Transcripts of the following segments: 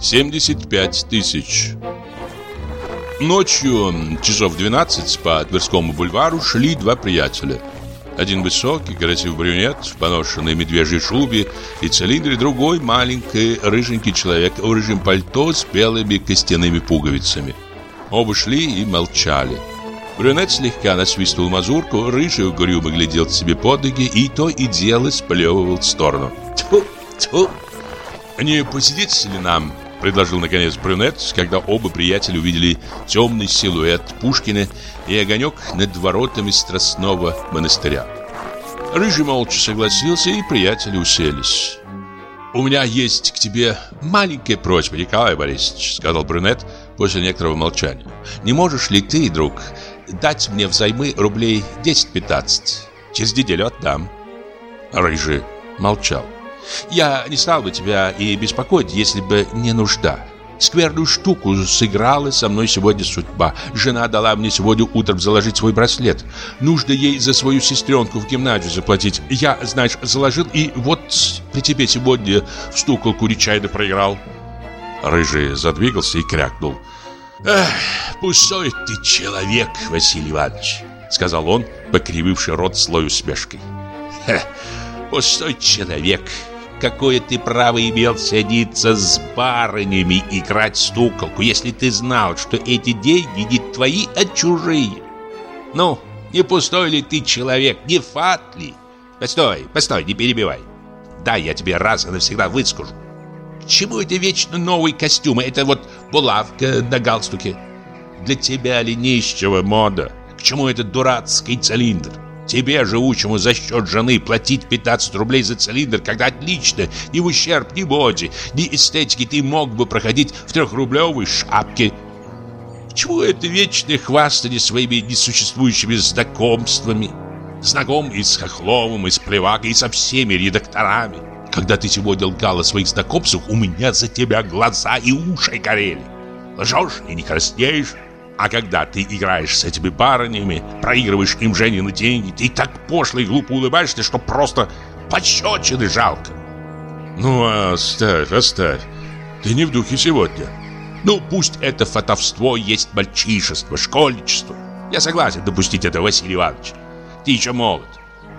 75 тысяч. Ночью, часов 12, по Тверскому бульвару шли два приятеля. Один высокий, красивый брюнет в поношенной медвежьей шубе и цилиндре, другой маленький, рыженький человек в рыжем пальто с белыми костяными пуговицами. Оба шли и молчали. Брюнет слегка насвистывал мазурку, рыжий угрюмо глядел себе под ноги и то и дело сплевывал в сторону. Тьфу, тьфу. «Не посидите ли нам?» – предложил наконец брюнет, когда оба приятеля увидели темный силуэт Пушкина и огонек над воротами Страстного монастыря. Рыжий молча согласился, и приятели уселись. «У меня есть к тебе маленькая просьба, Николай Борисович», — сказал брюнет после некоторого молчания. «Не можешь ли ты, друг, дать мне взаймы рублей 10-15? Через неделю отдам». Рыжий молчал. «Я не стал бы тебя и беспокоить, если бы не нужда. Скверную штуку сыграла со мной сегодня судьба. Жена дала мне сегодня утром заложить свой браслет. Нужно ей за свою сестренку в гимназию заплатить. Я, знаешь, заложил, и вот при тебе сегодня в стуколку нечаянно проиграл». Рыжий задвигался и крякнул. «Эх, пустой ты человек, Василий Иванович», — сказал он, покрививший рот слою усмешкой. «Пустой человек. Какое ты право имел садиться с барынями и играть стуколку, если ты знал, что эти деньги не твои, а чужие? Ну, не пустой ли ты человек, не фат ли? Постой, постой, не перебивай. Да, я тебе раз и навсегда выскажу. К чему эти вечно новые костюмы? Это вот булавка на галстуке. Для тебя ли нищего мода? К чему этот дурацкий цилиндр? Тебе, живущему за счет жены, платить 15 рублей за цилиндр, когда отлично, ни в ущерб ни боди, ни эстетики ты мог бы проходить в трехрублевой шапке. Чему это вечное хвастание своими несуществующими знакомствами? Знаком и с Хохловым, и с Плевакой, и со всеми редакторами. Когда ты сегодня лгал о своих знакомствах, у меня за тебя глаза и уши горели. Лжешь и не краснеешь. А когда ты играешь с этими барынями, проигрываешь им Женины деньги, ты так пошло и глупо улыбаешься, что просто пощечины жалко. Ну, оставь, оставь. Ты не в духе сегодня. Ну, пусть это фотовство есть мальчишество, школьничество. Я согласен допустить это, Василий Иванович. Ты еще молод.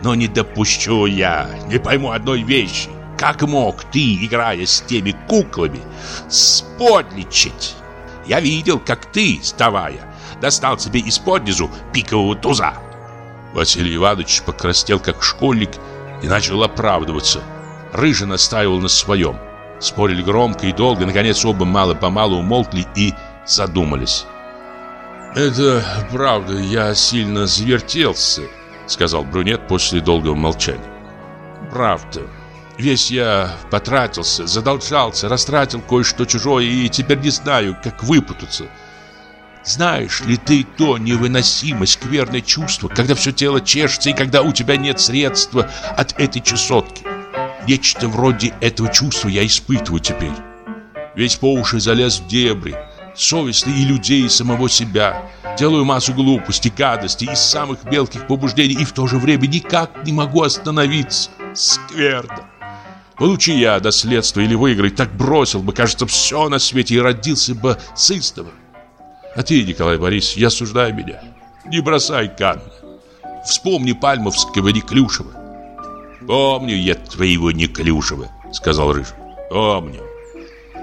Но не допущу я, не пойму одной вещи. Как мог ты, играя с теми куклами, сподличить? Я видел, как ты, вставая, достал себе из-под низу пикового туза. Василий Иванович покрастел, как школьник, и начал оправдываться. Рыжий настаивал на своем. Спорили громко и долго, наконец оба мало-помалу умолкли и задумались. «Это правда, я сильно завертелся», — сказал брюнет после долгого молчания. «Правда. Весь я потратился, задолжался, растратил кое-что чужое и теперь не знаю, как выпутаться. Знаешь ли ты то невыносимое скверное чувство, когда все тело чешется и когда у тебя нет средства от этой чесотки? Нечто вроде этого чувства я испытываю теперь. Весь по уши залез в дебри, совестный и людей, и самого себя. Делаю массу глупостей, гадостей из самых мелких побуждений и в то же время никак не могу остановиться. Скверно. Получи я наследство или выиграй, так бросил бы, кажется, все на свете и родился бы с истого. А ты, Николай Борисович, я осуждаю меня. Не бросай камня. Вспомни Пальмовского Неклюшева. Помню я твоего Неклюшева, сказал Рыж. Помню.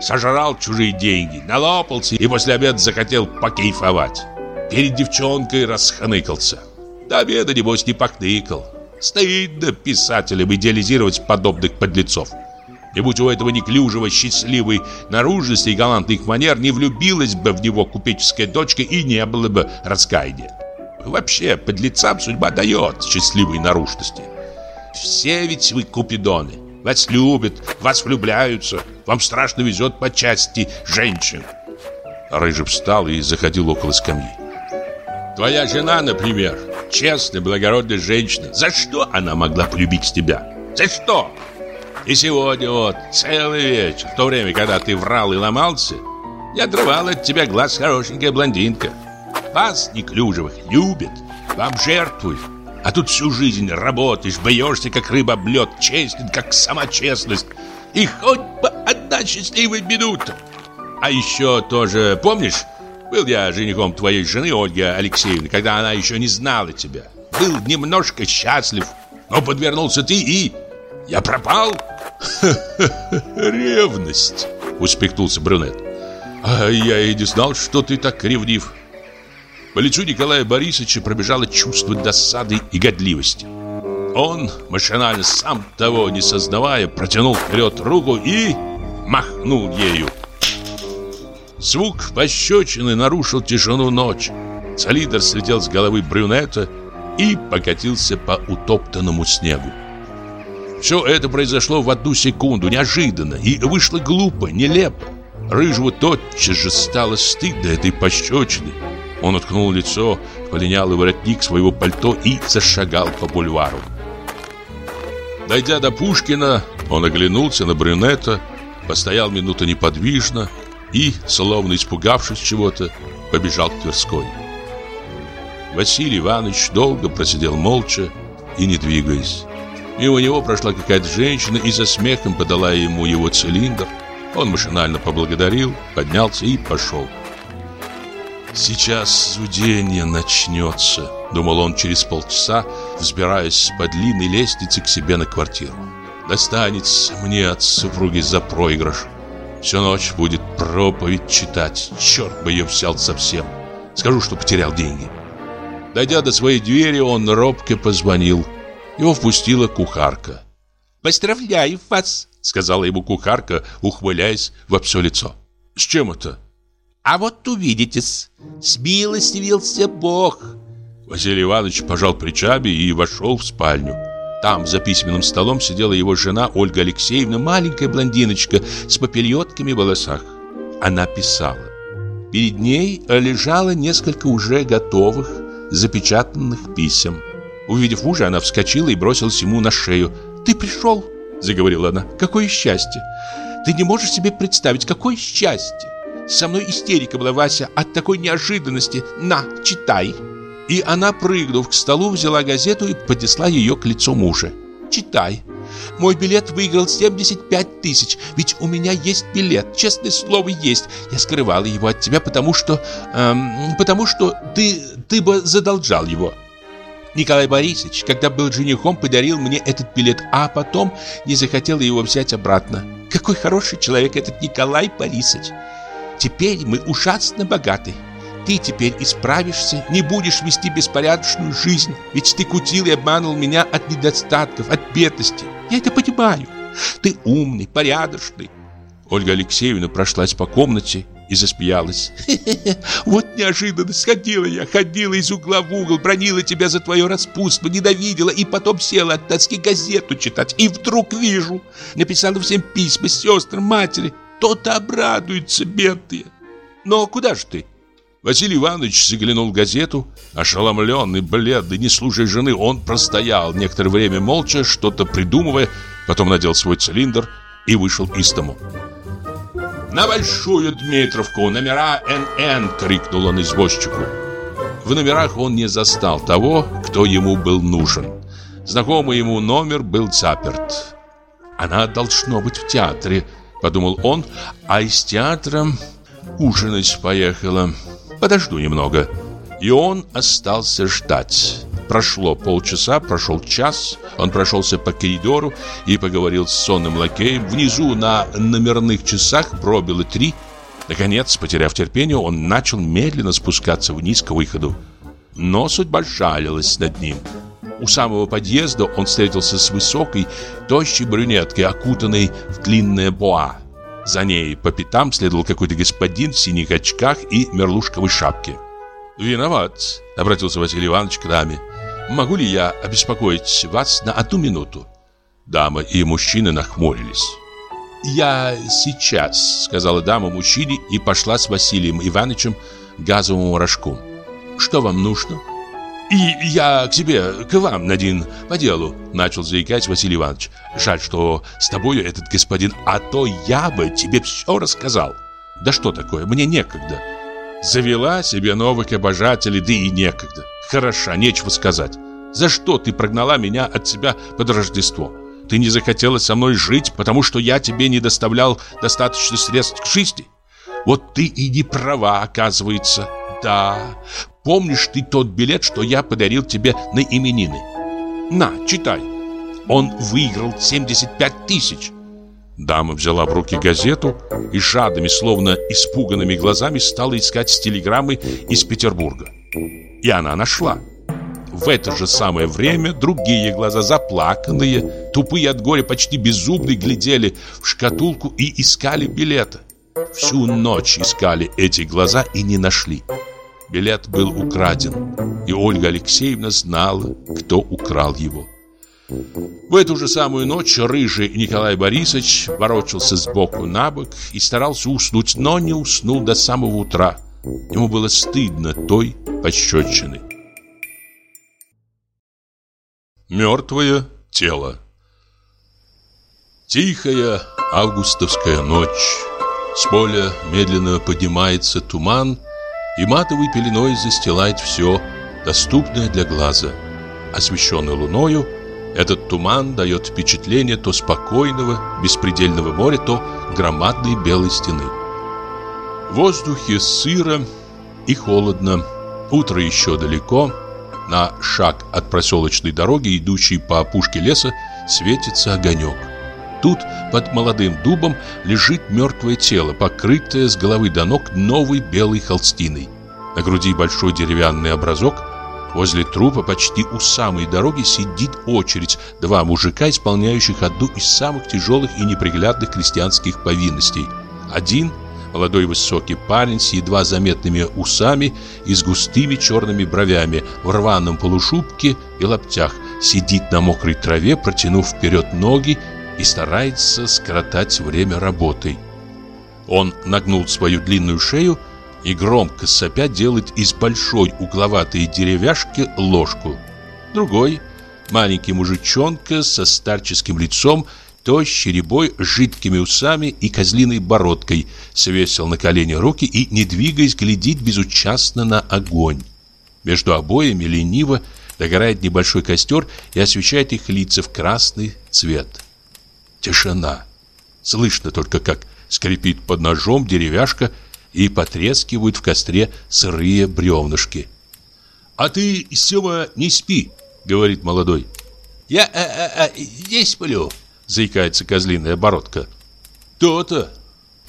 Сожрал чужие деньги, налопался и после обеда захотел покейфовать. Перед девчонкой расхныкался. До обеда, небось, не покныкал. Стыдно писателям идеализировать подобных подлецов. Не будь у этого неклюжего счастливой наружности и галантных манер, не влюбилась бы в него купеческая дочка и не было бы раскаяния. Вообще, подлецам судьба дает счастливые наружности. Все ведь вы купидоны. Вас любят, вас влюбляются. Вам страшно везет по части женщин. Рыжий встал и заходил около скамьи. Твоя жена, например, честная, благородная женщина. За что она могла полюбить тебя? За что? И сегодня вот, целый вечер, в то время, когда ты врал и ломался, я отрывал от тебя глаз хорошенькая блондинка. Вас, неклюжевых, любят, вам жертвуют. А тут всю жизнь работаешь, боешься, как рыба об честен, как сама честность. И хоть бы одна счастливая минута. А еще тоже, помнишь, был я женихом твоей жены, Ольги Алексеевны, когда она еще не знала тебя. Был немножко счастлив, но подвернулся ты и... Я пропал? Ревность, успехнулся брюнет. А я и не знал, что ты так ревнив. По лицу Николая Борисовича пробежало чувство досады и годливости. Он, машинально сам того не сознавая, протянул вперед руку и махнул ею. Звук пощечины нарушил тишину ночи. Солидор слетел с головы брюнета и покатился по утоптанному снегу. Все это произошло в одну секунду, неожиданно, и вышло глупо, нелепо. Рыжего тотчас же стало стыдно этой пощечины. Он уткнул лицо в полинялый воротник своего пальто и зашагал по бульвару. Дойдя до Пушкина, он оглянулся на брюнета, постоял минуту неподвижно и, словно испугавшись чего-то, побежал к Тверской. Василий Иванович долго просидел молча и не двигаясь. Мимо него прошла какая-то женщина и за смехом подала ему его цилиндр. Он машинально поблагодарил, поднялся и пошел. «Сейчас зудение начнется», — думал он через полчаса, взбираясь по длинной лестнице к себе на квартиру. «Достанется мне от супруги за проигрыш. Всю ночь будет проповедь читать. Черт бы ее взял совсем. Скажу, что потерял деньги». Дойдя до своей двери, он робко позвонил. Его впустила кухарка. «Поздравляю вас!» — сказала ему кухарка, ухмыляясь во все лицо. «С чем это?» «А вот увидитесь, смилостивился Бог!» Василий Иванович пожал плечами и вошел в спальню. Там за письменным столом сидела его жена Ольга Алексеевна, маленькая блондиночка с попельотками в волосах. Она писала. Перед ней лежало несколько уже готовых, запечатанных писем. Увидев мужа, она вскочила и бросилась ему на шею. «Ты пришел?» – заговорила она. «Какое счастье! Ты не можешь себе представить, какое счастье! Со мной истерика была, Вася, от такой неожиданности. На, читай!» И она, прыгнув к столу, взяла газету и поднесла ее к лицу мужа. «Читай. Мой билет выиграл 75 тысяч, ведь у меня есть билет, честное слово, есть. Я скрывала его от тебя, потому что... Эм, потому что ты, ты бы задолжал его». Николай Борисович, когда был женихом, подарил мне этот билет, а потом не захотел его взять обратно. Какой хороший человек этот Николай Борисович. Теперь мы ужасно богаты. Ты теперь исправишься, не будешь вести беспорядочную жизнь, ведь ты кутил и обманул меня от недостатков, от бедности. Я это понимаю. Ты умный, порядочный. Ольга Алексеевна прошлась по комнате и засмеялась. Вот неожиданно сходила я, ходила из угла в угол, бронила тебя за твое распутство, ненавидела и потом села от тоски газету читать. И вдруг вижу, написала всем письма сестрам, матери. То-то обрадуются бедные. Но куда же ты? Василий Иванович заглянул в газету. Ошеломленный, бледный, не слушая жены, он простоял некоторое время молча, что-то придумывая, потом надел свой цилиндр и вышел из дому. «На Большую Дмитровку, номера НН!» — крикнул он извозчику. В номерах он не застал того, кто ему был нужен. Знакомый ему номер был заперт. «Она должно быть в театре», — подумал он, «а из театра ужинать поехала. Подожду немного». И он остался ждать. Прошло полчаса, прошел час. Он прошелся по коридору и поговорил с сонным лакеем. Внизу на номерных часах пробило три. Наконец, потеряв терпение, он начал медленно спускаться вниз к выходу. Но судьба жалилась над ним. У самого подъезда он встретился с высокой, тощей брюнеткой, окутанной в длинное боа. За ней по пятам следовал какой-то господин в синих очках и мерлушковой шапке. «Виноват», — обратился Василий Иванович к даме. Могу ли я обеспокоить вас на одну минуту?» Дама и мужчина нахмурились. «Я сейчас», — сказала дама мужчине и пошла с Василием Ивановичем к газовому рожку. «Что вам нужно?» «И я к тебе, к вам, Надин, по делу», — начал заикать Василий Иванович. «Жаль, что с тобою этот господин, а то я бы тебе все рассказал». «Да что такое, мне некогда». Завела себе новых обожателей, да и некогда. Хороша, нечего сказать. За что ты прогнала меня от себя под Рождество? Ты не захотела со мной жить, потому что я тебе не доставлял достаточно средств к жизни? Вот ты и не права, оказывается. Да, помнишь ты тот билет, что я подарил тебе на именины? На, читай. Он выиграл 75 тысяч. Дама взяла в руки газету и жадными, словно испуганными глазами стала искать с телеграммы из Петербурга. И она нашла. В это же самое время другие глаза, заплаканные, тупые от горя, почти беззубные, глядели в шкатулку и искали билета. Всю ночь искали эти глаза и не нашли. Билет был украден, и Ольга Алексеевна знала, кто украл его. В эту же самую ночь рыжий Николай Борисович ворочался сбоку на бок и старался уснуть, но не уснул до самого утра. Ему было стыдно той пощечины. Мертвое тело Тихая августовская ночь. С поля медленно поднимается туман, и матовой пеленой застилает все, доступное для глаза. Освещенный луною, этот туман дает впечатление то спокойного, беспредельного моря, то громадной белой стены. В воздухе сыро и холодно, утро еще далеко, на шаг от проселочной дороги, идущей по опушке леса, светится огонек. Тут, под молодым дубом, лежит мертвое тело, покрытое с головы до ног новой белой холстиной. На груди большой деревянный образок. Возле трупа почти у самой дороги сидит очередь, два мужика, исполняющих одну из самых тяжелых и неприглядных крестьянских повинностей. Один Молодой высокий парень с едва заметными усами и с густыми черными бровями в рваном полушубке и лаптях сидит на мокрой траве, протянув вперед ноги и старается скоротать время работой. Он нагнул свою длинную шею и громко сопя делает из большой угловатой деревяшки ложку. Другой, маленький мужичонка со старческим лицом, тощий рябой жидкими усами и козлиной бородкой, свесил на колени руки и, не двигаясь, глядит безучастно на огонь. Между обоями лениво догорает небольшой костер и освещает их лица в красный цвет. Тишина. Слышно только, как скрипит под ножом деревяшка и потрескивают в костре сырые бревнышки. «А ты, Сема, не спи», — говорит молодой. «Я а, а, а, не сплю», — заикается козлиная бородка. «То-то!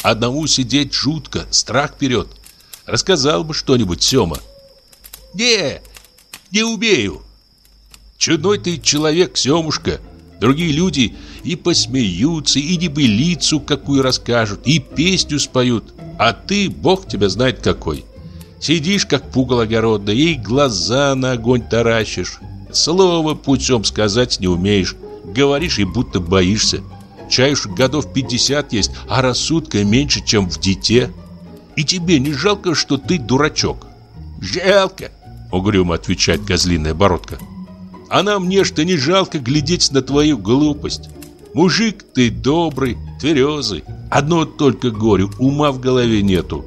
Одному сидеть жутко, страх вперед. Рассказал бы что-нибудь, Сема». «Не, не убею». «Чудной ты человек, Семушка», Другие люди и посмеются, и небылицу какую расскажут, и песню споют. А ты, бог тебя знает какой. Сидишь, как пугал огородный, и глаза на огонь таращишь. Слово путем сказать не умеешь. Говоришь и будто боишься. Чаешь годов 50 есть, а рассудка меньше, чем в дите. И тебе не жалко, что ты дурачок? Жалко, угрюмо отвечает козлиная бородка. А нам нечто не жалко глядеть на твою глупость. Мужик ты добрый, тверезый. Одно только горю, ума в голове нету.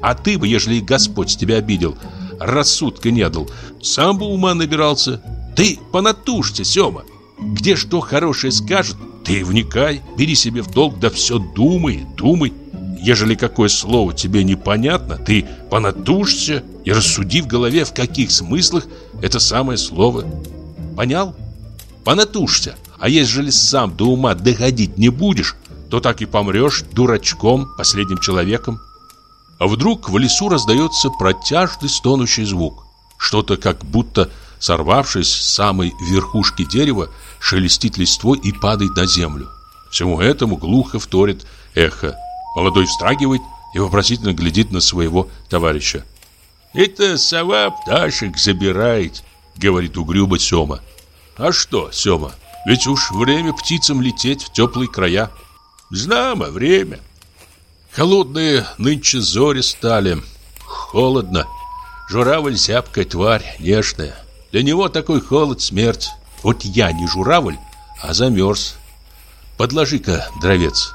А ты бы, ежели Господь тебя обидел, рассудка не дал, сам бы ума набирался. Ты понатушься, Сема. Где что хорошее скажут, ты вникай, бери себе в долг, да все думай, думай. Ежели какое слово тебе непонятно, ты понатушься и рассуди в голове, в каких смыслах это самое слово. Понял? Понатушься. А ежели сам до ума доходить не будешь, то так и помрешь дурачком, последним человеком. А вдруг в лесу раздается протяжный стонущий звук. Что-то как будто, сорвавшись с самой верхушки дерева, шелестит листвой и падает на землю. Всему этому глухо вторит эхо. Молодой встрагивает и вопросительно глядит на своего товарища. «Это сова пташек забирает», — говорит угрюмо Сёма. «А что, Сёма, ведь уж время птицам лететь в теплые края. Знамо время. Холодные нынче зори стали. Холодно. Журавль зябкая тварь, нежная. Для него такой холод смерть. Вот я не журавль, а замерз. Подложи-ка дровец».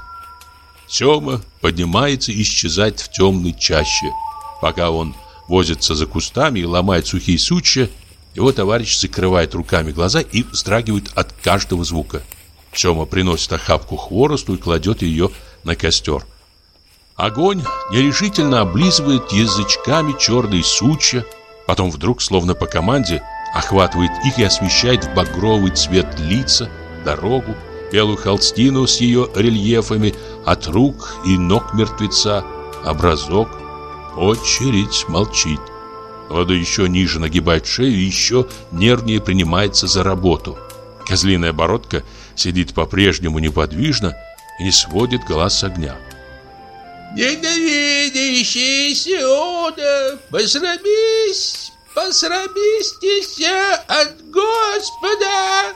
Сёма поднимается и исчезает в темной чаще. Пока он возится за кустами и ломает сухие сучья, его товарищ закрывает руками глаза и вздрагивает от каждого звука. Сема приносит охапку хворосту и кладет ее на костер. Огонь нерешительно облизывает язычками черные сучья, потом вдруг, словно по команде, охватывает их и освещает в багровый цвет лица, дорогу, белую холстину с ее рельефами от рук и ног мертвеца, образок. Очередь молчит. Вода еще ниже нагибает шею и еще нервнее принимается за работу. Козлиная бородка сидит по-прежнему неподвижно и не сводит глаз с огня. Ненавидящий Сиона, посрамись, посрамистися от Господа!»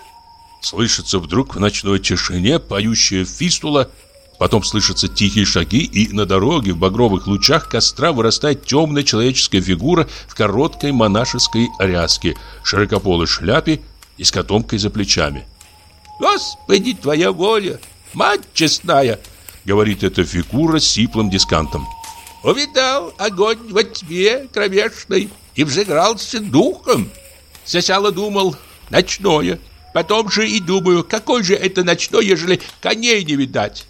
Слышится вдруг в ночной тишине поющая фистула, потом слышатся тихие шаги, и на дороге в багровых лучах костра вырастает темная человеческая фигура в короткой монашеской ряске, широкополой шляпе и с котомкой за плечами. «Господи, твоя воля, мать честная!» говорит эта фигура с сиплым дискантом. Увидал огонь во тьме кромешной и взыгрался духом. Сначала думал, ночное. Потом же и думаю, какой же это ночной, ежели коней не видать.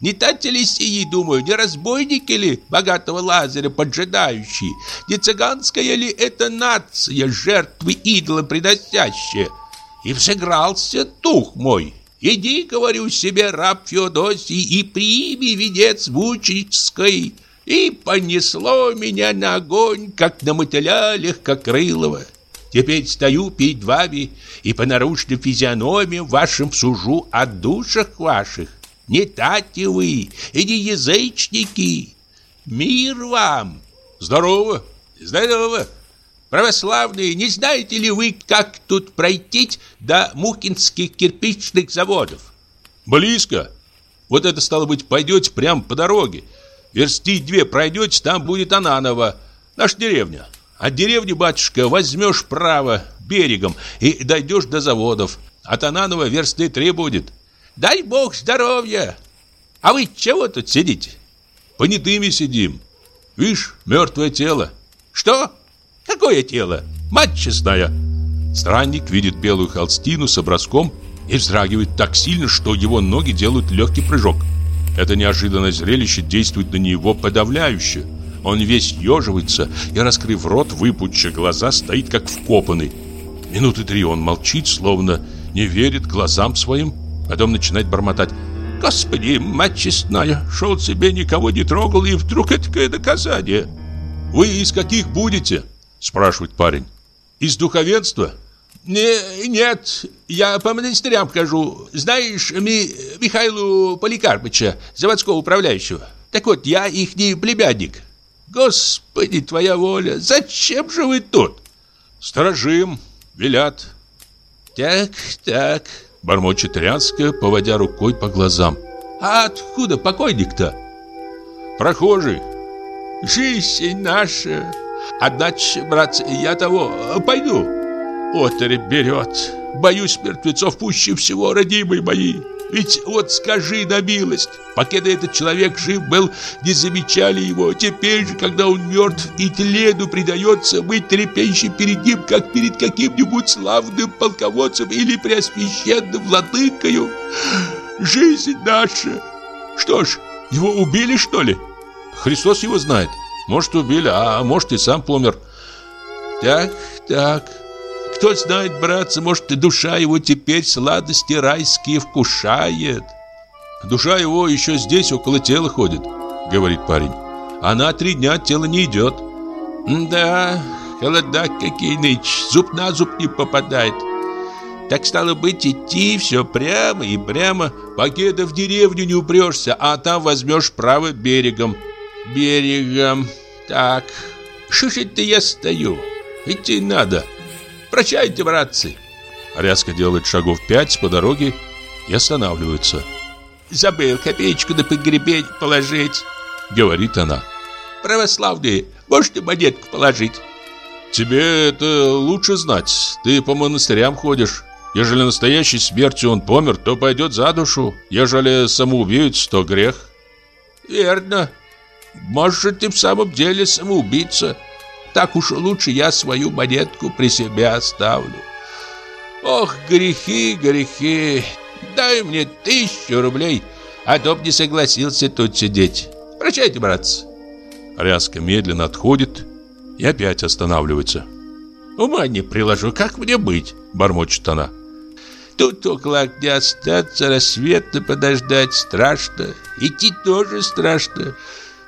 Не тати ли сии, думаю, не разбойники ли богатого Лазаря поджидающие? Не цыганская ли это нация, жертвы идола приносящая? И взыгрался дух мой, Иди, говорю себе, раб Феодосий, и прими венец мученической. И понесло меня на огонь, как на мотыля легкокрылого. Теперь стою перед вами и по наручным физиономиям вашим сужу о душах ваших. Не тати вы и не язычники. Мир вам! Здорово! Здорово! Православные, не знаете ли вы, как тут пройти до Мухинских кирпичных заводов? Близко. Вот это, стало быть, пойдете прямо по дороге. Версти две пройдете, там будет Ананова, наша деревня. От деревни, батюшка, возьмешь право берегом и дойдешь до заводов. От Ананова версты три будет. Дай бог здоровья! А вы чего тут сидите? Понятыми сидим. Видишь, мертвое тело. Что? Какое тело? Мать честная!» Странник видит белую холстину с образком и вздрагивает так сильно, что его ноги делают легкий прыжок. Это неожиданное зрелище действует на него подавляюще. Он весь еживается и, раскрыв рот, выпуча глаза, стоит как вкопанный. Минуты три он молчит, словно не верит глазам своим, потом начинает бормотать. «Господи, мать честная, шел себе, никого не трогал, и вдруг это такое наказание!» «Вы из каких будете?» Спрашивает парень. Из духовенства? Не, нет, я по монастырям хожу. Знаешь ми, Михаилу Поликарпыча, заводского управляющего? Так вот, я ихний племянник. Господи, твоя воля, зачем же вы тут? Сторожим, велят. Так, так, бормочет Рянская, поводя рукой по глазам. А откуда покойник-то? Прохожий. Жизнь наша, Одначе, братцы, я того, пойду. Оторопь берет. Боюсь мертвецов пуще всего, родимые мои. Ведь вот скажи на милость, пока этот человек жив был, не замечали его. Теперь же, когда он мертв и тлену предается, мы трепещем перед ним, как перед каким-нибудь славным полководцем или преосвященным владыкою. Жизнь наша. Что ж, его убили, что ли? Христос его знает. Может, убили, а может, и сам помер. Так, так. Кто знает, братцы, может, и душа его теперь сладости райские вкушает. Душа его еще здесь, около тела ходит, говорит парень. Она три дня от тела не идет. Да, холода какие нынче, зуб на зуб не попадает. Так стало быть, идти все прямо и прямо, пока в деревню не упрешься, а там возьмешь право берегом берегом. Так, же это я стою? Идти надо. Прощайте, братцы. Рязко делает шагов пять по дороге и останавливается. Забыл копеечку на погребень положить, говорит она. Православные, можете монетку положить? Тебе это лучше знать. Ты по монастырям ходишь. Ежели настоящей смертью он помер, то пойдет за душу. Ежели самоубийц, то грех. Верно. Может, и в самом деле самоубийца. Так уж лучше я свою монетку при себе оставлю. Ох, грехи, грехи. Дай мне тысячу рублей, а то б не согласился тут сидеть. Прощайте, братцы. Ряска медленно отходит и опять останавливается. Ума не приложу, как мне быть? Бормочет она. Тут около огня остаться, рассвета подождать страшно. Идти тоже страшно.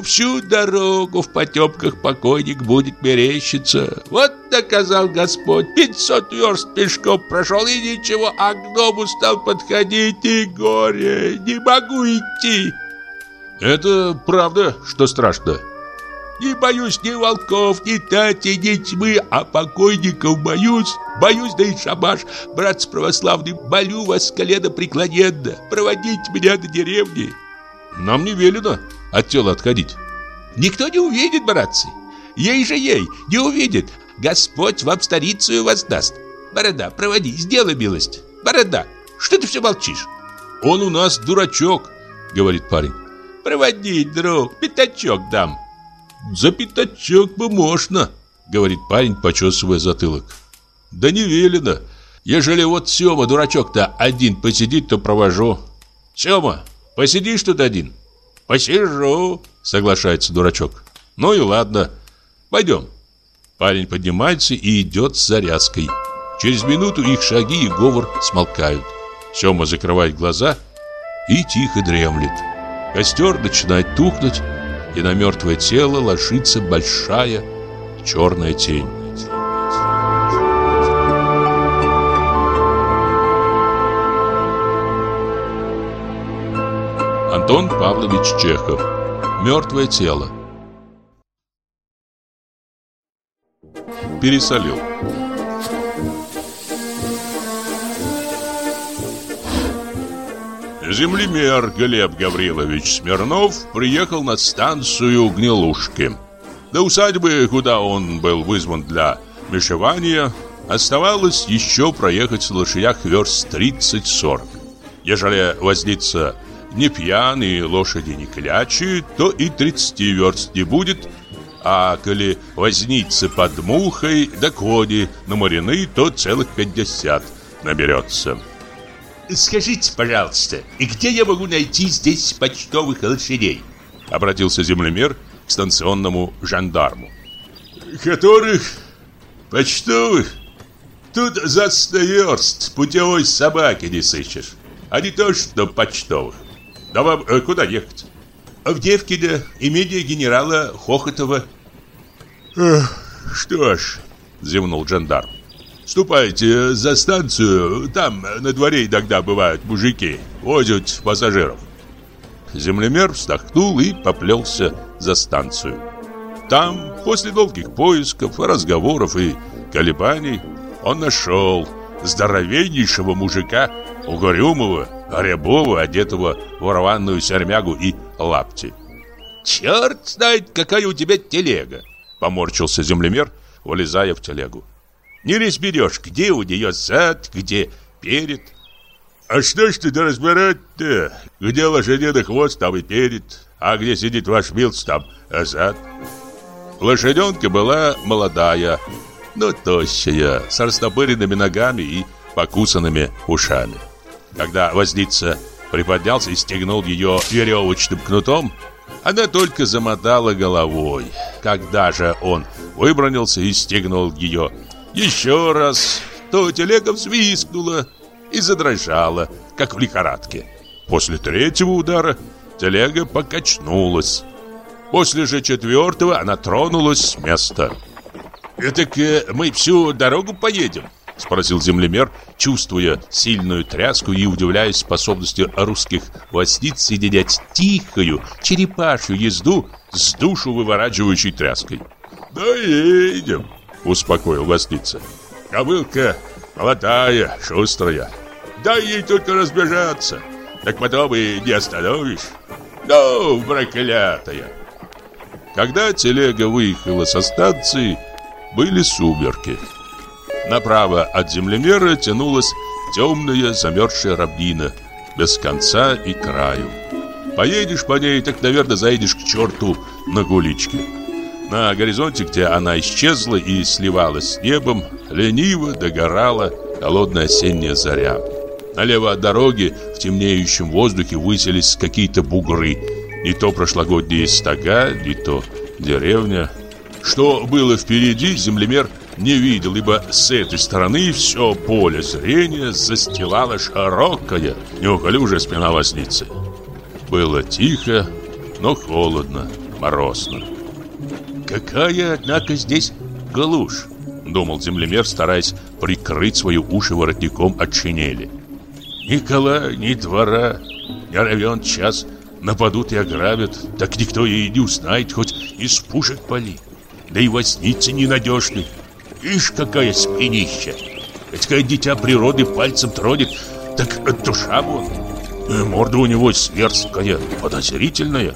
Всю дорогу в потемках покойник будет мерещиться. Вот наказал Господь. Пятьсот верст пешком прошел и ничего, а к дому стал подходить и горе. Не могу идти. Это правда, что страшно? Не боюсь ни волков, ни тати, ни тьмы, а покойников боюсь. Боюсь, да и шабаш, братцы православный, молю вас колено преклоненно, проводить меня до деревни. Нам не велено от тела отходить. Никто не увидит, братцы. Ей же ей, не увидит. Господь вам старицу воздаст. Борода, проводи, сделай милость. Борода, что ты все молчишь? Он у нас дурачок, говорит парень. Проводи, друг, пятачок дам. За пятачок бы можно, говорит парень, почесывая затылок. Да не велено. Ежели вот Сёма, дурачок-то, один посидит, то провожу. Сёма, посидишь тут один? Посижу, соглашается дурачок. Ну и ладно, пойдем. Парень поднимается и идет с зарядской. Через минуту их шаги и говор смолкают. Сёма закрывает глаза и тихо дремлет. Костер начинает тухнуть, и на мертвое тело ложится большая черная тень. Антон Павлович Чехов Мертвое тело Пересолил Землемер Глеб Гаврилович Смирнов приехал на станцию Гнилушки. До усадьбы, куда он был вызван для мешевания, оставалось еще проехать в лошадях верст 30-40. Ежели возница не пьяные, лошади не клячи, то и 30 верст не будет, а коли возница под мухой, да кони наморены, то целых 50 наберется. Скажите, пожалуйста, и где я могу найти здесь почтовых лошадей? Обратился землемер к станционному жандарму. Которых? Почтовых? Тут за сто верст путевой собаки не сыщешь, а не то, что почтовых. Да вам э, куда ехать? В Девкино, имение генерала Хохотова. Что ж, зевнул жандарм. Ступайте за станцию, там на дворе иногда бывают мужики, возят пассажиров. Землемер вздохнул и поплелся за станцию. Там, после долгих поисков, разговоров и колебаний, он нашел здоровеннейшего мужика, угрюмого, рябого, одетого в рваную сермягу и лапти. «Черт знает, какая у тебя телега!» Поморщился землемер, вылезая в телегу. Не разберешь, где у нее зад, где перед. А что ж ты да разбирать-то? Где лошадиный хвост, там и перед, а где сидит ваш милц, там зад. Лошаденка была молодая, но тощая, с растопыренными ногами и покусанными ушами. Когда возница приподнялся и стегнул ее веревочным кнутом, она только замотала головой. Когда же он выбронился и стегнул ее еще раз, то телега взвискнула и задрожала, как в лихорадке. После третьего удара телега покачнулась. После же четвертого она тронулась с места. «Так э, мы всю дорогу поедем?» Спросил землемер, чувствуя сильную тряску и удивляясь способности русских восниц соединять тихую черепашью езду с душу выворачивающей тряской. «Да едем!» Успокоил гостица. Кобылка молодая, шустрая. Дай ей только разбежаться. Так потом и не остановишь. Ну, проклятая. Когда телега выехала со станции, были сумерки. Направо от землемера тянулась темная замерзшая равнина, без конца и краю. Поедешь по ней, так, наверное, заедешь к черту на гуличке. На горизонте, где она исчезла и сливалась с небом, лениво догорала холодная осенняя заря. Налево от дороги в темнеющем воздухе высились какие-то бугры. Не то прошлогодние стога, не то деревня. Что было впереди, землемер не видел, ибо с этой стороны все поле зрения застилала широкая, неуклюжая спина возницы. Было тихо, но холодно, морозно. «Какая, однако, здесь глушь!» — думал землемер, стараясь прикрыть свои уши воротником от шинели. «Ни кола, ни двора, не равен час нападут и ограбят, так никто и не узнает, хоть из пушек пали. Да и возница ненадежный. Ишь, какая спинища! Когда дитя природы пальцем тронет, так душа вон. Э, морда у него сверсткая, подозрительная.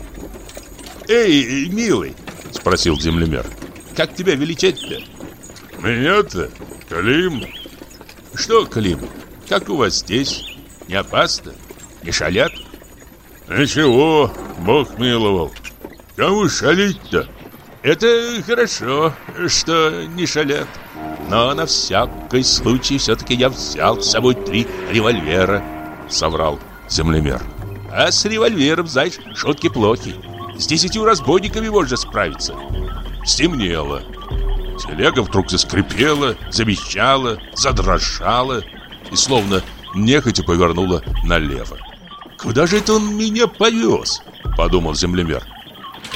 «Эй, милый!» — спросил землемер. «Как тебя величать-то?» «Меня-то? Клим?» «Что, Клим, как у вас здесь? Не опасно? Не шалят?» «Ничего, Бог миловал. Кому шалить-то?» «Это хорошо, что не шалят. Но на всякий случай все-таки я взял с собой три револьвера», — соврал землемер. «А с револьвером, знаешь, шутки плохи. С десятью разбойниками можно справиться». Стемнело. Телега вдруг заскрипела, замещала, задрожала и словно нехотя повернула налево. «Куда же это он меня повез?» — подумал землемер.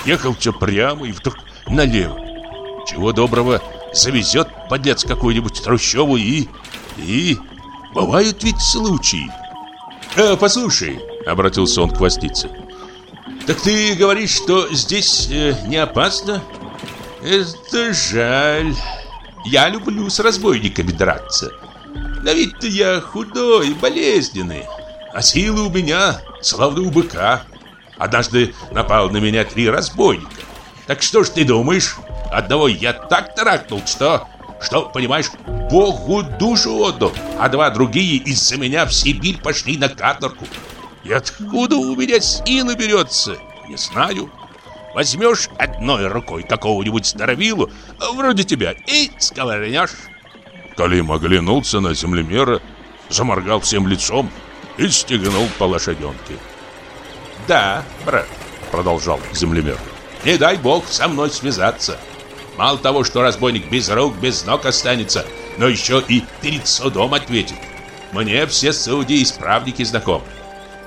Ехал все прямо и вдруг налево. Чего доброго, завезет подлец какую-нибудь трущобу и... и... Бывают ведь случаи. «Э, послушай», — обратился он к хвостице. «Так ты говоришь, что здесь э, не опасно?» «Это жаль. Я люблю с разбойниками драться. Но ведь я худой, болезненный, а силы у меня словно у быка. Однажды напал на меня три разбойника. Так что ж ты думаешь? Одного я так тарахнул, что... Что, понимаешь, Богу душу отдал, а два другие из-за меня в Сибирь пошли на каторгу. И откуда у меня силы берется, не знаю. Возьмешь одной рукой какого-нибудь здоровилу, вроде тебя, и сковырнешь. Калим оглянулся на землемера, заморгал всем лицом и стегнул по лошаденке. «Да, брат», — продолжал землемер, — «не дай бог со мной связаться. Мало того, что разбойник без рук, без ног останется, но еще и перед судом ответит. Мне все судьи и исправники знакомы.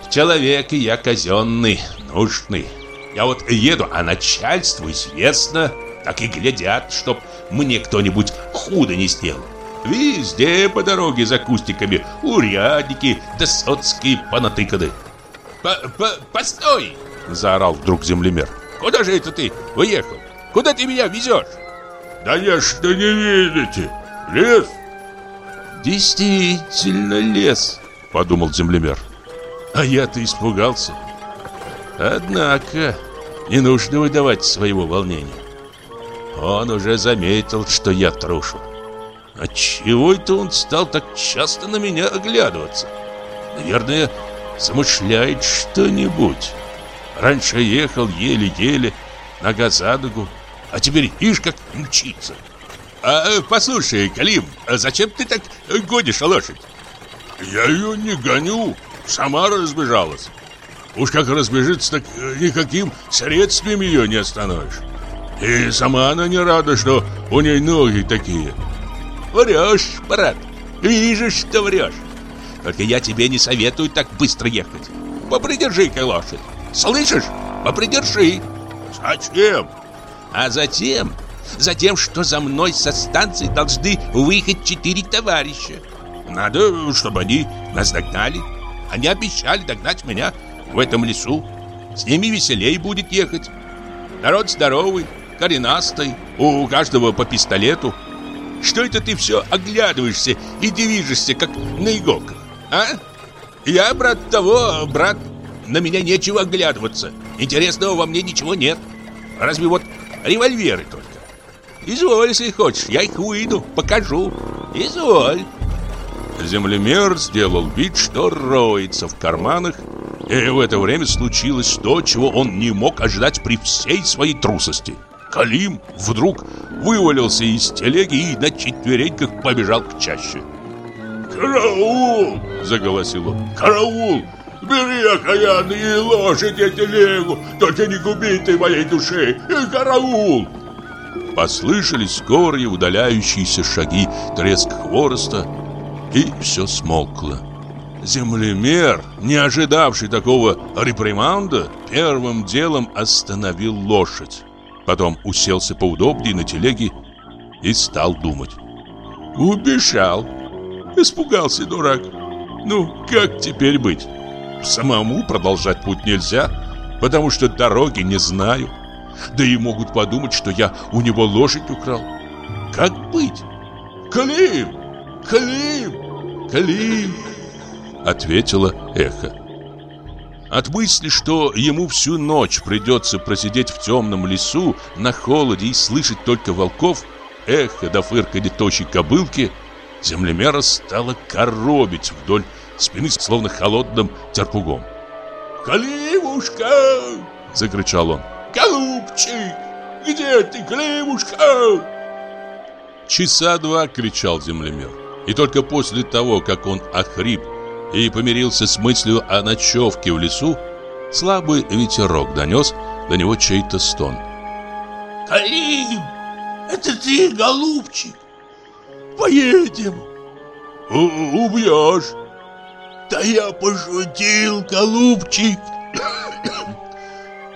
Человек я казенный, нужный, я вот еду, а начальству известно, так и глядят, чтоб мне кто-нибудь худо не сделал. Везде по дороге за кустиками урядники да соцкие понатыканы. «Постой!» — заорал вдруг землемер. «Куда же это ты уехал? Куда ты меня везешь?» «Да я что не видите? Лес!» «Действительно лес!» — подумал землемер. «А я-то испугался!» Однако, не нужно выдавать своего волнения. Он уже заметил, что я трушу. Отчего это он стал так часто на меня оглядываться? Наверное, замышляет что-нибудь. Раньше ехал еле-еле, нога за ногу, а теперь ишь как мчится. А, э, послушай, Калим, а зачем ты так гонишь лошадь? Я ее не гоню, сама разбежалась. Уж как разбежится, так э, никаким средством ее не остановишь. И сама она не рада, что у ней ноги такие. Врешь, брат. Вижу, что врешь. Только я тебе не советую так быстро ехать. Попридержи-ка лошадь. Слышишь? Попридержи. Зачем? А затем, затем, что за мной со станции должны выехать четыре товарища. Надо, чтобы они нас догнали. Они обещали догнать меня в этом лесу. С ними веселей будет ехать. Народ здоровый, коренастый, у каждого по пистолету. Что это ты все оглядываешься и движешься, как на иголках, а? Я брат того, брат, на меня нечего оглядываться. Интересного во мне ничего нет. Разве вот револьверы только. Изволь, если хочешь, я их выйду, покажу. Изволь. Землемер сделал вид, что роется в карманах и в это время случилось то, чего он не мог ожидать при всей своей трусости. Калим вдруг вывалился из телеги и на четвереньках побежал к чаще. «Караул!» – заголосил он. «Караул! Бери окаянные лошади телегу, только не губи ты моей души, и караул!» Послышались скорые удаляющиеся шаги, треск хвороста, и все смолкло. Землемер, не ожидавший такого реприманда, первым делом остановил лошадь. Потом уселся поудобнее на телеге и стал думать. Убежал. Испугался дурак. Ну, как теперь быть? Самому продолжать путь нельзя, потому что дороги не знаю. Да и могут подумать, что я у него лошадь украл. Как быть? Клим! Клим! Клим! Ответила эхо. От мысли, что ему всю ночь придется просидеть в темном лесу на холоде и слышать только волков, эхо до фырканья тощей кобылки, землемера стало коробить вдоль спины, словно холодным терпугом. «Калимушка!» — закричал он. «Голубчик! Где ты, Климушка?» Часа два кричал землемер. И только после того, как он охрип и помирился с мыслью о ночевке в лесу, слабый ветерок донес до него чей-то стон. «Калим, это ты, голубчик? Поедем!» «Убьешь!» «Да я пошутил, голубчик!»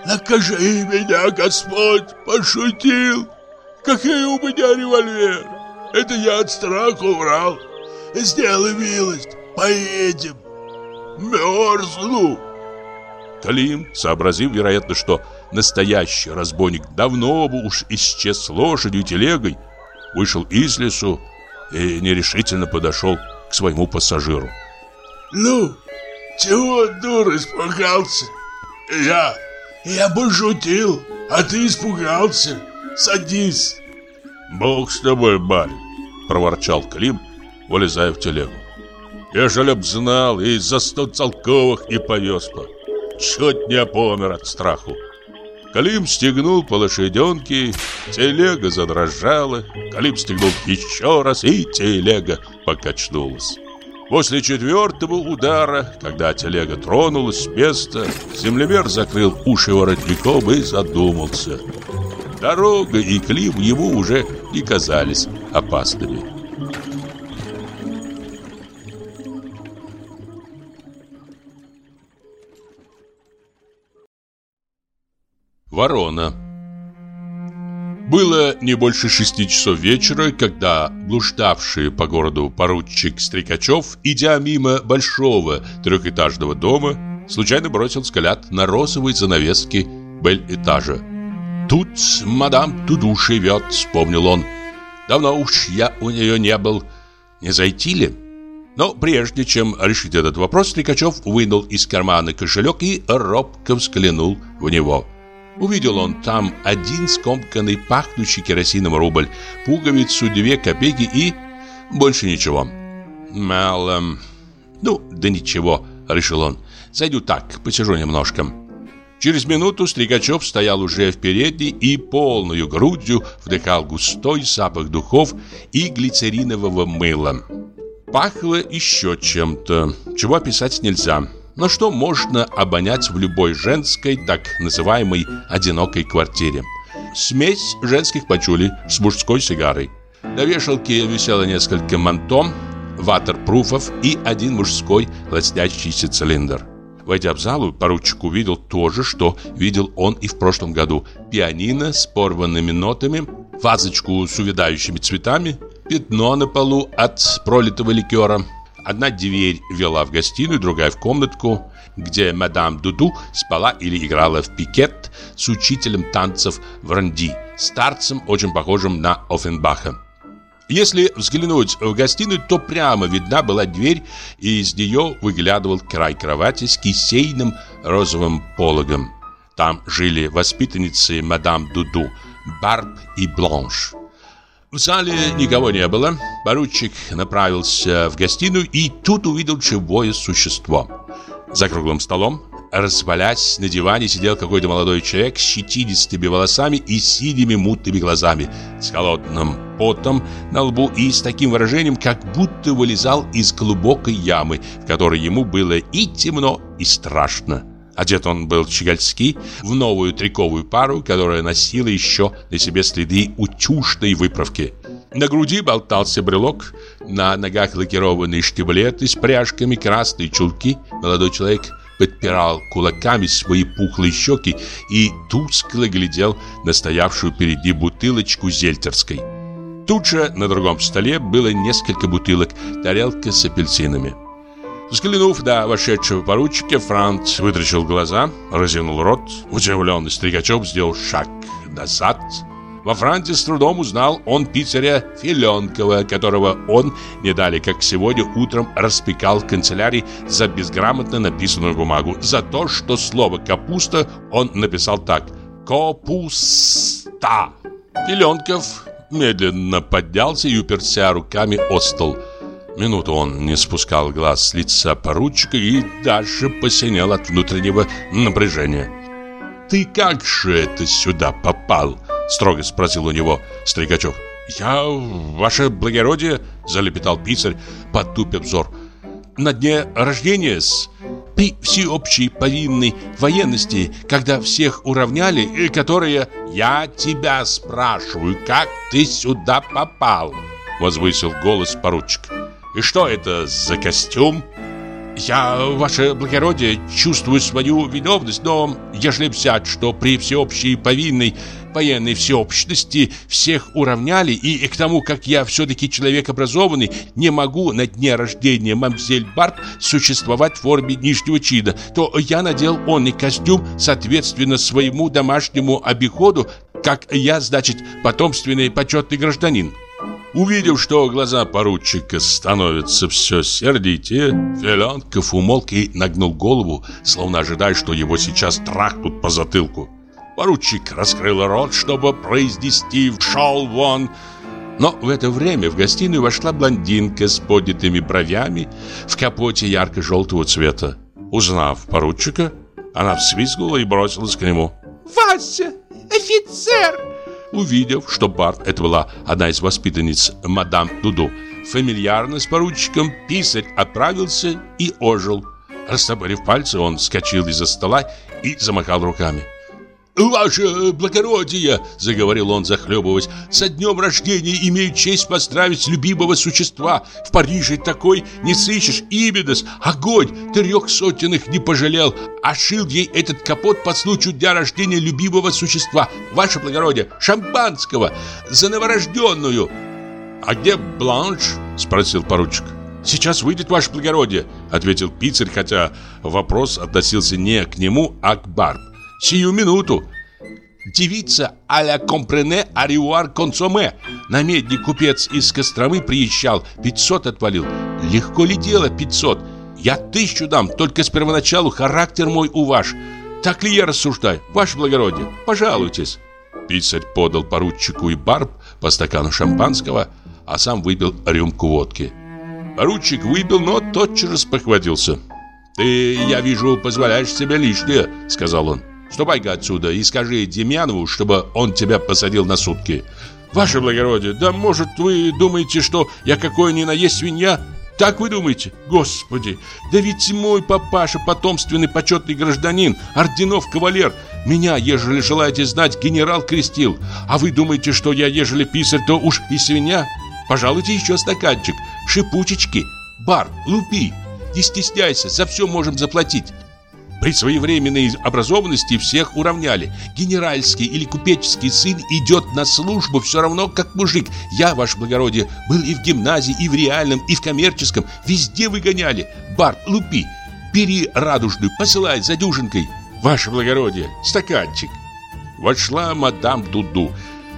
«Накажи меня, Господь, пошутил! Какой у меня револьвер! Это я от страха врал! Сделай милость, Поедем. Мерзну. Калим, сообразив, вероятно, что настоящий разбойник давно бы уж исчез с лошадью и телегой, вышел из лесу и нерешительно подошел к своему пассажиру. «Ну, чего, дур, испугался? Я, я бы шутил, а ты испугался. Садись». «Бог с тобой, барин», — проворчал Клим, вылезая в телегу. Ежели б знал, и за сто целковых не повез бы. Чуть не помер от страху. Калим стегнул по лошаденке, телега задрожала. Калим стегнул еще раз, и телега покачнулась. После четвертого удара, когда телега тронулась с места, землемер закрыл уши воротником и задумался. Дорога и Клим ему уже не казались опасными. Ворона Было не больше шести часов вечера, когда блуждавший по городу поручик Стрекачев, идя мимо большого трехэтажного дома, случайно бросил взгляд на розовые занавески бель-этажа. «Тут мадам Туду живет», — вспомнил он. «Давно уж я у нее не был. Не зайти ли?» Но прежде чем решить этот вопрос, Трекачев вынул из кармана кошелек и робко взглянул в него. Увидел он там один скомканный, пахнущий керосином рубль, пуговицу, две копейки и больше ничего. Мало. Ну, да ничего, решил он. Зайду так, посижу немножко. Через минуту Стригачев стоял уже в передней и полную грудью вдыхал густой запах духов и глицеринового мыла. Пахло еще чем-то, чего описать нельзя но что можно обонять в любой женской, так называемой одинокой квартире. Смесь женских пачулей с мужской сигарой. На вешалке висело несколько мантом, ватерпруфов и один мужской лоснящийся цилиндр. Войдя в залу, поручик увидел то же, что видел он и в прошлом году. Пианино с порванными нотами, вазочку с увядающими цветами, пятно на полу от пролитого ликера, Одна дверь вела в гостиную, другая в комнатку, где мадам Дуду спала или играла в пикет с учителем танцев Вранди, старцем, очень похожим на Оффенбаха. Если взглянуть в гостиную, то прямо видна была дверь, и из нее выглядывал край кровати с кисейным розовым пологом. Там жили воспитанницы мадам Дуду, Барб и Бланш. В зале никого не было. Поручик направился в гостиную и тут увидел живое существо. За круглым столом распалясь, на диване сидел какой-то молодой человек с щетинистыми волосами и синими мутными глазами, с холодным потом на лбу и с таким выражением, как будто вылезал из глубокой ямы, в которой ему было и темно, и страшно. Одет он был щегольски в новую триковую пару, которая носила еще на себе следы утюжной выправки. На груди болтался брелок, на ногах лакированные штиблеты с пряжками, красные чулки. Молодой человек подпирал кулаками свои пухлые щеки и тускло глядел на стоявшую перед ним бутылочку зельтерской. Тут же на другом столе было несколько бутылок, тарелка с апельсинами. Взглянув на вошедшего поручика, Франц вытрачил глаза, разинул рот. Удивленный Стригачев сделал шаг назад. Во Франции с трудом узнал он писаря Филенкова, которого он, не дали как сегодня утром, распекал в канцелярии за безграмотно написанную бумагу. За то, что слово «капуста» он написал так «копуста». Филенков медленно поднялся и уперся руками о стол. Минуту он не спускал глаз с лица поручика и даже посинел от внутреннего напряжения. «Ты как же это сюда попал?» Строго спросил у него Стригачев. «Я, ваше благородие», — залепетал писарь, потупив взор, «на дне рождения-с, при всеобщей повинной военности, когда всех уравняли, которые... Я тебя спрашиваю, как ты сюда попал?» Возвысил голос поручик. И что это за костюм? Я, ваше благородие, чувствую свою виновность, но ежели взять, что при всеобщей повинной военной всеобщности всех уравняли, и к тому, как я все-таки человек образованный, не могу на дне рождения мамзель Барт существовать в форме нижнего чина, то я надел он и костюм соответственно своему домашнему обиходу, как я, значит, потомственный почетный гражданин. Увидев, что глаза поручика становятся все сердитее, Филенков умолк и нагнул голову, словно ожидая, что его сейчас трахнут по затылку. Поручик раскрыл рот, чтобы произнести «Шел вон!», но в это время в гостиную вошла блондинка с поднятыми бровями в капоте ярко-желтого цвета. Узнав поручика, она взвизгнула и бросилась к нему. «Вася, офицер!» Увидев, что Барт это была одна из воспитанниц мадам Дуду, фамильярно с поручиком писарь отправился и ожил. Растопырив пальцы, он вскочил из-за стола и замахал руками. «Ваше благородие!» — заговорил он, захлебываясь. «Со днем рождения имею честь поздравить любимого существа. В Париже такой не сыщешь. Имидос, огонь, трех сотенных не пожалел, а шил ей этот капот по случаю дня рождения любимого существа. Ваше благородие, шампанского, за новорожденную!» «А где Бланш?» — спросил поручик. «Сейчас выйдет ваше благородие», — ответил пиццарь, хотя вопрос относился не к нему, а к Барб. Сию минуту. Девица а-ля компрене ариуар консоме. Намедник купец из Костромы приезжал, 500 отвалил. Легко ли дело 500? Я тысячу дам, только с первоначалу характер мой у ваш. Так ли я рассуждаю? Ваше благородие, пожалуйтесь. Писарь подал поручику и барб по стакану шампанского, а сам выпил рюмку водки. Поручик выпил, но тотчас похватился. «Ты, я вижу, позволяешь себе лишнее», — сказал он. Ступай-ка отсюда и скажи Демьянову, чтобы он тебя посадил на сутки. Ваше благородие, да может вы думаете, что я какой ни на есть свинья? Так вы думаете? Господи, да ведь мой папаша потомственный почетный гражданин, орденов кавалер. Меня, ежели желаете знать, генерал крестил. А вы думаете, что я, ежели писарь, то уж и свинья? Пожалуйте еще стаканчик, шипучечки, бар, лупи. Не стесняйся, за все можем заплатить. При своевременной образованности всех уравняли. Генеральский или купеческий сын идет на службу все равно, как мужик. Я, ваше благородие, был и в гимназии, и в реальном, и в коммерческом. Везде выгоняли. Барт, лупи, бери радужную, посылай за дюжинкой. Ваше благородие, стаканчик. Вошла мадам Дуду.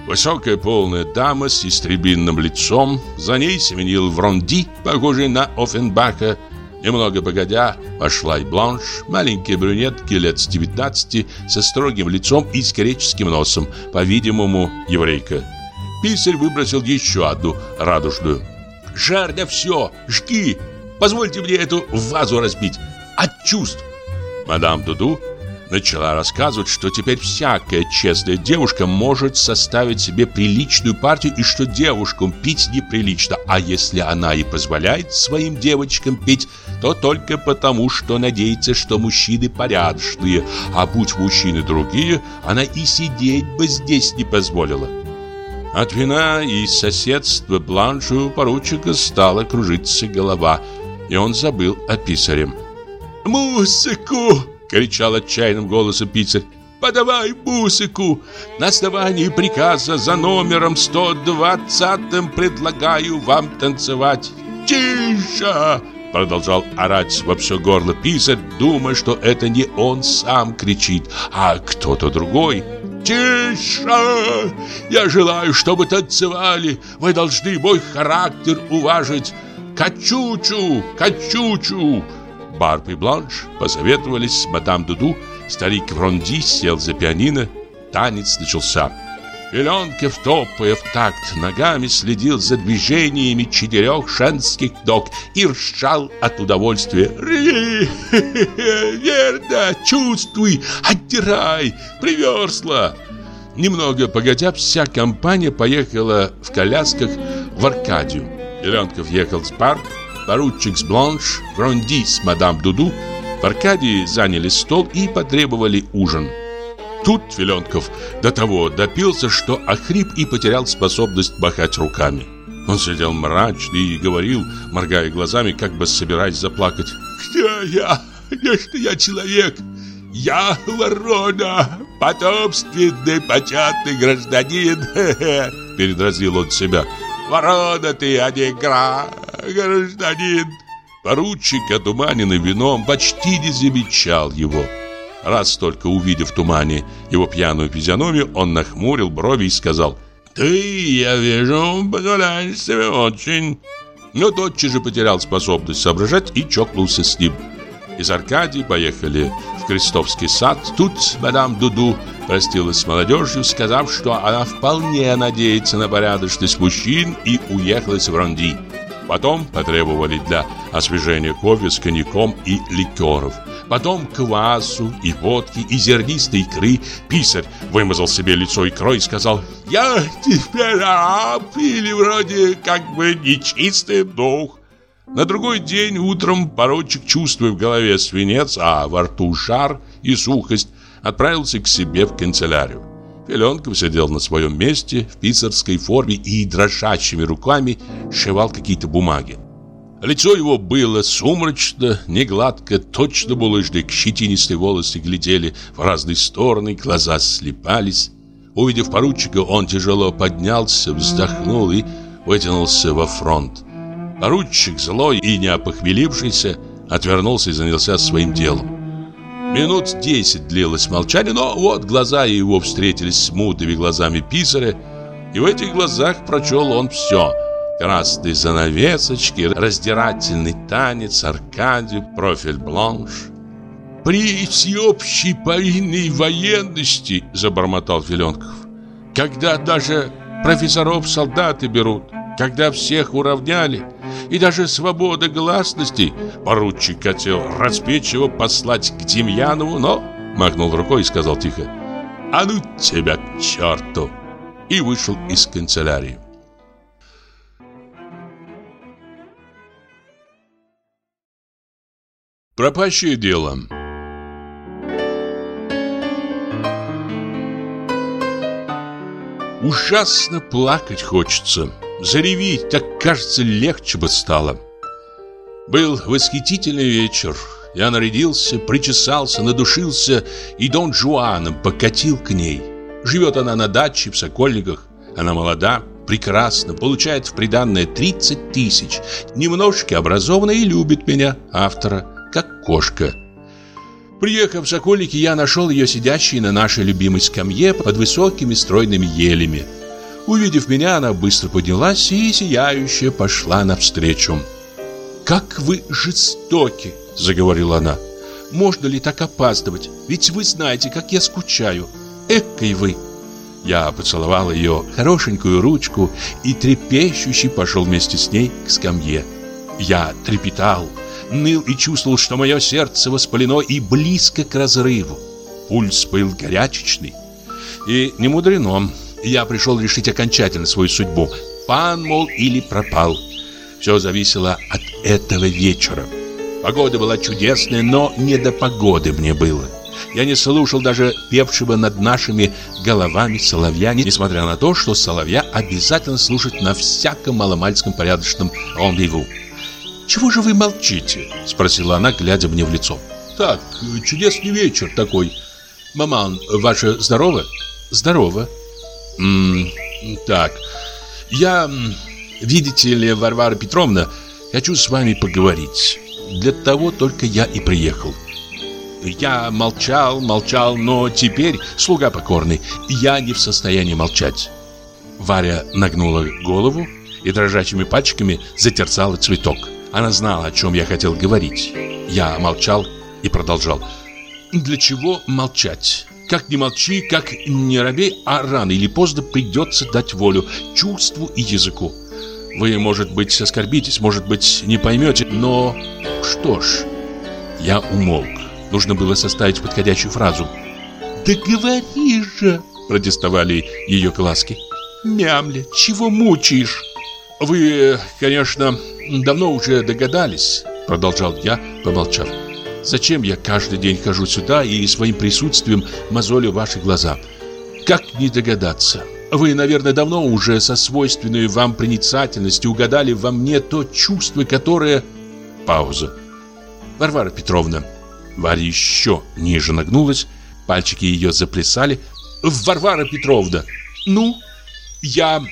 Высокая полная дама с истребинным лицом. За ней семенил Вронди, похожий на Оффенбаха. Немного погодя, вошла и Бланш, маленькая брюнетка лет с 19, со строгим лицом и с греческим носом, по-видимому, еврейка. Писарь выбросил еще одну радужную. «Жарня все! Жги! Позвольте мне эту вазу разбить! От чувств!» Мадам Дуду начала рассказывать, что теперь всякая честная девушка может составить себе приличную партию и что девушкам пить неприлично, а если она и позволяет своим девочкам пить, то только потому, что надеется, что мужчины порядочные, а будь мужчины другие, она и сидеть бы здесь не позволила. От вина и соседства Бланшу поручика стала кружиться голова, и он забыл о писаре. «Музыку!» — кричал отчаянным голосом писарь. «Подавай музыку! На основании приказа за номером 120 предлагаю вам танцевать!» «Тише!» — продолжал орать во все горло писарь, думая, что это не он сам кричит, а кто-то другой. «Тише! Я желаю, чтобы танцевали! Вы должны мой характер уважить! Качучу! Качучу!» Барб и Бланш посоветовались с мадам Дуду, старик Вронди сел за пианино, танец начался. Филенков, топая в такт ногами, следил за движениями четырех женских ног и ржал от удовольствия. «Ри! Верно! Чувствуй! Оттирай! Приверсла!» Немного погодя, вся компания поехала в колясках в Аркадию. Филенков ехал с Барб, поручик с Бланш, Гронди с мадам Дуду Аркадии заняли стол и потребовали ужин. Тут Филенков до того допился, что охрип и потерял способность махать руками. Он сидел мрачный и говорил, моргая глазами, как бы собираясь заплакать. «Кто я? Что я человек? Я ворона, потомственный, початный гражданин!» Передразил он себя. «Ворона ты, а не гра, гражданин!» Поручик, отуманенный вином, почти не замечал его. Раз только увидев в тумане его пьяную физиономию, он нахмурил брови и сказал «Ты, я вижу, позволяешь себе очень». Но тотчас же потерял способность соображать и чокнулся с ним. Из Аркадии поехали Крестовский сад. Тут мадам Дуду простилась с молодежью, сказав, что она вполне надеется на порядочность мужчин и уехала в Ронди. Потом потребовали для освежения кофе с коньяком и ликеров. Потом квасу и водки, и зернистой икры. Писарь вымазал себе лицо икрой и сказал «Я теперь раб или вроде как бы нечистый дух». На другой день утром поручик, чувствуя в голове свинец, а во рту жар и сухость, отправился к себе в канцелярию. Филенков сидел на своем месте в писарской форме и дрожащими руками сшивал какие-то бумаги. Лицо его было сумрачно, негладко, точно булыжник, щетинистые волосы глядели в разные стороны, глаза слепались. Увидев поручика, он тяжело поднялся, вздохнул и вытянулся во фронт. Поручик, злой и не опохмелившийся, отвернулся и занялся своим делом. Минут десять длилось молчание, но вот глаза его встретились с мутными глазами писаря, и в этих глазах прочел он все. Красные занавесочки, раздирательный танец, Аркадию, профиль бланш. «При всеобщей повинной военности», — забормотал Филенков, «когда даже профессоров солдаты берут, когда всех уравняли, и даже свобода гласности, поручик хотел распечь его, послать к Демьянову, но махнул рукой и сказал тихо, «А ну тебя к черту!» и вышел из канцелярии. Пропащее дело Ужасно плакать хочется Зареветь, так кажется, легче бы стало. Был восхитительный вечер. Я нарядился, причесался, надушился и Дон Жуаном покатил к ней. Живет она на даче в Сокольниках. Она молода, прекрасна, получает в приданное 30 тысяч. Немножко образована и любит меня, автора, как кошка. Приехав в Сокольники, я нашел ее сидящей на нашей любимой скамье под высокими стройными елями. Увидев меня, она быстро поднялась и сияющая пошла навстречу. «Как вы жестоки!» – заговорила она. «Можно ли так опаздывать? Ведь вы знаете, как я скучаю. Эккой вы!» Я поцеловал ее хорошенькую ручку и трепещущий пошел вместе с ней к скамье. Я трепетал, ныл и чувствовал, что мое сердце воспалено и близко к разрыву. Пульс был горячечный. И не мудрено. Я пришел решить окончательно свою судьбу. Пан, мол, или пропал. Все зависело от этого вечера. Погода была чудесная, но не до погоды мне было. Я не слушал даже певшего над нашими головами соловья, несмотря на то, что соловья обязательно слушать на всяком маломальском порядочном рандеву. «Чего же вы молчите?» – спросила она, глядя мне в лицо. «Так, чудесный вечер такой. Маман, ваша здорова?» «Здорова». «М -м, «Так, я, видите ли, Варвара Петровна, хочу с вами поговорить. Для того только я и приехал». Я молчал, молчал, но теперь, слуга покорный, я не в состоянии молчать. Варя нагнула голову и дрожащими пальчиками затерцала цветок. Она знала, о чем я хотел говорить. Я молчал и продолжал. Для чего молчать? Как не молчи, как не робей, а рано или поздно придется дать волю чувству и языку. Вы, может быть, оскорбитесь, может быть, не поймете, но что ж, я умолк. Нужно было составить подходящую фразу. «Да говори же!» – протестовали ее глазки. «Мямля, чего мучаешь?» «Вы, конечно, давно уже догадались», – продолжал я, помолчав. «Зачем я каждый день хожу сюда и своим присутствием мозолю ваши глаза? Как не догадаться?» Вы, наверное, давно уже со свойственной вам проницательностью угадали во мне то чувство, которое... Пауза. Варвара Петровна, Варя еще ниже нагнулась, пальчики ее заплясали. «Варвара Петровна, ну, я...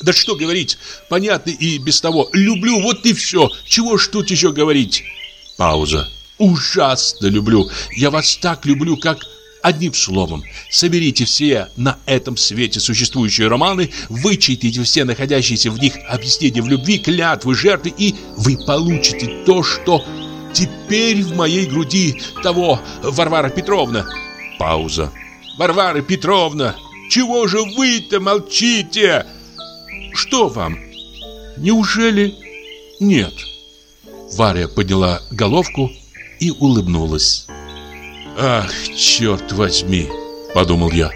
Да что говорить, понятно и без того. Люблю, вот и все. Чего ж тут еще говорить?» Пауза. «Ужасно люблю. Я вас так люблю, как...» Одним словом, соберите все на этом свете существующие романы, вычитайте все находящиеся в них объяснения в любви, клятвы, жертвы, и вы получите то, что Теперь в моей груди того Варвара Петровна. Пауза. Варвара Петровна, чего же вы-то молчите? Что вам? Неужели нет? Варя подняла головку и улыбнулась. Ах, черт возьми, подумал я.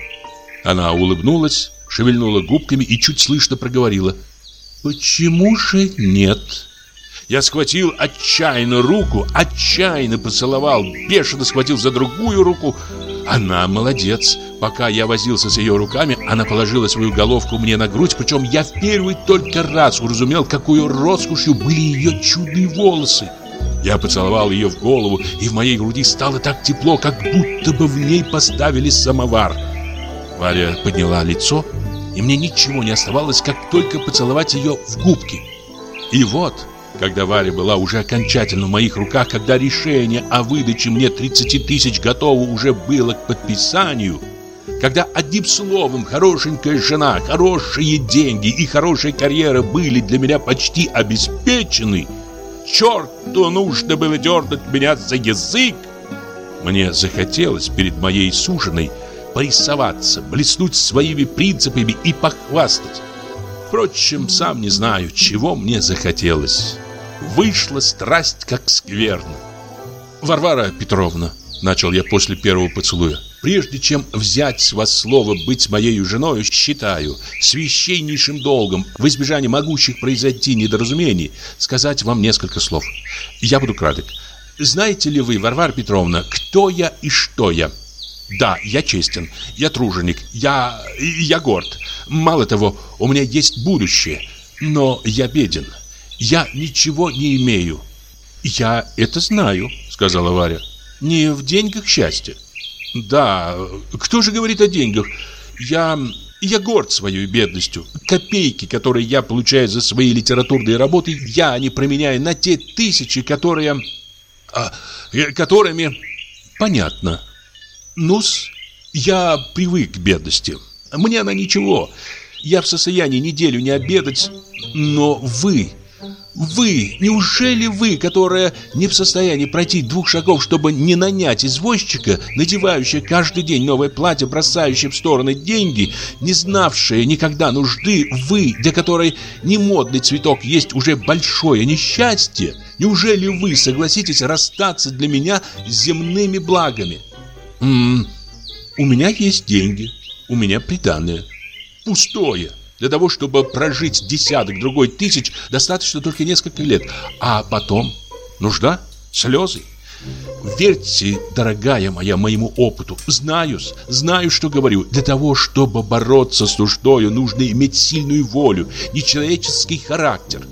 Она улыбнулась, шевельнула губками и чуть слышно проговорила: "Почему же нет?" Я схватил отчаянно руку, отчаянно поцеловал, бешено схватил за другую руку. Она молодец. Пока я возился с ее руками, она положила свою головку мне на грудь, причем я в первый только раз уразумел, какую роскошью были ее чудные волосы. Я поцеловал ее в голову, и в моей груди стало так тепло, как будто бы в ней поставили самовар. Варя подняла лицо, и мне ничего не оставалось, как только поцеловать ее в губки. И вот когда Варя была уже окончательно в моих руках, когда решение о выдаче мне 30 тысяч готово уже было к подписанию, когда одним словом хорошенькая жена, хорошие деньги и хорошая карьера были для меня почти обеспечены, черту нужно было дернуть меня за язык. Мне захотелось перед моей суженой порисоваться, блеснуть своими принципами и похвастать. Впрочем, сам не знаю, чего мне захотелось вышла страсть как скверно. Варвара Петровна, начал я после первого поцелуя, прежде чем взять с вас слово быть моей женой, считаю священнейшим долгом, в избежание могущих произойти недоразумений, сказать вам несколько слов. Я буду краток. Знаете ли вы, Варвара Петровна, кто я и что я? Да, я честен, я труженик, я... я горд. Мало того, у меня есть будущее, но я беден. Я ничего не имею. Я это знаю, сказала Варя. Не в деньгах счастье. Да, кто же говорит о деньгах? Я я горд своей бедностью. Копейки, которые я получаю за свои литературные работы, я не променяю на те тысячи, которые а, которыми понятно. Нус, я привык к бедности. Мне она ничего. Я в состоянии неделю не обедать, но вы Вы, неужели вы, которая не в состоянии пройти двух шагов, чтобы не нанять извозчика, надевающая каждый день новое платье, бросающее в стороны деньги, не знавшая никогда нужды, вы, для которой не модный цветок есть уже большое несчастье, неужели вы согласитесь расстаться для меня с земными благами? М -м, у меня есть деньги, у меня приданное. Пустое. Для того, чтобы прожить десяток другой тысяч, достаточно только несколько лет. А потом нужда, слезы. Верьте, дорогая моя, моему опыту. Знаю, знаю, что говорю. Для того, чтобы бороться с нуждою, нужно иметь сильную волю, нечеловеческий характер.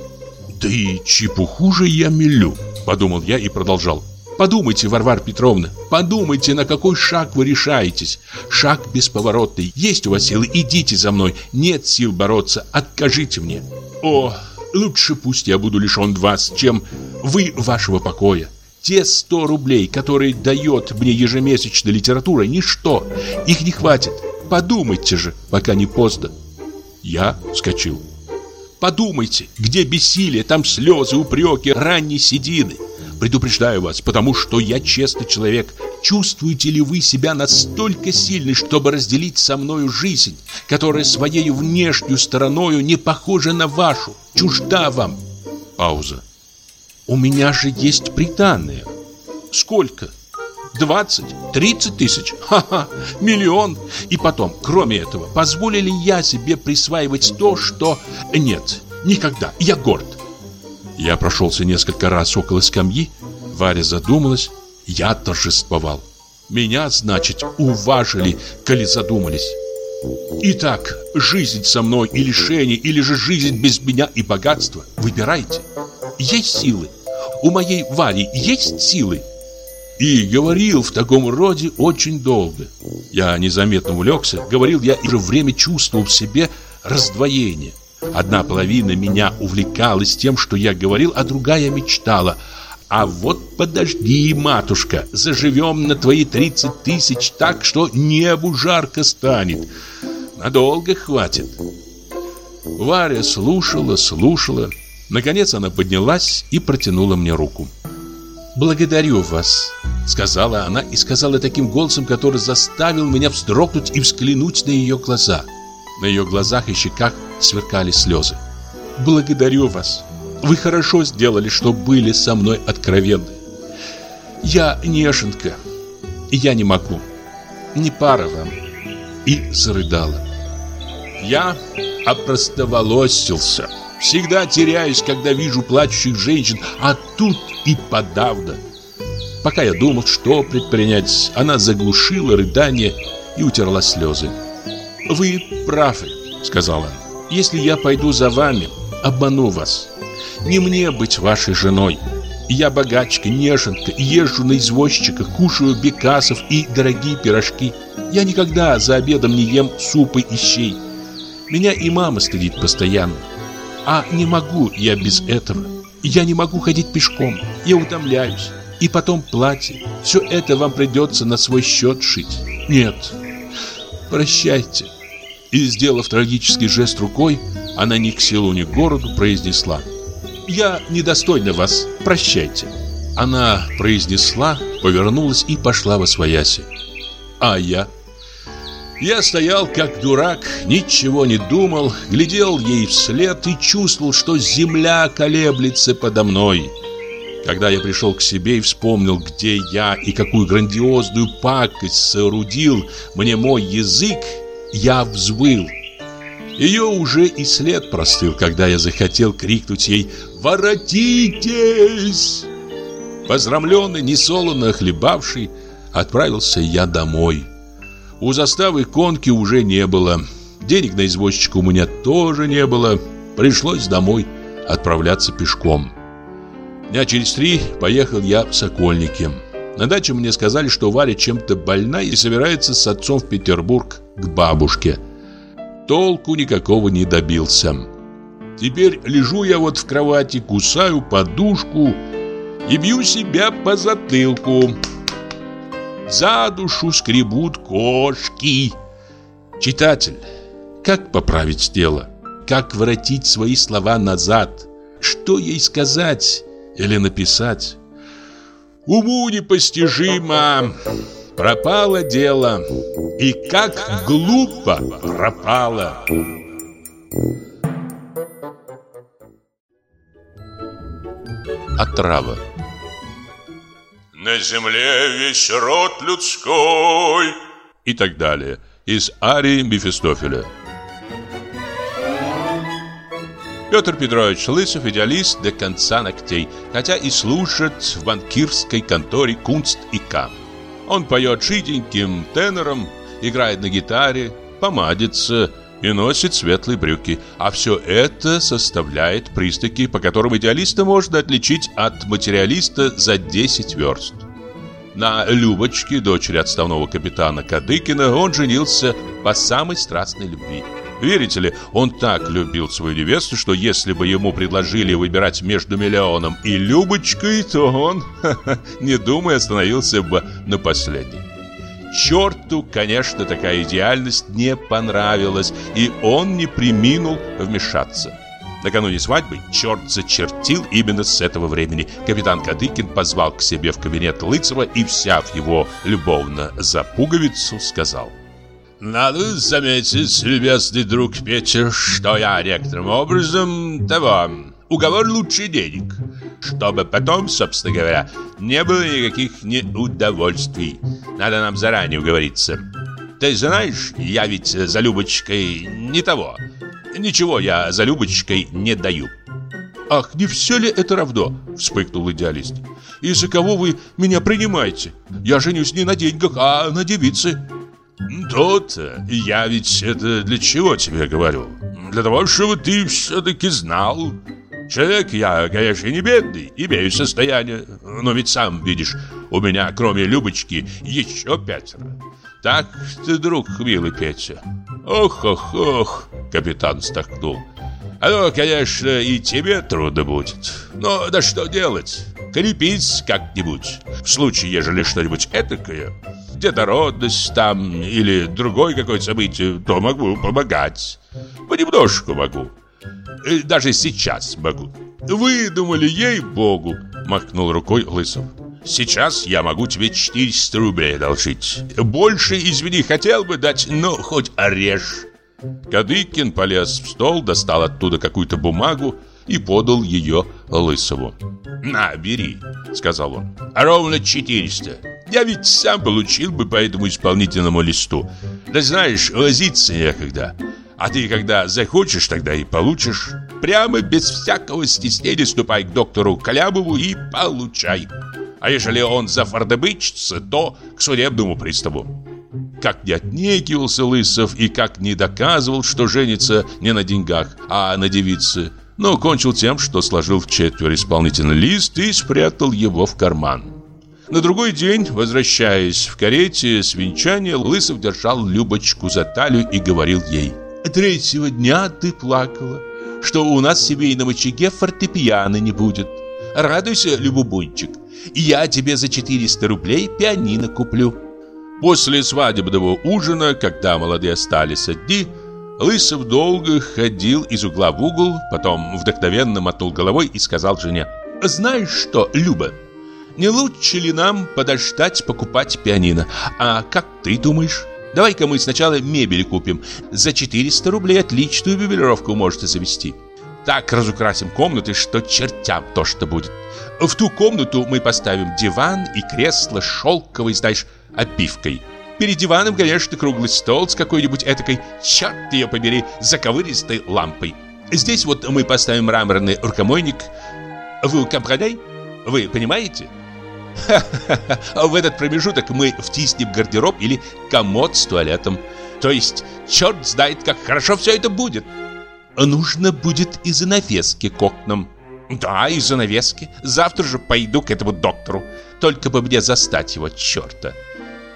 Да и чепуху же я мелю, подумал я и продолжал. Подумайте, Варвара Петровна, подумайте, на какой шаг вы решаетесь. Шаг бесповоротный. Есть у вас силы, идите за мной. Нет сил бороться, откажите мне. О, лучше пусть я буду лишен вас, чем вы вашего покоя. Те 100 рублей, которые дает мне ежемесячная литература, ничто. Их не хватит. Подумайте же, пока не поздно. Я вскочил. Подумайте, где бессилие, там слезы, упреки, ранние седины. Предупреждаю вас, потому что я честный человек. Чувствуете ли вы себя настолько сильной, чтобы разделить со мною жизнь, которая своей внешней стороною не похожа на вашу, чужда вам? Пауза. У меня же есть приданное. Сколько? 20, 30 тысяч, ха-ха, миллион. И потом, кроме этого, позволили ли я себе присваивать то, что... Нет, никогда, я горд. Я прошелся несколько раз около скамьи. Варя задумалась. Я торжествовал. Меня, значит, уважили, коли задумались. Итак, жизнь со мной и лишение, или же жизнь без меня и богатства. Выбирайте. Есть силы. У моей Вари есть силы. И говорил в таком роде очень долго. Я незаметно увлекся, говорил я и же время чувствовал в себе раздвоение. Одна половина меня увлекалась тем, что я говорил, а другая мечтала. А вот подожди, матушка, заживем на твои 30 тысяч так, что небу жарко станет. Надолго хватит. Варя слушала, слушала. Наконец она поднялась и протянула мне руку. «Благодарю вас», — сказала она и сказала таким голосом, который заставил меня вздрогнуть и взглянуть на ее глаза. На ее глазах и щеках сверкали слезы. «Благодарю вас. Вы хорошо сделали, что были со мной откровенны. Я неженка, и я не могу. Не пара вам». И зарыдала. Я опростоволосился. Всегда теряюсь, когда вижу плачущих женщин, а тут и подавно. Пока я думал, что предпринять, она заглушила рыдание и утерла слезы. «Вы правы», — сказала она. Если я пойду за вами, обману вас. Не мне быть вашей женой. Я богачка, неженка, езжу на извозчиках, кушаю бекасов и дорогие пирожки. Я никогда за обедом не ем супы и щей. Меня и мама стыдит постоянно. А не могу я без этого. Я не могу ходить пешком. Я утомляюсь. И потом платье. Все это вам придется на свой счет шить. Нет. Прощайте. И, сделав трагический жест рукой, она ни к селу, ни к городу произнесла «Я недостойна вас, прощайте». Она произнесла, повернулась и пошла во свояси. А я? Я стоял как дурак, ничего не думал, глядел ей вслед и чувствовал, что земля колеблется подо мной. Когда я пришел к себе и вспомнил, где я и какую грандиозную пакость соорудил мне мой язык, я взвыл. Ее уже и след простыл, когда я захотел крикнуть ей «Воротитесь!». Позрамленный, несолоно хлебавший, отправился я домой. У заставы конки уже не было. Денег на извозчика у меня тоже не было. Пришлось домой отправляться пешком. Дня через три поехал я в Сокольники. На даче мне сказали, что Варя чем-то больна и собирается с отцом в Петербург к бабушке. Толку никакого не добился. Теперь лежу я вот в кровати, кусаю подушку и бью себя по затылку. За душу скребут кошки. Читатель, как поправить дело? Как воротить свои слова назад? Что ей сказать или написать? Уму непостижимо. Пропало дело. И как глупо пропало. Отрава. На земле весь род людской. И так далее. Из арии Мефистофеля. Петр Петрович Лысов идеалист до конца ногтей, хотя и служит в банкирской конторе Кунст и К. Он поет жиденьким тенором, играет на гитаре, помадится и носит светлые брюки. А все это составляет признаки, по которым идеалиста можно отличить от материалиста за 10 верст. На Любочке, дочери отставного капитана Кадыкина, он женился по самой страстной любви. Верите ли, он так любил свою невесту, что если бы ему предложили выбирать между миллионом и Любочкой, то он, не думая, остановился бы на последней. Черту, конечно, такая идеальность не понравилась, и он не приминул вмешаться. Накануне свадьбы черт зачертил именно с этого времени. Капитан Кадыкин позвал к себе в кабинет Лыцева и, взяв его любовно за пуговицу, сказал надо заметить, любезный друг Петя, что я некоторым образом того, уговор лучше денег, чтобы потом, собственно говоря, не было никаких неудовольствий. Надо нам заранее уговориться. Ты знаешь, я ведь за Любочкой не того. Ничего я за Любочкой не даю. Ах, не все ли это равно? Вспыхнул идеалист. Из-за кого вы меня принимаете? Я женюсь не на деньгах, а на девице. Тот, я ведь это для чего тебе говорю? Для того, чтобы ты все-таки знал. Человек я, конечно, не бедный, имею состояние, но ведь сам видишь, у меня, кроме Любочки, еще пятеро. Так ты, друг, милый Петя. Ох, ох, ох, капитан вздохнул. Ну, конечно, и тебе трудно будет. Но да что делать? Крепись как-нибудь. В случае, ежели что-нибудь этакое, детородность там или другое какое-то событие, то могу помогать. Понемножку могу. Э, даже сейчас могу. Вы думали, ей-богу, махнул рукой Лысов. Сейчас я могу тебе 400 рублей одолжить. Больше, извини, хотел бы дать, но хоть орежь. Кадыкин полез в стол, достал оттуда какую-то бумагу и подал ее Лысову. «На, бери», — сказал он. «Ровно 400. Я ведь сам получил бы по этому исполнительному листу. Да знаешь, возиться некогда. А ты, когда захочешь, тогда и получишь. Прямо без всякого стеснения ступай к доктору Калябову и получай. А если он зафардобычится, то к судебному приставу. Как не отнекивался Лысов и как не доказывал, что женится не на деньгах, а на девице, но кончил тем, что сложил в четверо исполнительный лист и спрятал его в карман. На другой день, возвращаясь в карете с венчания, Лысов держал Любочку за талию и говорил ей «Третьего дня ты плакала, что у нас в семейном очаге фортепиано не будет. Радуйся, Любубунчик, я тебе за 400 рублей пианино куплю». После свадебного ужина, когда молодые остались одни, Лысов долго ходил из угла в угол, потом вдохновенно мотнул головой и сказал жене «Знаешь что, Люба, не лучше ли нам подождать покупать пианино? А как ты думаешь?» Давай-ка мы сначала мебель купим. За 400 рублей отличную мебелировку можете завести. Так разукрасим комнаты, что чертям то, что будет. В ту комнату мы поставим диван и кресло шелковой, знаешь, обивкой. Перед диваном, конечно, круглый стол с какой-нибудь этакой, черт ее побери, заковыристой лампой. Здесь вот мы поставим мраморный рукомойник. Вы компрадай? Вы понимаете? Ха-ха-ха. В этот промежуток мы втиснем гардероб или комод с туалетом. То есть, черт знает, как хорошо все это будет. Нужно будет и занавески к окнам. Да, и занавески. Завтра же пойду к этому доктору. Только бы мне застать его, черта.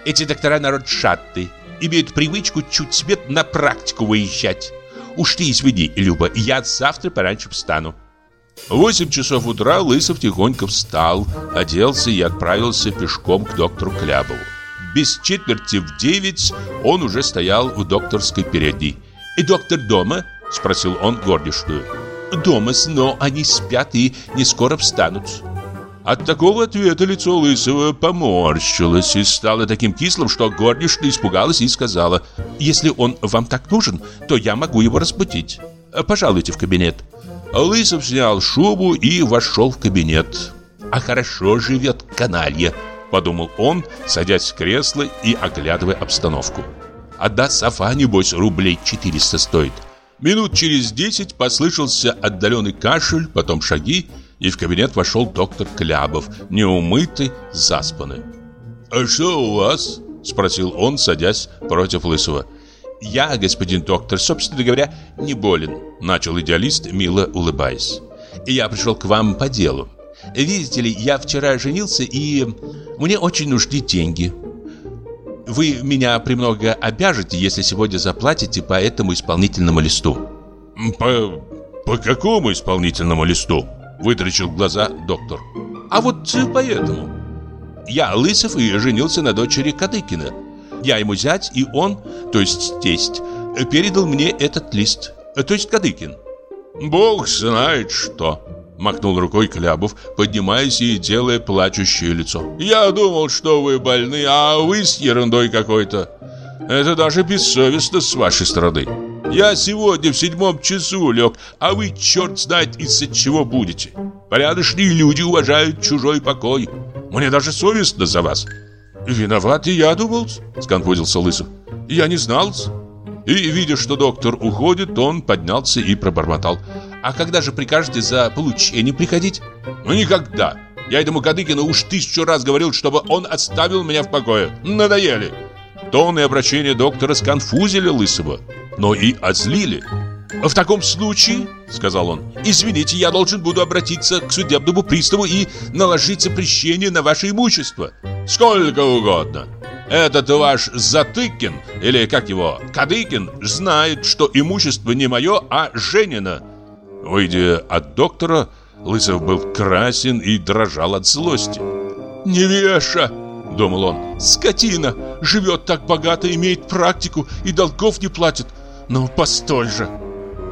Эти доктора народ шатный, имеют привычку чуть свет на практику выезжать. Уж ты извини, Люба, я завтра пораньше встану. В 8 часов утра Лысов тихонько встал, оделся и отправился пешком к доктору Клябову. Без четверти в девять он уже стоял в докторской передней. «И доктор дома?» – спросил он горничную. дома, но они спят и не скоро встанут. От такого ответа лицо Лысого поморщилось и стало таким кислым, что горничная испугалась и сказала, «Если он вам так нужен, то я могу его разбудить. Пожалуйте в кабинет». Лысов снял шубу и вошел в кабинет. «А хорошо живет каналья», — подумал он, садясь в кресло и оглядывая обстановку. «Одна софа, небось, рублей 400 стоит». Минут через десять послышался отдаленный кашель, потом шаги, и в кабинет вошел доктор Клябов, неумытый, заспанный. «А что у вас?» – спросил он, садясь против Лысого. «Я, господин доктор, собственно говоря, не болен», – начал идеалист, мило улыбаясь. «Я пришел к вам по делу. Видите ли, я вчера женился, и мне очень нужны деньги. Вы меня премного обяжете, если сегодня заплатите по этому исполнительному листу. По, по какому исполнительному листу? Вытрачил глаза доктор. А вот поэтому. Я Лысов и женился на дочери Кадыкина. Я ему зять, и он, то есть тесть, передал мне этот лист, то есть Кадыкин. Бог знает что. Махнул рукой Клябов, поднимаясь и делая плачущее лицо. «Я думал, что вы больны, а вы с ерундой какой-то. Это даже бессовестно с вашей стороны. Я сегодня в седьмом часу лег, а вы черт знает из-за чего будете. Порядочные люди уважают чужой покой. Мне даже совестно за вас». «Виноват и я думал», — сконфузился Лысов. «Я не знал». И, видя, что доктор уходит, он поднялся и пробормотал. А когда же прикажете за получение приходить? Ну никогда. Я этому Кадыкину уж тысячу раз говорил, чтобы он оставил меня в покое. Надоели. Тон и обращение доктора сконфузили Лысого, но и озлили. «В таком случае, — сказал он, — извините, я должен буду обратиться к судебному приставу и наложить запрещение на ваше имущество». «Сколько угодно. Этот ваш Затыкин, или как его, Кадыкин, знает, что имущество не мое, а Женина. Выйдя от доктора, Лысов был красен и дрожал от злости. «Невеша!» — думал он. «Скотина! Живет так богато, имеет практику и долгов не платит. Ну, постой же!»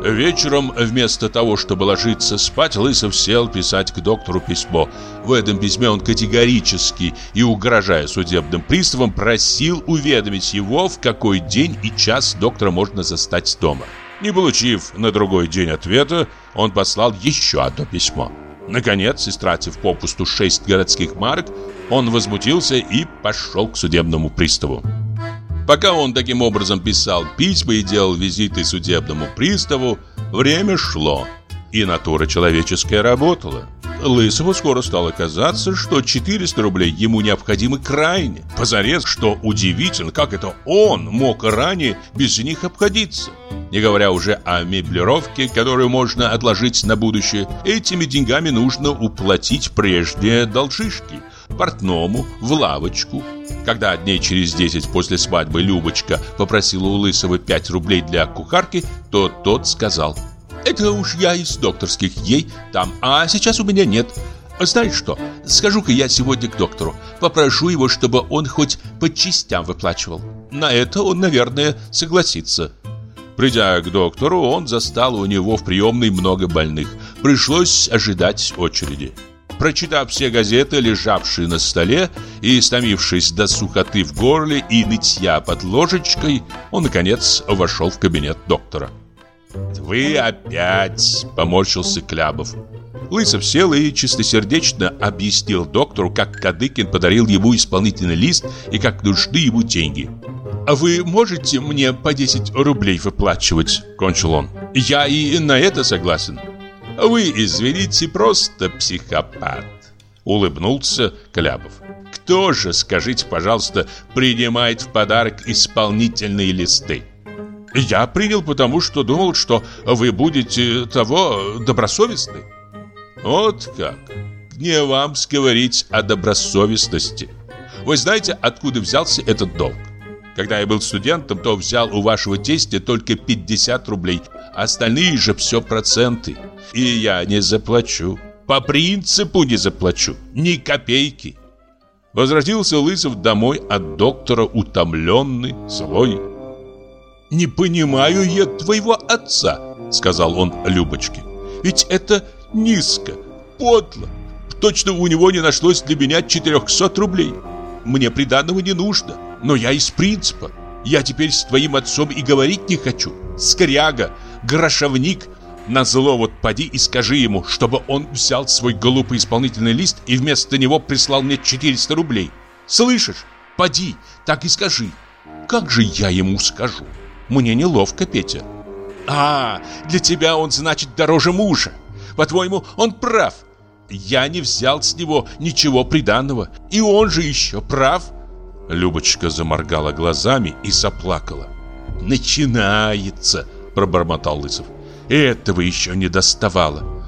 Вечером, вместо того, чтобы ложиться спать, Лысов сел писать к доктору письмо. В этом письме он категорически и угрожая судебным приставам просил уведомить его, в какой день и час доктора можно застать дома. Не получив на другой день ответа, он послал еще одно письмо. Наконец, истратив попусту шесть городских марок, он возмутился и пошел к судебному приставу. Пока он таким образом писал письма и делал визиты судебному приставу, время шло, и натура человеческая работала. Лысову скоро стало казаться, что 400 рублей ему необходимы крайне. Позарез, что удивительно, как это он мог ранее без них обходиться. Не говоря уже о меблировке, которую можно отложить на будущее, этими деньгами нужно уплатить прежние должишки портному, в лавочку. Когда дней через 10 после свадьбы Любочка попросила у Лысого 5 рублей для кухарки, то тот сказал – это уж я из докторских ей там, а сейчас у меня нет. Знаешь что, скажу-ка я сегодня к доктору. Попрошу его, чтобы он хоть по частям выплачивал. На это он, наверное, согласится. Придя к доктору, он застал у него в приемной много больных. Пришлось ожидать очереди. Прочитав все газеты, лежавшие на столе, и стомившись до сухоты в горле и нытья под ложечкой, он, наконец, вошел в кабинет доктора. «Вы опять!» – поморщился Клябов. Лысов сел и чистосердечно объяснил доктору, как Кадыкин подарил ему исполнительный лист и как нужны ему деньги. «А вы можете мне по 10 рублей выплачивать?» – кончил он. «Я и на это согласен». «Вы, извините, просто психопат», – улыбнулся Клябов. «Кто же, скажите, пожалуйста, принимает в подарок исполнительные листы?» Я принял, потому что думал, что вы будете того добросовестны. Вот как. Не вам говорить о добросовестности. Вы знаете, откуда взялся этот долг? Когда я был студентом, то взял у вашего тестя только 50 рублей, остальные же все проценты. И я не заплачу. По принципу не заплачу. Ни копейки. Возвратился Лысов домой от доктора утомленный, злой, «Не понимаю я твоего отца», — сказал он Любочке. Ведь это низко, подло. Точно у него не нашлось для меня 400 рублей. Мне приданного не нужно, но я из принципа. Я теперь с твоим отцом и говорить не хочу. Скряга, грошовник. На зло вот поди и скажи ему, чтобы он взял свой глупый исполнительный лист и вместо него прислал мне 400 рублей. Слышишь? Поди, так и скажи. Как же я ему скажу? Мне неловко, Петя. А, для тебя он значит дороже мужа. По-твоему, он прав. Я не взял с него ничего приданного, и он же еще прав. Любочка заморгала глазами и заплакала. «Начинается!» – пробормотал Лысов. «Этого еще не доставало!»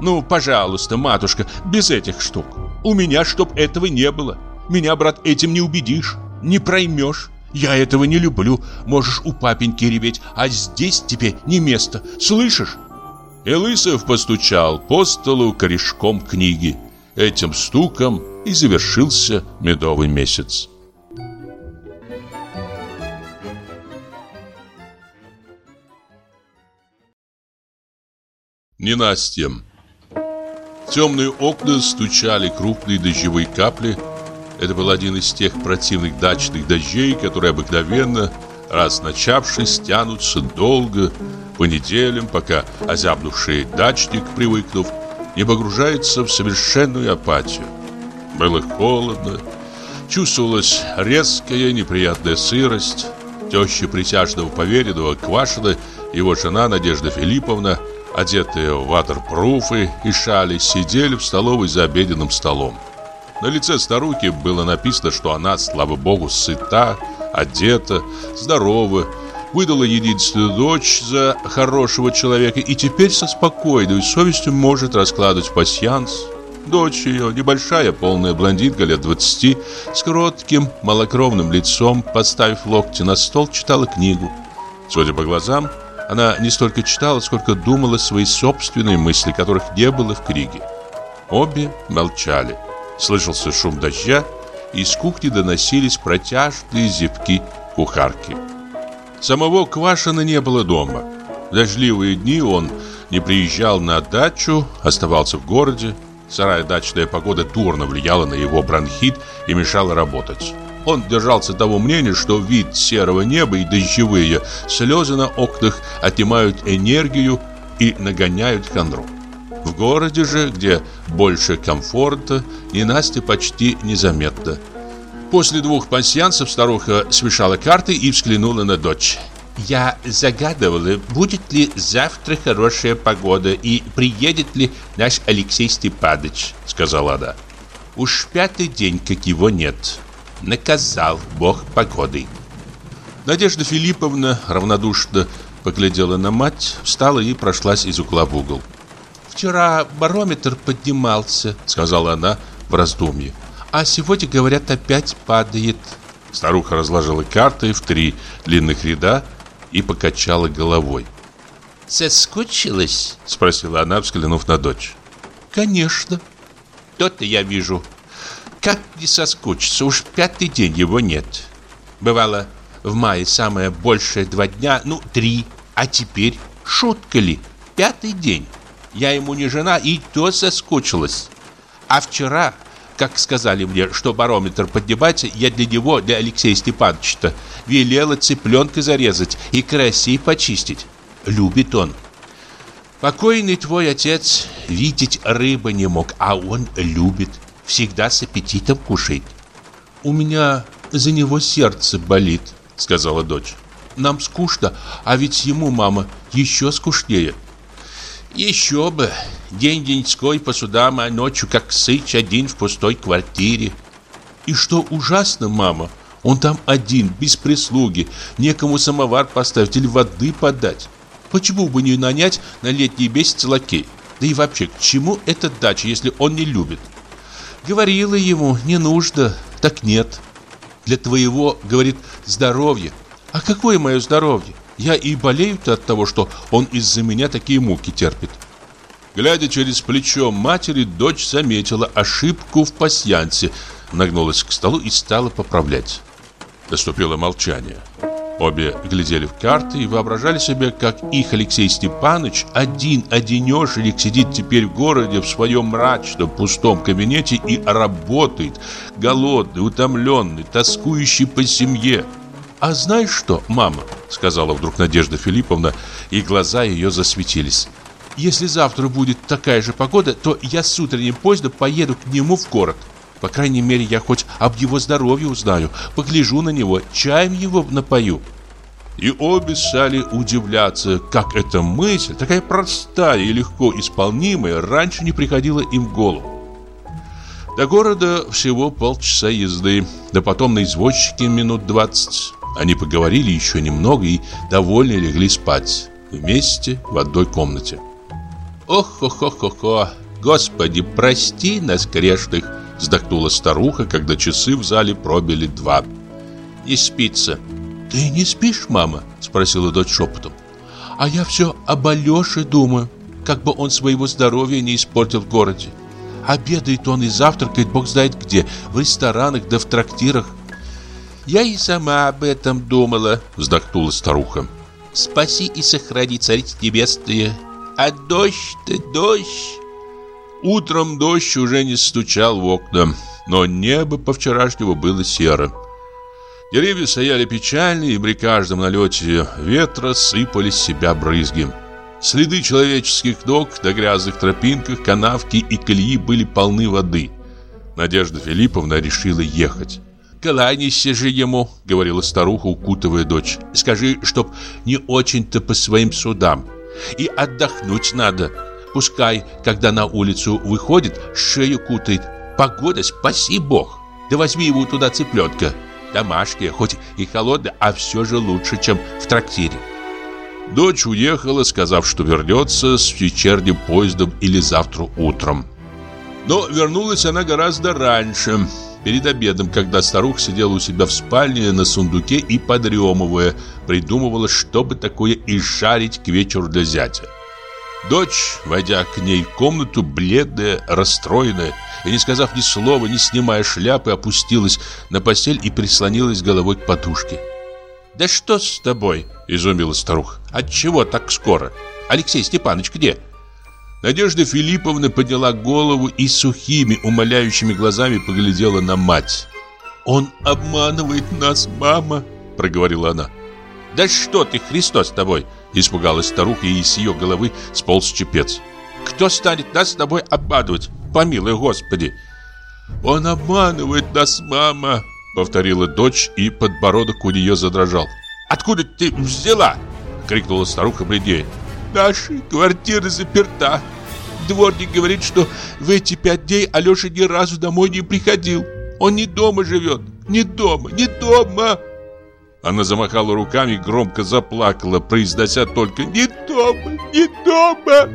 «Ну, пожалуйста, матушка, без этих штук. У меня чтоб этого не было. Меня, брат, этим не убедишь, не проймешь. Я этого не люблю. Можешь у папеньки реветь, а здесь тебе не место. Слышишь?» И Лысов постучал по столу корешком книги. Этим стуком и завершился медовый месяц. Ненастье. В темные окна стучали крупные дождевые капли. Это был один из тех противных дачных дождей, которые обыкновенно, раз начавшись, тянутся долго, по неделям, пока озябнувший дачник, привыкнув, не погружается в совершенную апатию. Было холодно, чувствовалась резкая неприятная сырость. Теща присяжного поверенного Квашина, его жена Надежда Филипповна – одетые в ватерпруфы и шали, сидели в столовой за обеденным столом. На лице старухи было написано, что она, слава богу, сыта, одета, здорова, выдала единственную дочь за хорошего человека и теперь со спокойной совестью может раскладывать пасьянс. Дочь ее, небольшая, полная блондинка лет 20, с коротким, малокровным лицом, подставив локти на стол, читала книгу. Судя по глазам, она не столько читала, сколько думала свои собственные мысли, которых не было в книге. Обе молчали. Слышался шум дождя, и из кухни доносились протяжные зевки кухарки. Самого Квашина не было дома. В дождливые дни он не приезжал на дачу, оставался в городе. Сырая дачная погода дурно влияла на его бронхит и мешала работать. Он держался того мнения, что вид серого неба и дождевые слезы на окнах отнимают энергию и нагоняют хандру. В городе же, где больше комфорта, и Настя почти незаметно. После двух пансиансов старуха смешала карты и взглянула на дочь. «Я загадывала, будет ли завтра хорошая погода и приедет ли наш Алексей Степанович», — сказала она. «Уж пятый день, как его нет» наказал бог погоды. Надежда Филипповна равнодушно поглядела на мать, встала и прошлась из угла в угол. «Вчера барометр поднимался», — сказала она в раздумье. «А сегодня, говорят, опять падает». Старуха разложила карты в три длинных ряда и покачала головой. «Соскучилась?» — спросила она, взглянув на дочь. «Конечно». «То-то я вижу. Как не соскучиться, уж пятый день его нет. Бывало, в мае самое большее два дня, ну, три. А теперь, шутка ли, пятый день. Я ему не жена, и то соскучилась. А вчера, как сказали мне, что барометр поднимается, я для него, для Алексея Степановича, велела цыпленка зарезать и карасей почистить. Любит он. Покойный твой отец видеть рыбы не мог, а он любит всегда с аппетитом кушает. У меня за него сердце болит, сказала дочь. Нам скучно, а ведь ему, мама, еще скучнее. Еще бы. День-деньской по судам, а ночью как сыч один в пустой квартире. И что ужасно, мама, он там один, без прислуги, некому самовар поставить или воды подать. Почему бы не нанять на летний месяц лакей? Да и вообще, к чему эта дача, если он не любит? Говорила ему, не нужно, так нет. Для твоего, говорит, здоровья. А какое мое здоровье? Я и болею-то от того, что он из-за меня такие муки терпит. Глядя через плечо матери, дочь заметила ошибку в пасьянсе, нагнулась к столу и стала поправлять. Наступило молчание. Обе глядели в карты и воображали себе, как их Алексей Степанович один-одинешенек сидит теперь в городе в своем мрачном пустом кабинете и работает, голодный, утомленный, тоскующий по семье. «А знаешь что, мама?» — сказала вдруг Надежда Филипповна, и глаза ее засветились. «Если завтра будет такая же погода, то я с утренним поездом поеду к нему в город». По крайней мере, я хоть об его здоровье узнаю, погляжу на него, чаем его напою. И обе стали удивляться, как эта мысль, такая простая и легко исполнимая, раньше не приходила им в голову. До города всего полчаса езды, да потом на извозчике минут двадцать. Они поговорили еще немного и довольно легли спать. Вместе в одной комнате. «Ох-хо-хо-хо-хо! Господи, прости нас грешных!» Вздохнула старуха, когда часы в зале пробили два. «Не спится». «Ты не спишь, мама?» Спросила дочь шепотом. «А я все об Алёше думаю, как бы он своего здоровья не испортил в городе. Обедает он и завтракает, бог знает где, в ресторанах да в трактирах». «Я и сама об этом думала», вздохнула старуха. «Спаси и сохрани, царица небесная, а дождь-то дождь!» Утром дождь уже не стучал в окна, но небо по-вчерашнему было серо. Деревья стояли печальные, и при каждом налете ветра сыпали с себя брызги. Следы человеческих ног на грязных тропинках, канавки и колеи были полны воды. Надежда Филипповна решила ехать. «Кланяйся же ему», — говорила старуха, укутывая дочь. «Скажи, чтоб не очень-то по своим судам. И отдохнуть надо. Пускай, когда на улицу выходит, шею кутает. Погода, спаси бог. Да возьми его туда цыпленка. Домашняя, хоть и холодная, а все же лучше, чем в трактире. Дочь уехала, сказав, что вернется с вечерним поездом или завтра утром. Но вернулась она гораздо раньше, перед обедом, когда старуха сидела у себя в спальне на сундуке и, подремывая, придумывала, что бы такое изжарить к вечеру для зятя. Дочь, войдя к ней в комнату, бледная, расстроенная, и не сказав ни слова, не снимая шляпы, опустилась на постель и прислонилась головой к подушке. «Да что с тобой?» – изумилась старуха. «Отчего так скоро? Алексей Степанович где?» Надежда Филипповна подняла голову и сухими, умоляющими глазами поглядела на мать. «Он обманывает нас, мама!» – проговорила она. «Да что ты, Христос с тобой!» Испугалась старуха, и из ее головы сполз чепец. «Кто станет нас с тобой обманывать? Помилуй, Господи!» «Он обманывает нас, мама!» Повторила дочь, и подбородок у нее задрожал. «Откуда ты взяла?» Крикнула старуха бледнее. «Наша квартира заперта. Дворник говорит, что в эти пять дней Алеша ни разу домой не приходил. Он не дома живет. Не дома, не дома!» Она замахала руками громко заплакала, произнося только «Не дома! Не дома!»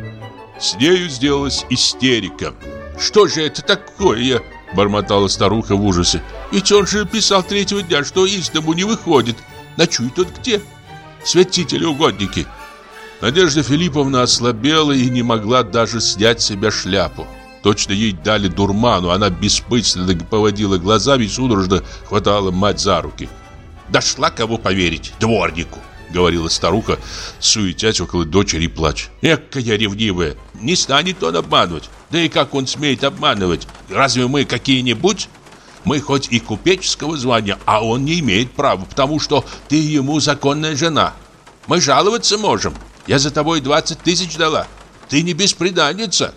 С нею сделалась истерика. «Что же это такое?» – бормотала старуха в ужасе. «Ведь он же писал третьего дня, что из дому не выходит. Ночует он где? Святители-угодники!» Надежда Филипповна ослабела и не могла даже снять с себя шляпу. Точно ей дали дурману, она беспысленно поводила глазами и судорожно хватала мать за руки. Дошла кого поверить, дворнику Говорила старуха, суетясь около дочери плач Экая ревнивая, не станет он обманывать Да и как он смеет обманывать Разве мы какие-нибудь? Мы хоть и купеческого звания, а он не имеет права Потому что ты ему законная жена Мы жаловаться можем Я за тобой 20 тысяч дала Ты не беспреданница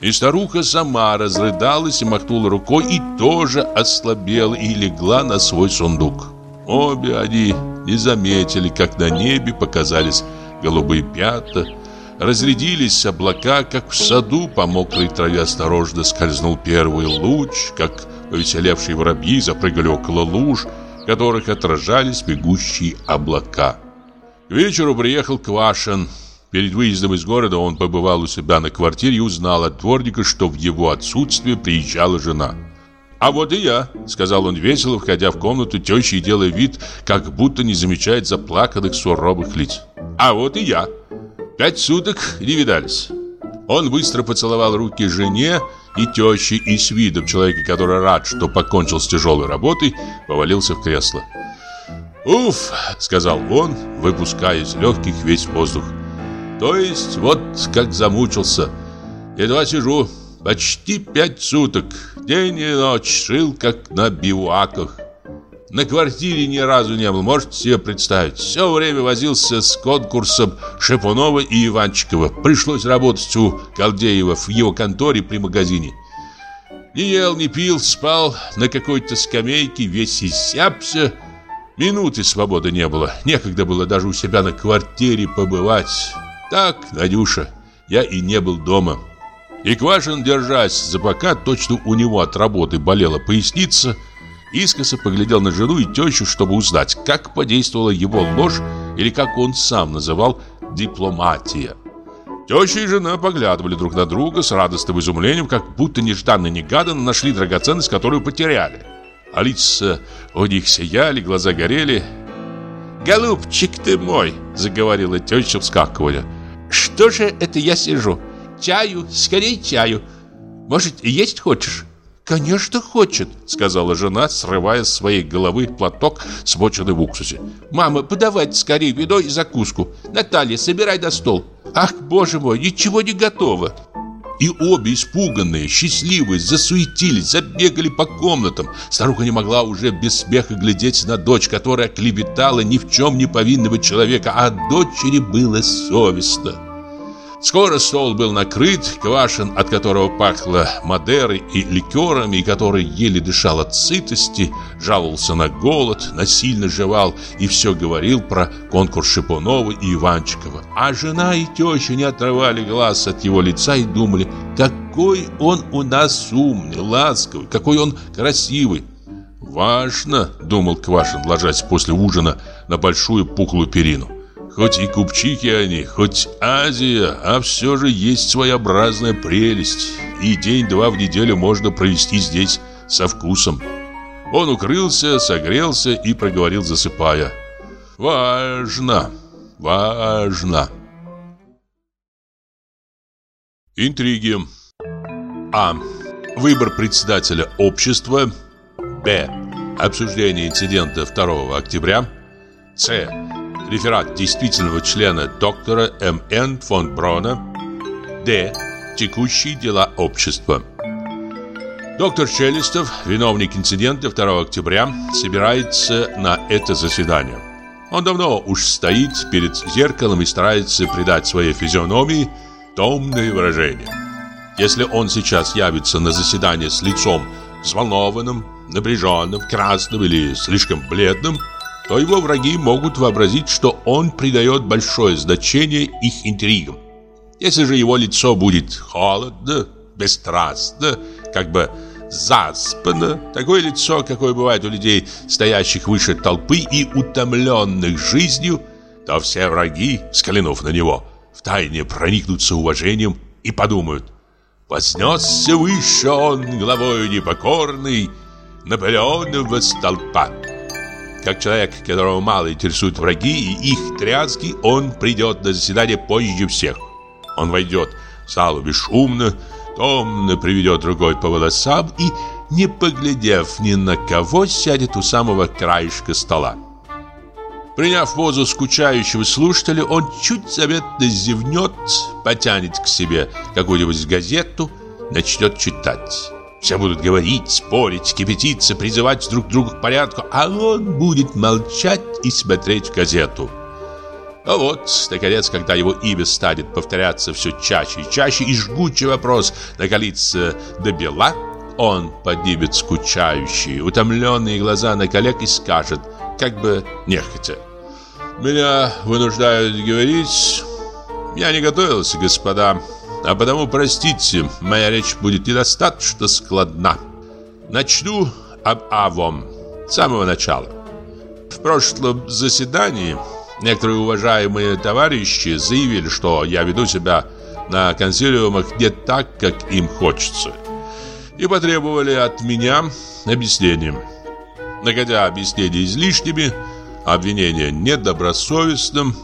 и старуха сама разрыдалась и махнула рукой и тоже ослабела и легла на свой сундук. Обе они не заметили, как на небе показались голубые пятна, разрядились облака, как в саду по мокрой траве осторожно скользнул первый луч, как повеселевшие воробьи запрыгали около луж, в которых отражались бегущие облака. К вечеру приехал Квашин. Перед выездом из города он побывал у себя на квартире и узнал от дворника, что в его отсутствие приезжала жена. «А вот и я», — сказал он весело, входя в комнату тещи и делая вид, как будто не замечает заплаканных суровых лиц. «А вот и я. Пять суток не видались». Он быстро поцеловал руки жене и теще и с видом человека, который рад, что покончил с тяжелой работой, повалился в кресло. «Уф!» — сказал он, выпуская из легких весь воздух. «То есть вот как замучился. Едва сижу, почти пять суток, день и ночь шил, как на бивуаках. На квартире ни разу не был, можете себе представить. Все время возился с конкурсом Шипунова и Иванчикова. Пришлось работать у Колдеева в его конторе при магазине. Не ел, не пил, спал на какой-то скамейке, весь иссяпся. Минуты свободы не было. Некогда было даже у себя на квартире побывать. Так, Надюша, я и не был дома. И Квашин, держась за бока, точно у него от работы болела поясница, искоса поглядел на жену и тещу, чтобы узнать, как подействовала его ложь или как он сам называл дипломатия. Теща и жена поглядывали друг на друга с радостным изумлением, как будто нежданно-негаданно нашли драгоценность, которую потеряли. А лица у них сияли, глаза горели. «Голубчик ты мой!» — заговорила теща, вскакивая. «Что же это я сижу? Чаю, скорей чаю. Может, есть хочешь?» «Конечно хочет», — сказала жена, срывая с своей головы платок, смоченный в уксусе. «Мама, подавайте скорее вино и закуску. Наталья, собирай на стол. Ах, боже мой, ничего не готово». И обе испуганные, счастливые, засуетились, забегали по комнатам. Старуха не могла уже без смеха глядеть на дочь, которая клеветала ни в чем не повинного человека, а дочери было совестно. Скоро стол был накрыт, Квашин, от которого пахло Мадерой и ликерами, и который еле дышал от сытости, жаловался на голод, насильно жевал и все говорил про конкурс Шипунова и Иванчикова. А жена и теща не отрывали глаз от его лица и думали, какой он у нас умный, ласковый, какой он красивый. «Важно», — думал Квашин, ложась после ужина на большую пухлую перину. Хоть и купчихи они, хоть Азия, а все же есть своеобразная прелесть. И день-два в неделю можно провести здесь со вкусом. Он укрылся, согрелся и проговорил, засыпая. «Важно, важно». Интриги. А. Выбор председателя общества. Б. Обсуждение инцидента 2 октября. С реферат действительного члена доктора М.Н. фон Брона. Д. Текущие дела общества. Доктор Челистов, виновник инцидента 2 октября, собирается на это заседание. Он давно уж стоит перед зеркалом и старается придать своей физиономии томное выражение. Если он сейчас явится на заседание с лицом взволнованным, напряженным, красным или слишком бледным – то его враги могут вообразить, что он придает большое значение их интригам. Если же его лицо будет холодно, бесстрастно, как бы заспано, такое лицо, какое бывает у людей, стоящих выше толпы и утомленных жизнью, то все враги, взглянув на него, втайне проникнутся уважением и подумают, «Вознесся выше он главою непокорный Наполеонового столпа». Как человек, которого мало интересуют враги и их тряски, он придет на заседание позже всех. Он войдет в залу бесшумно, томно приведет рукой по волосам и, не поглядев ни на кого, сядет у самого краешка стола. Приняв позу скучающего слушателя, он чуть заметно зевнет, потянет к себе какую-нибудь газету, начнет читать. Все будут говорить, спорить, кипятиться, призывать друг друга к порядку, а он будет молчать и смотреть в газету. А вот, наконец, когда его имя станет повторяться все чаще и чаще, и жгучий вопрос накалится до бела, он поднимет скучающие, утомленные глаза на коллег и скажет, как бы нехотя. «Меня вынуждают говорить. Я не готовился, господа». А потому, простите, моя речь будет недостаточно складна. Начну об Авом, с самого начала. В прошлом заседании некоторые уважаемые товарищи заявили, что я веду себя на консилиумах не так, как им хочется. И потребовали от меня объяснения. Находя объяснения излишними, обвинения недобросовестным,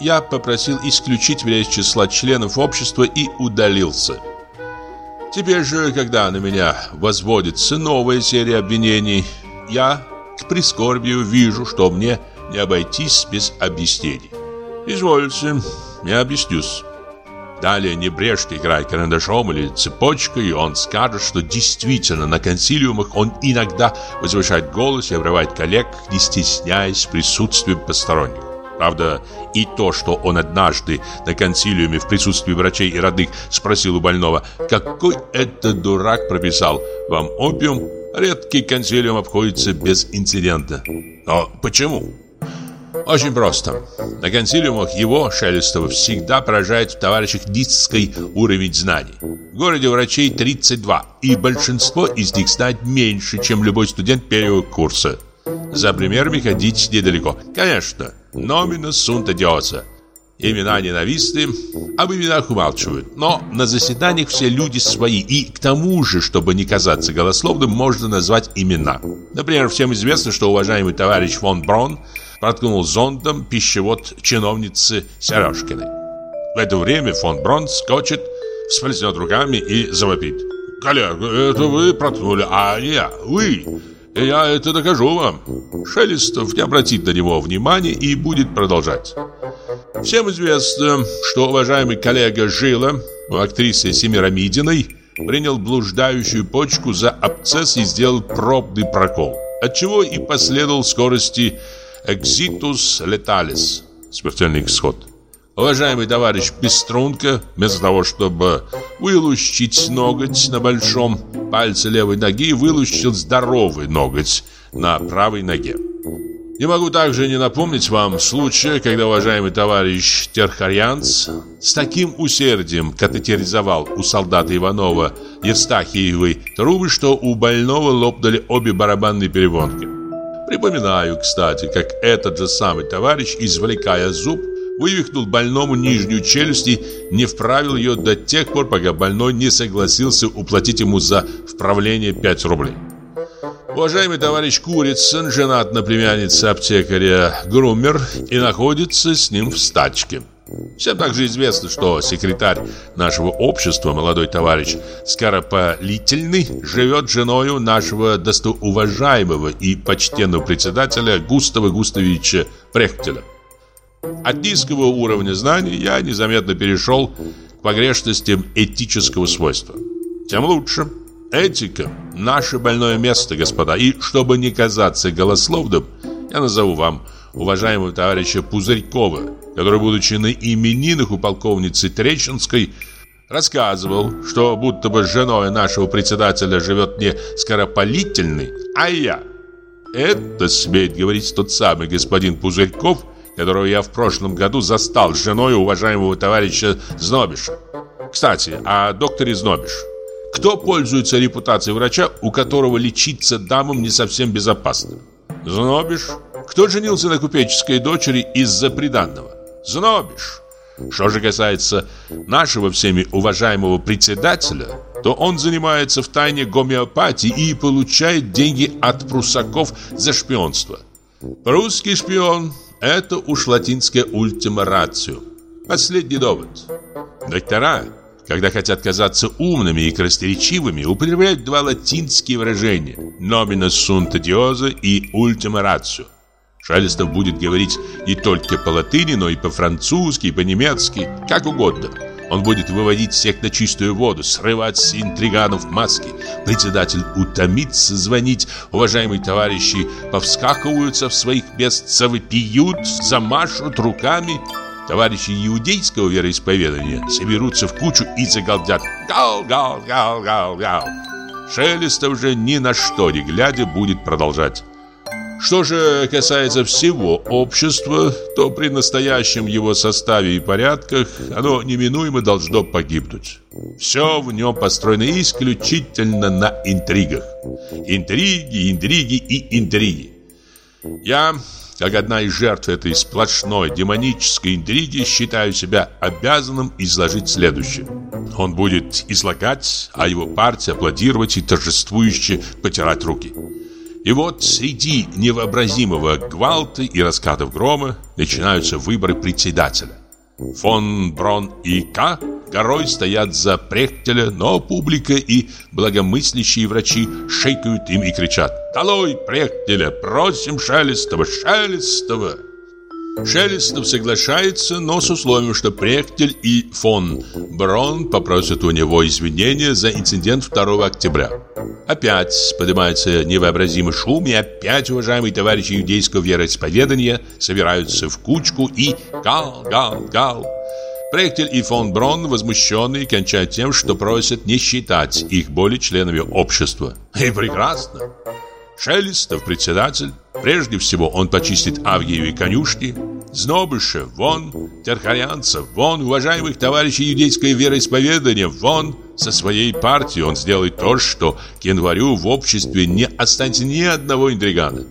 я попросил исключить меня из числа членов общества и удалился. Теперь же, когда на меня возводится новая серия обвинений, я к прискорбию вижу, что мне не обойтись без объяснений. Извольте, я объяснюсь. Далее небрежно играя карандашом или цепочкой, он скажет, что действительно на консилиумах он иногда возвышает голос и обрывает коллег, не стесняясь присутствием посторонних. Правда, и то, что он однажды на консилиуме в присутствии врачей и родных спросил у больного, какой это дурак прописал вам опиум, редкий консилиум обходится без инцидента. Но почему? Очень просто. На консилиумах его, Шелестова, всегда поражает в товарищах низкий уровень знаний. В городе врачей 32, и большинство из них знает меньше, чем любой студент первого курса. За примерами ходить недалеко. Конечно, номина сунта диоса. Имена ненавистны, об именах умалчивают. Но на заседаниях все люди свои. И к тому же, чтобы не казаться голословным, можно назвать имена. Например, всем известно, что уважаемый товарищ фон Брон – проткнул зондом пищевод чиновницы Сережкиной. В это время фон Брон скочит, всплеснет руками и завопит. «Коллега, это вы проткнули, а я, вы. Я это докажу вам». Шелестов не обратит на него внимания и будет продолжать. Всем известно, что уважаемый коллега Жила, у актрисы Семирамидиной, принял блуждающую почку за абсцесс и сделал пробный прокол, отчего и последовал скорости Exitus letalis. Смертельный исход. Уважаемый товарищ Пеструнка, вместо того, чтобы вылущить ноготь на большом пальце левой ноги, вылущил здоровый ноготь на правой ноге. Не могу также не напомнить вам случая, когда уважаемый товарищ Терхарьянц с таким усердием катетеризовал у солдата Иванова Евстахиевой трубы, что у больного лопнули обе барабанные перепонки. Припоминаю, кстати, как этот же самый товарищ, извлекая зуб, вывихнул больному нижнюю челюсть и не вправил ее до тех пор, пока больной не согласился уплатить ему за вправление 5 рублей. Уважаемый товарищ Курицын женат на племяннице аптекаря Грумер и находится с ним в стачке. Всем также известно, что секретарь нашего общества, молодой товарищ Скоропалительный, живет женою нашего достоуважаемого и почтенного председателя Густава Густавича Прехтеля. От низкого уровня знаний я незаметно перешел к погрешностям этического свойства. Тем лучше. Этика – наше больное место, господа. И чтобы не казаться голословным, я назову вам уважаемого товарища Пузырькова, который, будучи на именинах у полковницы Треченской, рассказывал, что будто бы женой нашего председателя живет не скоропалительный, а я. Это смеет говорить тот самый господин Пузырьков, которого я в прошлом году застал с женой уважаемого товарища Знобиша. Кстати, о докторе Знобиш. Кто пользуется репутацией врача, у которого лечиться дамам не совсем безопасно? Знобиш? Кто женился на купеческой дочери из-за приданного? Знобиш. Что же касается нашего всеми уважаемого председателя, то он занимается в тайне гомеопатией и получает деньги от прусаков за шпионство. Прусский шпион – это уж латинская ультима рацио. Последний довод. Доктора, когда хотят казаться умными и красноречивыми, употребляют два латинские выражения – «nomina sunt diosa» и «ultima ratio». Шелестов будет говорить не только по-латыни, но и по-французски, и по-немецки, как угодно. Он будет выводить всех на чистую воду, срывать с интриганов маски. Председатель утомится звонить. Уважаемые товарищи повскакиваются в своих мест, завопиют, замашут руками. Товарищи иудейского вероисповедания соберутся в кучу и загалдят «Гал, гал, гал, гал, гал». Шелестов же ни на что не глядя будет продолжать. Что же касается всего общества, то при настоящем его составе и порядках оно неминуемо должно погибнуть. Все в нем построено исключительно на интригах. Интриги, интриги и интриги. Я, как одна из жертв этой сплошной демонической интриги, считаю себя обязанным изложить следующее. Он будет излагать, а его партия аплодировать и торжествующе потирать руки. И вот среди невообразимого гвалта и раскатов грома начинаются выборы председателя. Фон Брон и К горой стоят за Прехтеля, но публика и благомыслящие врачи шейкают им и кричат «Долой Прехтеля! Просим Шелестова! Шелестова!» Шелестов соглашается, но с условием, что Прехтель и фон Брон попросят у него извинения за инцидент 2 октября. Опять поднимается невообразимый шум, и опять уважаемые товарищи иудейского вероисповедания собираются в кучку и гал, гал, гал. Прехтель и фон Брон, возмущенные, кончают тем, что просят не считать их более членами общества. И прекрасно. Шелестов председатель. Прежде всего он почистит Авгиевы конюшни, Знобыша вон, Терхарианцев вон, уважаемых товарищей иудейское вероисповедание вон. Со своей партией он сделает то, что к январю в обществе не останется ни одного интригана.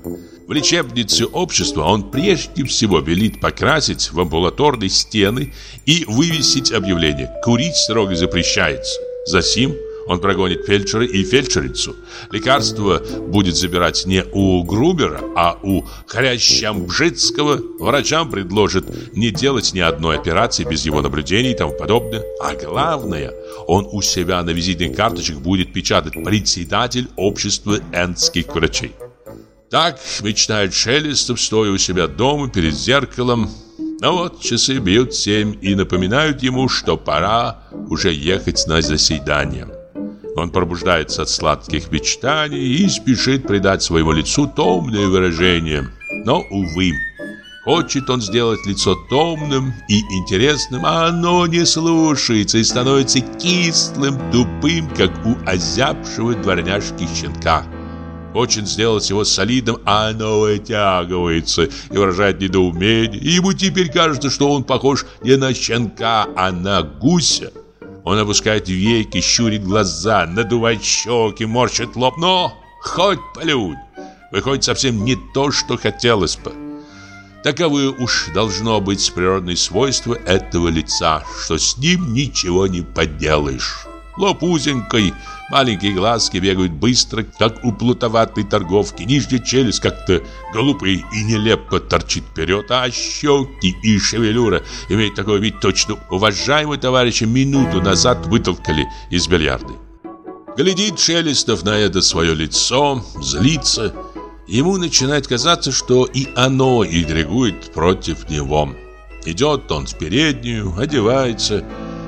В лечебнице общества он прежде всего велит покрасить в амбулаторные стены и вывесить объявление «Курить строго запрещается». Засим он прогонит фельдшера и фельдшерицу. Лекарство будет забирать не у Грубера, а у Хрящамбжицкого. Врачам предложит не делать ни одной операции без его наблюдений и тому подобное. А главное, он у себя на визитных карточках будет печатать председатель общества энских врачей. Так мечтает Шелестов, стоя у себя дома перед зеркалом. Но вот часы бьют семь и напоминают ему, что пора уже ехать на заседание. Он пробуждается от сладких мечтаний и спешит придать своему лицу томное выражение. Но, увы, хочет он сделать лицо томным и интересным, а оно не слушается и становится кислым, тупым, как у озябшего дворняжки щенка. Хочет сделать его солидным, а оно вытягивается и выражает недоумение. И ему теперь кажется, что он похож не на щенка, а на гуся. Он опускает веки, щурит глаза, надувает щеки, морщит лоб. Но хоть полюнь. Выходит совсем не то, что хотелось бы. Таковы уж должно быть природные свойства этого лица, что с ним ничего не поделаешь. Лоб узенький, Маленькие глазки бегают быстро, как у плутоватой торговки. Нижняя челюсть как-то глупо и нелепо торчит вперед, а щеки и шевелюра имеют такой вид точно уважаемые товарищи минуту назад вытолкали из бильярды. Глядит Шелестов на это свое лицо, злится. Ему начинает казаться, что и оно интригует против него. Идет он в переднюю, одевается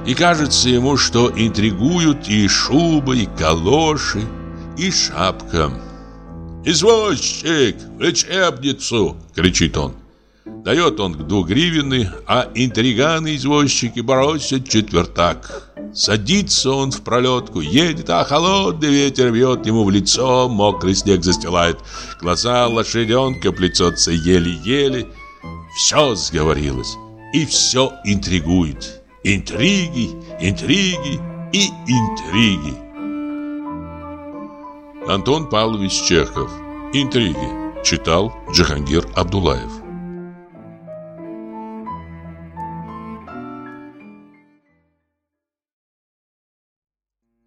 и кажется ему, что интригуют и шуба, и калоши, и шапка. «Извозчик, в лечебницу!» — кричит он. Дает он двугривенный, а интриганы-извозчики бросят четвертак. Садится он в пролетку, едет, а холодный ветер бьет ему в лицо, мокрый снег застилает. Глаза лошаденка плетется еле-еле. Все сговорилось, и все интригует. Интриги, интриги и интриги. Антон Павлович Чехов. Интриги. Читал Джахангир Абдулаев.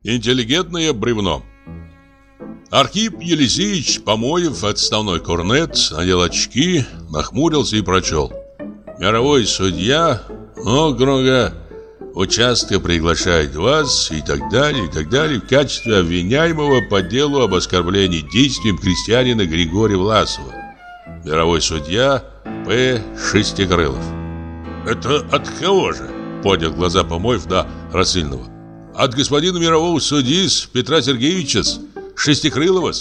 Интеллигентное бревно. Архип Елисеевич, помоев отставной корнет, надел очки, нахмурился и прочел. Мировой судья округа участка приглашает вас и так далее, и так далее в качестве обвиняемого по делу об оскорблении действием крестьянина Григория Власова. Мировой судья П. Шестикрылов. «Это от кого же?» – поднял глаза Помоев на Рассыльного. «От господина мирового судьи Петра Сергеевича Шестикрылова».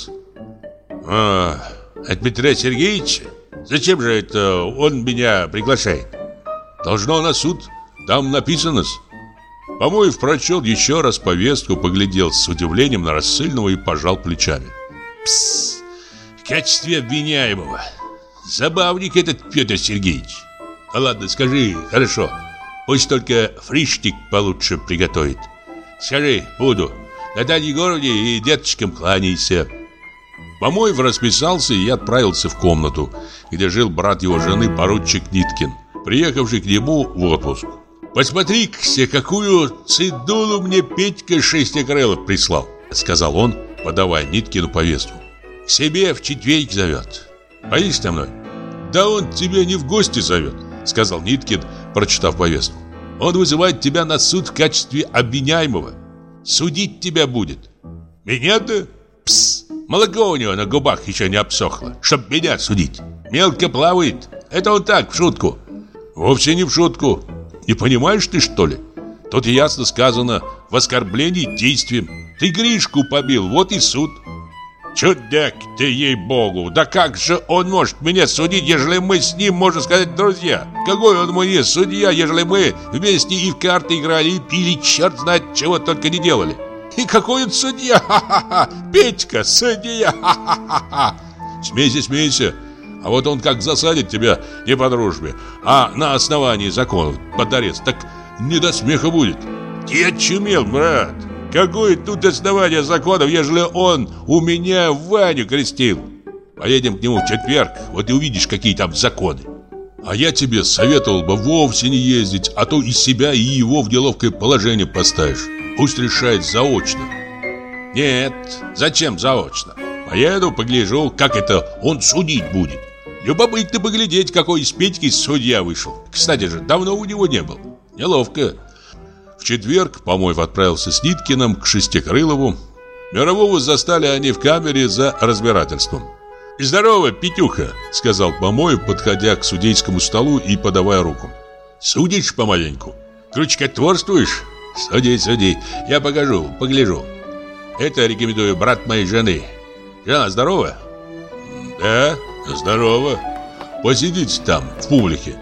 «А, от Петра Сергеевича? Зачем же это он меня приглашает?» «Должно на суд там написано-с. Помоев прочел еще раз повестку, поглядел с удивлением на рассыльного и пожал плечами. Пс, в качестве обвиняемого. Забавник этот Петр Сергеевич. А ладно, скажи, хорошо. Пусть только фриштик получше приготовит. Скажи, буду. Наталье Егоровне и деточкам кланяйся. Помоев расписался и отправился в комнату, где жил брат его жены, поручик Ниткин, приехавший к нему в отпуск. «Посмотри-ка, какую цидулу мне Петька Шестикрылов прислал», сказал он, подавая Ниткину повестку. «К себе в четверг зовет. Поедешь со мной?» «Да он тебя не в гости зовет», сказал Ниткин, прочитав повестку. Он вызывает тебя на суд в качестве обвиняемого. Судить тебя будет. Меня-то? Пс! Молоко у него на губах еще не обсохло, чтоб меня судить. Мелко плавает. Это он так, в шутку. Вовсе не в шутку. Не понимаешь ты, что ли? Тут ясно сказано в оскорблении действием. Ты Гришку побил, вот и суд. Чудак ты, ей-богу! Да как же он может меня судить, ежели мы с ним, можно сказать, друзья? Какой он мне судья, ежели мы вместе и в карты играли, и пили, черт знает, чего только не делали? И какой он судья? Ха-ха-ха! Петька, судья! Ха-ха-ха! Смейся, смейся! А вот он как засадит тебя не по дружбе, а на основании закона под арест, так не до смеха будет. Ты очумел, брат! Какое тут основание законов, ежели он у меня Ваню крестил? Поедем к нему в четверг, вот и увидишь, какие там законы. А я тебе советовал бы вовсе не ездить, а то и себя, и его в неловкое положение поставишь. Пусть решает заочно. Нет, зачем заочно? Поеду, погляжу, как это он судить будет. Любопытно поглядеть, какой из Петьки судья вышел. Кстати же, давно у него не был. Неловко. В четверг Помоев отправился с Ниткиным к Шестикрылову. Мирового застали они в камере за разбирательством. «Здорово, Петюха!» — сказал Помоев, подходя к судейскому столу и подавая руку. «Судишь помаленьку? Крючкотворствуешь? Суди, суди, я покажу, погляжу. Это рекомендую брат моей жены. Жена здорова?» «Да, здорово. Посидите там, в публике».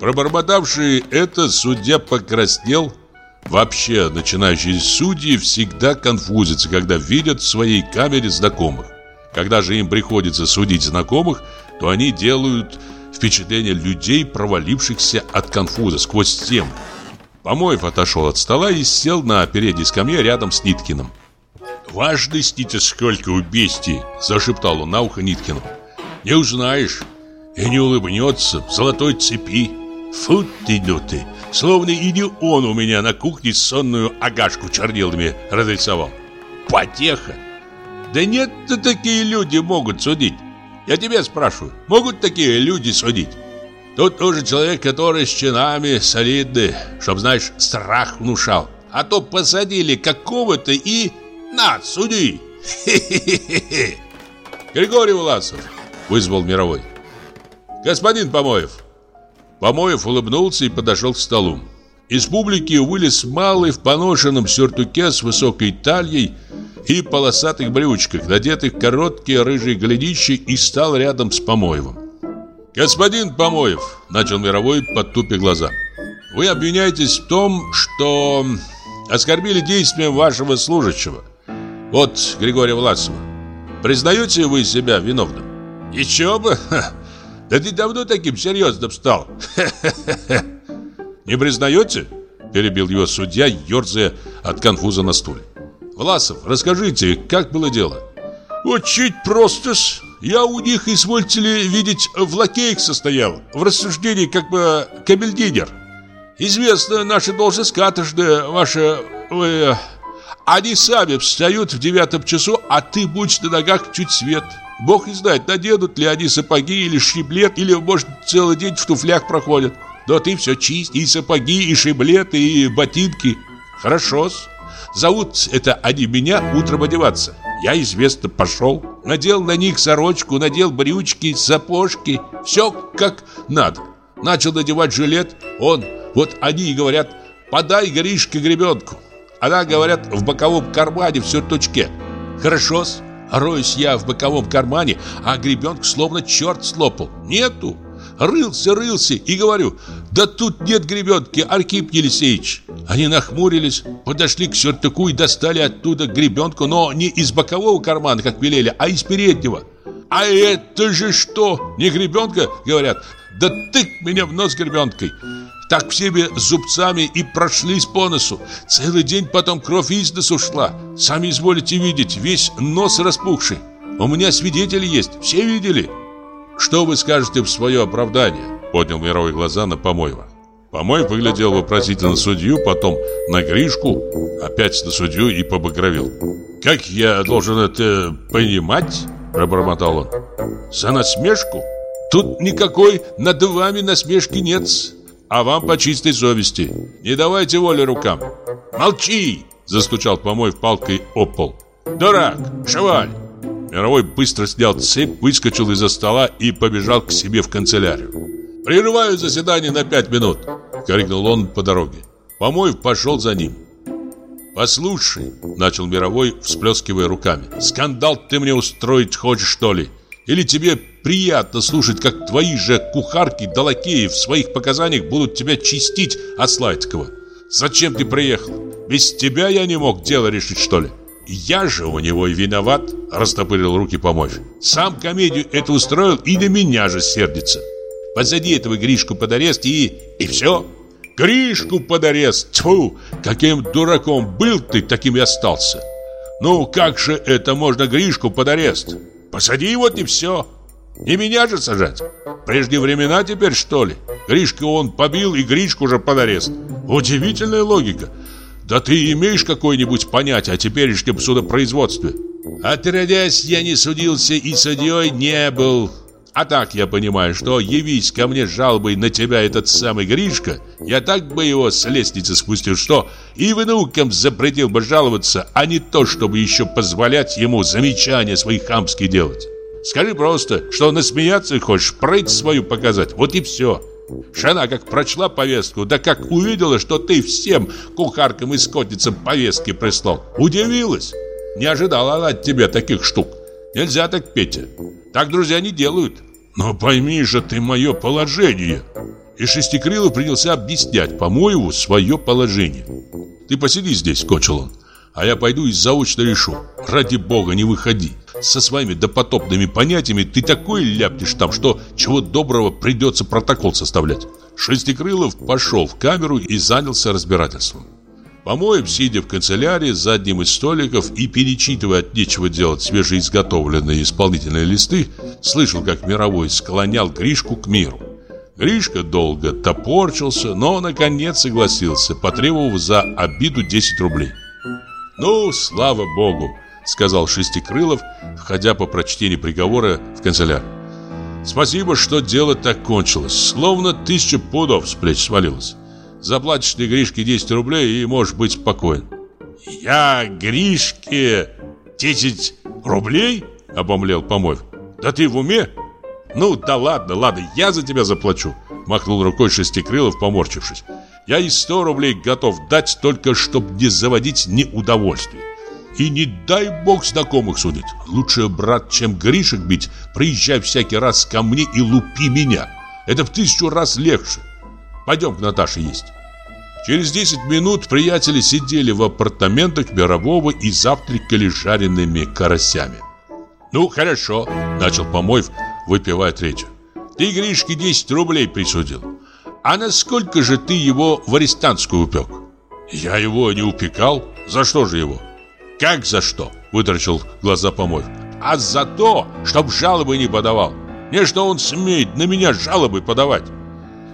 Пробормотавший это, судья покраснел, Вообще, начинающие судьи всегда конфузятся, когда видят в своей камере знакомых. Когда же им приходится судить знакомых, то они делают впечатление людей, провалившихся от конфуза сквозь тему. Помоев отошел от стола и сел на передней скамье рядом с Ниткиным. «Важности-то сколько у бестии!» – зашептал он на ухо Ниткину. «Не узнаешь и не улыбнется в золотой цепи. Фу ты, ну ты! Словно и не он у меня на кухне сонную агашку чернилами разрисовал. Потеха! Да нет-то такие люди могут судить. Я тебя спрашиваю, могут такие люди судить? Тут нужен человек, который с чинами солидный, чтоб, знаешь, страх внушал. А то посадили какого-то и... На, суди! Хе-хе-хе-хе! Григорий Власов вызвал мировой. Господин Помоев, Помоев улыбнулся и подошел к столу. Из публики вылез малый в поношенном сюртуке с высокой талией и полосатых брючках, надетых короткие рыжие глядищи, и стал рядом с Помоевым. «Господин Помоев», — начал Мировой, подтупя глаза, — «вы обвиняетесь в том, что оскорбили действием вашего служащего. Вот Григория Власова. Признаете вы себя виновным?» «Еще бы! Да ты давно таким серьезным стал. Не признаете? Перебил его судья, ерзая от конфуза на стуле. Власов, расскажите, как было дело? Очень просто-с. Я у них, извольте ли, видеть, в лакеях состоял, в рассуждении как бы камельдинер. Известно, наша должность каторжная, ваша... Вы, они сами встают в девятом часу, а ты будешь на ногах чуть свет. Бог не знает, наденут ли они сапоги или шиблет, или, может, целый день в туфлях проходят. Но ты все чист, и сапоги, и шиблет, и ботинки. Хорошо-с. Зовут это они меня утром одеваться. Я, известно, пошел. Надел на них сорочку, надел брючки, сапожки. Все как надо. Начал надевать жилет. Он, вот они и говорят, подай Гришке гребенку. Она, говорят, в боковом кармане в сюртучке. Хорошо-с. Роюсь я в боковом кармане, а гребенку словно черт слопал. Нету. Рылся, рылся и говорю, да тут нет гребенки, Архип Елисеевич. Они нахмурились, подошли к сюртуку и достали оттуда гребенку, но не из бокового кармана, как велели, а из переднего. А это же что? Не гребенка, говорят. Да тык меня в нос гребенкой. Так всеми зубцами и прошлись по носу. Целый день потом кровь из носу шла. Сами изволите видеть, весь нос распухший. У меня свидетели есть, все видели. Что вы скажете в свое оправдание? Поднял мировые глаза на Помоева. Помоев поглядел вопросительно на судью, потом на Гришку, опять на судью и побагровел. «Как я должен это понимать?» – пробормотал он. «За насмешку? Тут никакой над вами насмешки нет. А вам по чистой совести. Не давайте воли рукам. Молчи! Застучал помой палкой о пол. Дурак! Шеваль! Мировой быстро снял цепь, выскочил из-за стола и побежал к себе в канцелярию. «Прерываю заседание на пять минут!» — крикнул он по дороге. Помоев пошел за ним. «Послушай», — начал Мировой, всплескивая руками, «скандал ты мне устроить хочешь, что ли? Или тебе приятно слушать, как твои же кухарки да лакеи в своих показаниях будут тебя чистить от Слайдского? Зачем ты приехал? Без тебя я не мог дело решить, что ли?» «Я же у него и виноват», — растопырил руки Помоев. «Сам комедию это устроил и на меня же сердится. Посади этого Гришку под арест и... и все». Гришку под арест! Тьфу! Каким дураком был ты, таким и остался. Ну, как же это можно Гришку под арест? Посади вот и все. Не меня же сажать. Прежние времена теперь, что ли? Гришка он побил, и Гришку уже под арест. Удивительная логика. Да ты имеешь какое-нибудь понятие о теперешнем судопроизводстве? Отродясь, я не судился и судьей не был. А так я понимаю, что явись ко мне жалобой на тебя этот самый Гришка, я так бы его с лестницы спустил, что и внукам запретил бы жаловаться, а не то, чтобы еще позволять ему замечания свои хамские делать. Скажи просто, что насмеяться хочешь, прыть свою показать, вот и все. Жена как прочла повестку, да как увидела, что ты всем кухаркам и скотницам повестки прислал, удивилась. Не ожидала она от тебя таких штук. Нельзя так, Петя. Так друзья не делают. Но пойми же ты мое положение. И Шестикрылов принялся объяснять, по-моему, свое положение. Ты посиди здесь, кончил он. А я пойду и заочно решу. Ради бога, не выходи. Со своими допотопными понятиями ты такой ляпнешь там, что чего доброго придется протокол составлять. Шестикрылов пошел в камеру и занялся разбирательством. Помоев, сидя в канцелярии за одним из столиков и перечитывая от нечего делать свежеизготовленные исполнительные листы, слышал, как Мировой склонял Гришку к миру. Гришка долго топорчился, но наконец согласился, потребовав за обиду 10 рублей. «Ну, слава богу!» — сказал Шестикрылов, входя по прочтении приговора в канцелярию. «Спасибо, что дело так кончилось, словно тысяча пудов с плеч свалилось. Заплатишь ты Гришке 10 рублей и можешь быть спокоен. Я Гришке 10 рублей? Обомлел Помоев. Да ты в уме? Ну да ладно, ладно, я за тебя заплачу. Махнул рукой Шестикрылов, поморчившись. Я и 100 рублей готов дать, только чтобы не заводить неудовольствие. И не дай бог знакомых судить. Лучше, брат, чем Гришек бить, приезжай всякий раз ко мне и лупи меня. Это в тысячу раз легче. Пойдем к Наташе есть. Через 10 минут приятели сидели в апартаментах Мирового и завтракали жареными карасями. «Ну, хорошо», — начал Помоев, выпивая третью. «Ты Гришке 10 рублей присудил. А насколько же ты его в арестантскую упек?» «Я его не упекал. За что же его?» «Как за что?» — вытаращил глаза Помоев. «А за то, чтоб жалобы не подавал. Не что он смеет на меня жалобы подавать».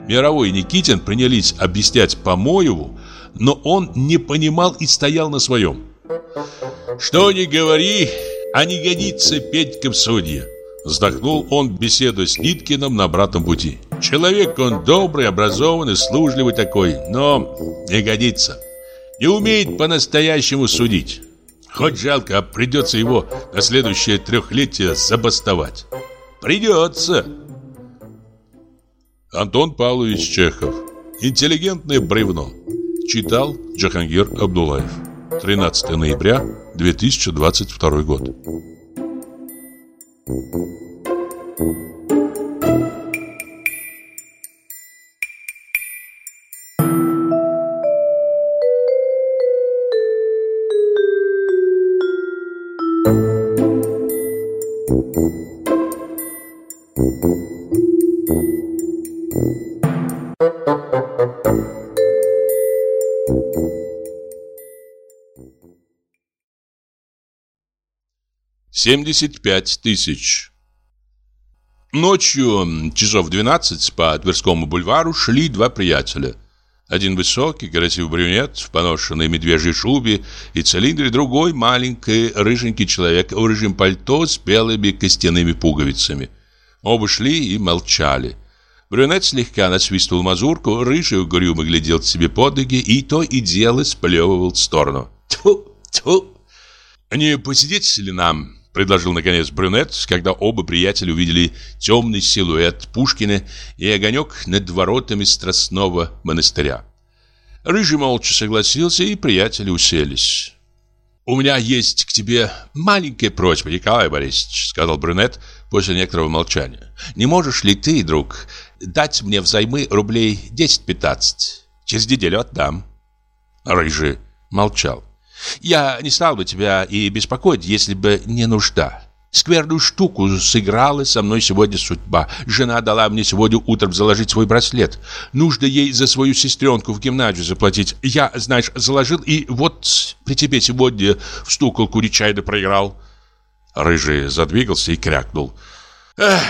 Мировой и Никитин принялись объяснять Помоеву, но он не понимал и стоял на своем. «Что ни говори, а не годится Петька в судье!» Вздохнул он, беседуя с Ниткиным на обратном пути. «Человек он добрый, образованный, служливый такой, но не годится. Не умеет по-настоящему судить. Хоть жалко, а придется его на следующее трехлетие забастовать. Придется!» Антон Павлович Чехов. Интеллигентное бревно. Читал Джахангир Абдулаев. 13 ноября 2022 год. Thank you. 75 тысяч. Ночью, часов 12, по Тверскому бульвару шли два приятеля. Один высокий, красивый брюнет в поношенной медвежьей шубе и цилиндре, другой маленький, рыженький человек в рыжем пальто с белыми костяными пуговицами. Оба шли и молчали. Брюнет слегка насвистывал мазурку, рыжий угрюмо глядел себе под ноги и то и дело сплевывал в сторону. «Тьфу, тьфу! Не посидеть ли нам?» Предложил наконец брюнет, когда оба приятеля увидели темный силуэт Пушкина и огонек над воротами Страстного монастыря. Рыжий молча согласился, и приятели уселись. «У меня есть к тебе маленькая просьба, Николай Борисович», — сказал брюнет после некоторого молчания. «Не можешь ли ты, друг, дать мне взаймы рублей 10-15? Через неделю отдам». Рыжий молчал. «Я не стал бы тебя и беспокоить, если бы не нужда. Скверную штуку сыграла со мной сегодня судьба. Жена дала мне сегодня утром заложить свой браслет. Нужно ей за свою сестренку в гимназию заплатить. Я, знаешь, заложил и вот при тебе сегодня в стуколку нечаянно проиграл. Рыжий задвигался и крякнул. «Эх,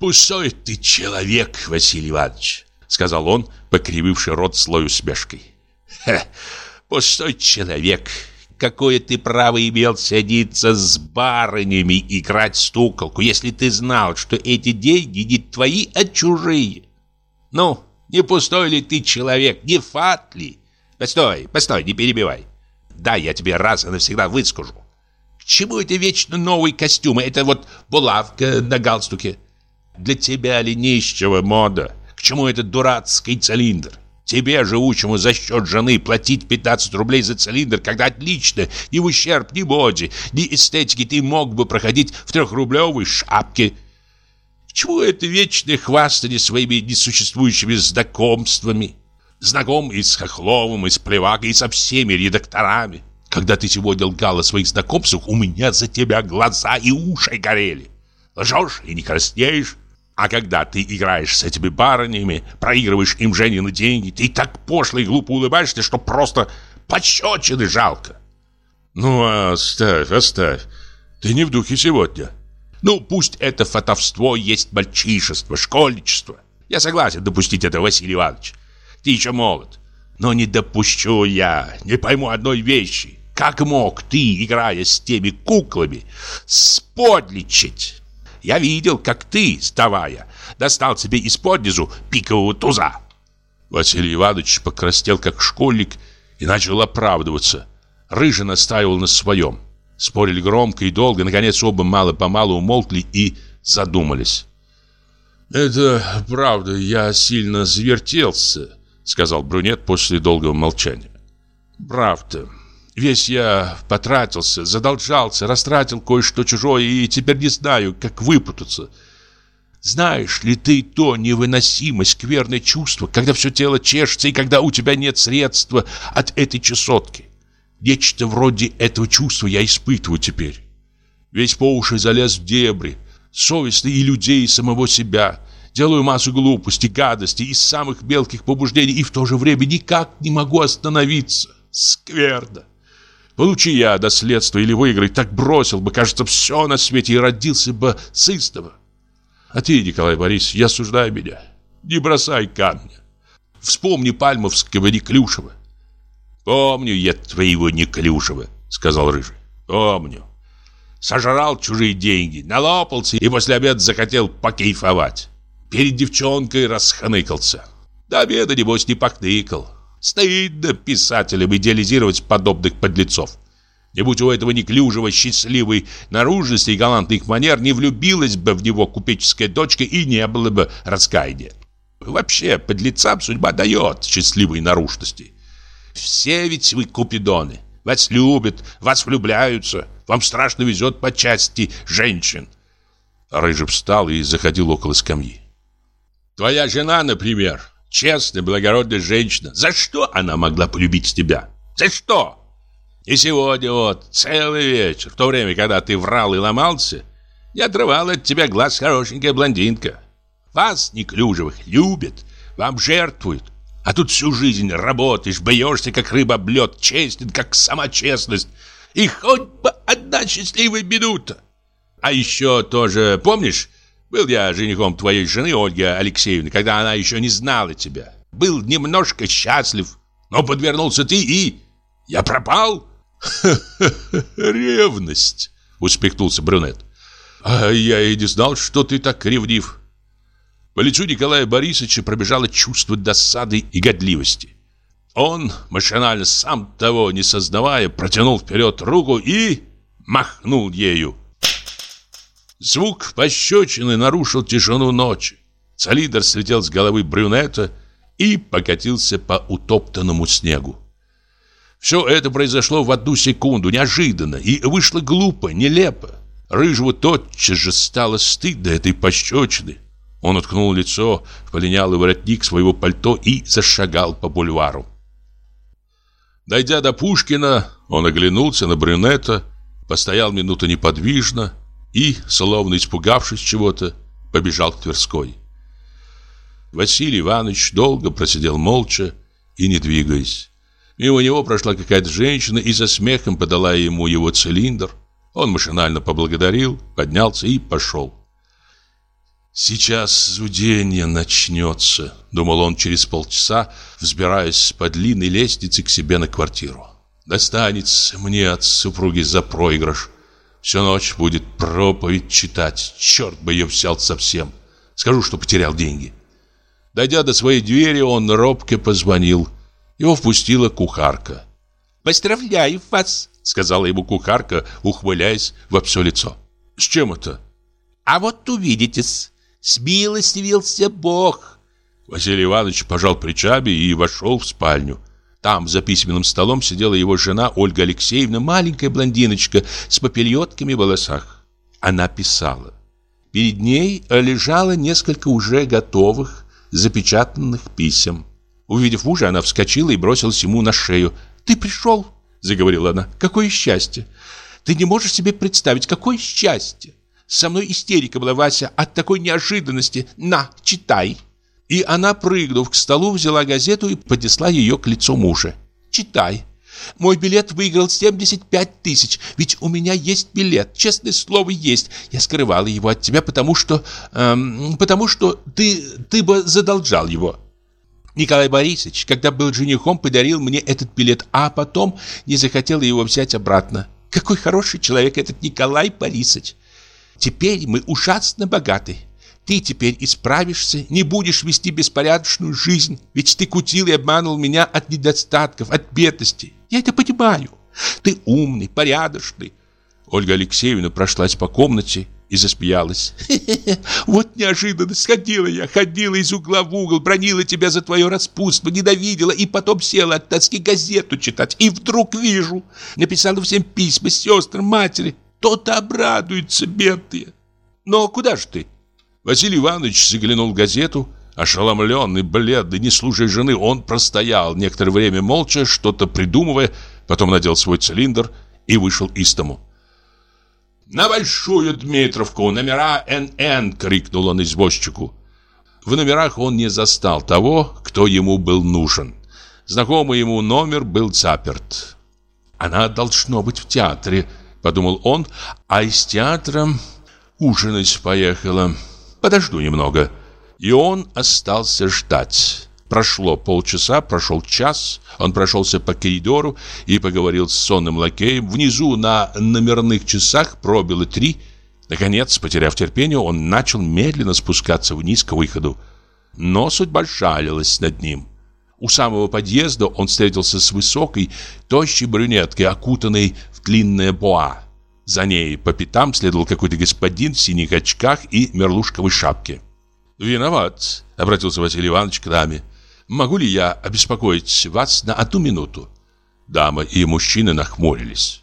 пустой ты человек, Василий Иванович», — сказал он, покрививший рот слою усмешкой. «Пустой человек» какое ты право имел садиться с барынями и играть стуколку, если ты знал, что эти деньги не твои, а чужие? Ну, не пустой ли ты человек, не фат ли? Постой, постой, не перебивай. Да, я тебе раз и навсегда выскажу. К чему это вечно новые костюмы? Это вот булавка на галстуке. Для тебя ли нищего мода? К чему этот дурацкий цилиндр? Тебе, живущему за счет жены, платить 15 рублей за цилиндр, когда отлично, ни в ущерб ни боди, ни эстетики ты мог бы проходить в трехрублевой шапке. К чему это вечное хвастание своими несуществующими знакомствами? Знаком и с Хохловым, и с Плевакой, и со всеми редакторами. Когда ты сегодня лгал о своих знакомствах, у меня за тебя глаза и уши горели. Лжешь и не краснеешь. А когда ты играешь с этими барынями, проигрываешь им Женины деньги, ты так пошло и глупо улыбаешься, что просто пощечины жалко. Ну, оставь, оставь. Ты не в духе сегодня. Ну, пусть это фотовство есть мальчишество, школьничество. Я согласен допустить это, Василий Иванович. Ты еще молод. Но не допущу я, не пойму одной вещи. Как мог ты, играя с теми куклами, сподличить? Я видел, как ты, вставая, достал себе из-под низу пикового туза. Василий Иванович покрастел, как школьник, и начал оправдываться. Рыжий настаивал на своем. Спорили громко и долго, наконец оба мало-помалу умолкли и задумались. «Это правда, я сильно завертелся», — сказал брюнет после долгого молчания. «Правда. Весь я потратился, задолжался, растратил кое-что чужое и теперь не знаю, как выпутаться. Знаешь ли ты то невыносимое скверное чувство, когда все тело чешется и когда у тебя нет средства от этой чесотки? Нечто вроде этого чувства я испытываю теперь. Весь по уши залез в дебри, совестный и людей, и самого себя. Делаю массу глупостей, гадостей из самых мелких побуждений и в то же время никак не могу остановиться. Скверно. Получи я наследство или выиграй, так бросил бы, кажется, все на свете и родился бы с истого. А ты, Николай Борисович, я осуждаю меня. Не бросай камня. Вспомни Пальмовского Неклюшева. Помню я твоего Неклюшева, сказал Рыжий. Помню. Сожрал чужие деньги, налопался и после обеда захотел покейфовать. Перед девчонкой расхныкался. До обеда, небось, не покныкал. Стыдно писателям идеализировать подобных подлецов. Не будь у этого неклюжего, счастливой наружности и галантных манер, не влюбилась бы в него купеческая дочка и не было бы раскаяния. Вообще, подлецам судьба дает счастливые наружности. Все ведь вы купидоны. Вас любят, вас влюбляются. Вам страшно везет по части женщин. Рыжий встал и заходил около скамьи. Твоя жена, например, честная, благородная женщина. За что она могла полюбить тебя? За что? И сегодня вот, целый вечер, в то время, когда ты врал и ломался, не отрывала от тебя глаз хорошенькая блондинка. Вас, неклюжевых, любят, вам жертвуют. А тут всю жизнь работаешь, бьешься, как рыба об лед, честен, как сама честность. И хоть бы одна счастливая минута. А еще тоже, помнишь, был я женихом твоей жены, Ольги Алексеевны, когда она еще не знала тебя. Был немножко счастлив, но подвернулся ты и... Я пропал? Ревность, усмехнулся брюнет. А я и не знал, что ты так ревнив. По лицу Николая Борисовича пробежало чувство досады и годливости. Он, машинально сам того не сознавая, протянул вперед руку и махнул ею. Звук пощечины нарушил тишину ночи. Цилиндр слетел с головы брюнета и покатился по утоптанному снегу. Все это произошло в одну секунду, неожиданно, и вышло глупо, нелепо. Рыжего тотчас же стало стыдно этой пощечины. Он уткнул лицо в полинялый воротник своего пальто и зашагал по бульвару. Дойдя до Пушкина, он оглянулся на брюнета, постоял минуту неподвижно и, словно испугавшись чего-то, побежал к Тверской. Василий Иванович долго просидел молча и не двигаясь. Мимо него прошла какая-то женщина и со смехом подала ему его цилиндр. Он машинально поблагодарил, поднялся и пошел. «Сейчас зудение начнется», — думал он через полчаса, взбираясь по длинной лестнице к себе на квартиру. «Достанется мне от супруги за проигрыш. Всю ночь будет проповедь читать. Черт бы ее взял совсем. Скажу, что потерял деньги». Дойдя до своей двери, он робко позвонил. Его впустила кухарка. «Поздравляю вас», — сказала ему кухарка, ухмыляясь во все лицо. «С чем это?» «А вот увидитесь. Смилостивился Бог. Василий Иванович пожал плечами и вошел в спальню. Там за письменным столом сидела его жена Ольга Алексеевна, маленькая блондиночка с попельотками в волосах. Она писала. Перед ней лежало несколько уже готовых, запечатанных писем. Увидев мужа, она вскочила и бросилась ему на шею. «Ты пришел?» — заговорила она. «Какое счастье! Ты не можешь себе представить, какое счастье! Со мной истерика была, Вася, от такой неожиданности. На, читай. И она, прыгнув к столу, взяла газету и поднесла ее к лицу мужа. Читай. Мой билет выиграл 75 тысяч, ведь у меня есть билет, честное слово, есть. Я скрывала его от тебя, потому что... Эм, потому что ты, ты бы задолжал его. Николай Борисович, когда был женихом, подарил мне этот билет, а потом не захотел его взять обратно. Какой хороший человек этот Николай Борисович. Теперь мы ужасно богаты. Ты теперь исправишься, не будешь вести беспорядочную жизнь, ведь ты кутил и обманул меня от недостатков, от бедности. Я это понимаю. Ты умный, порядочный. Ольга Алексеевна прошлась по комнате и засмеялась. Вот неожиданно сходила я, ходила из угла в угол, бронила тебя за твое распутство, ненавидела и потом села от тоски газету читать. И вдруг вижу, написала всем письма сестрам, матери. То-то обрадуются бедные. Но куда же ты? Василий Иванович заглянул в газету. Ошеломленный, бледный, не слушая жены, он простоял некоторое время молча, что-то придумывая, потом надел свой цилиндр и вышел из дому. «На Большую Дмитровку, номера НН!» — крикнул он извозчику. В номерах он не застал того, кто ему был нужен. Знакомый ему номер был заперт. «Она должно быть в театре», подумал он, а из театра ужинать поехала. Подожду немного. И он остался ждать. Прошло полчаса, прошел час, он прошелся по коридору и поговорил с сонным лакеем. Внизу на номерных часах пробило три. Наконец, потеряв терпение, он начал медленно спускаться вниз к выходу. Но судьба жалилась над ним. У самого подъезда он встретился с высокой, тощей брюнеткой, окутанной длинная боа. За ней по пятам следовал какой-то господин в синих очках и мерлушковой шапке. «Виноват», — обратился Василий Иванович к даме. «Могу ли я обеспокоить вас на одну минуту?» Дама и мужчина нахмурились.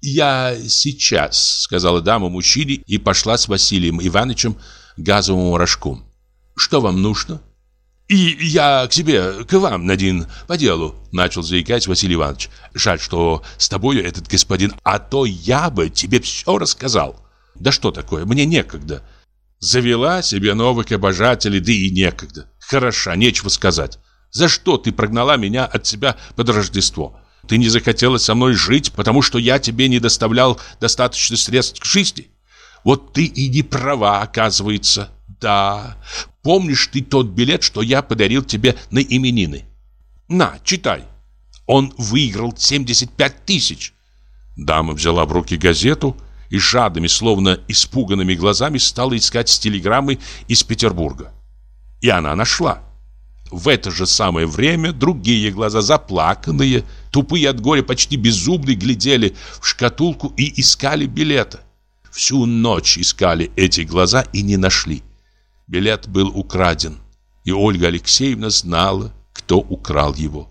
«Я сейчас», — сказала дама мужчине и пошла с Василием Ивановичем к газовому рожку. «Что вам нужно?» «И я к себе, к вам, Надин, по делу», — начал заикать Василий Иванович. «Жаль, что с тобою этот господин, а то я бы тебе все рассказал». «Да что такое, мне некогда». Завела себе новых обожателей, да и некогда. Хороша, нечего сказать. За что ты прогнала меня от себя под Рождество? Ты не захотела со мной жить, потому что я тебе не доставлял достаточно средств к жизни? Вот ты и не права, оказывается. Да, помнишь ты тот билет, что я подарил тебе на именины? На, читай. Он выиграл 75 тысяч. Дама взяла в руки газету и жадными, словно испуганными глазами стала искать телеграммы из Петербурга. И она нашла. В это же самое время другие глаза, заплаканные, тупые от горя, почти безумные, глядели в шкатулку и искали билета. Всю ночь искали эти глаза и не нашли. Билет был украден, и Ольга Алексеевна знала, кто украл его.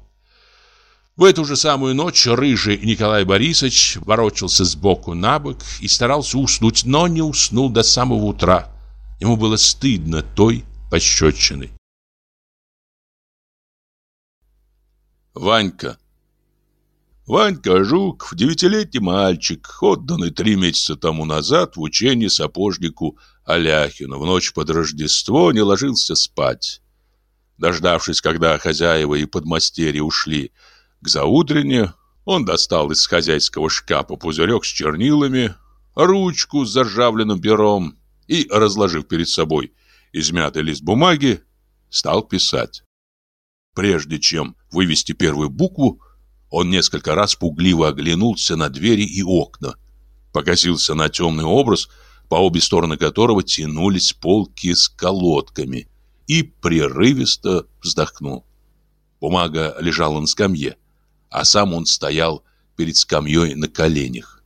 В эту же самую ночь рыжий Николай Борисович ворочался сбоку на бок и старался уснуть, но не уснул до самого утра. Ему было стыдно той пощечины. Ванька Ванька Жуков, девятилетний мальчик, отданный три месяца тому назад в учение сапожнику Аляхину, в ночь под Рождество не ложился спать. Дождавшись, когда хозяева и подмастерья ушли к заутрене, он достал из хозяйского шкафа пузырек с чернилами, ручку с заржавленным пером и, разложив перед собой измятый лист бумаги, стал писать. Прежде чем вывести первую букву, он несколько раз пугливо оглянулся на двери и окна, покосился на темный образ, по обе стороны которого тянулись полки с колодками, и прерывисто вздохнул. Бумага лежала на скамье, а сам он стоял перед скамьей на коленях.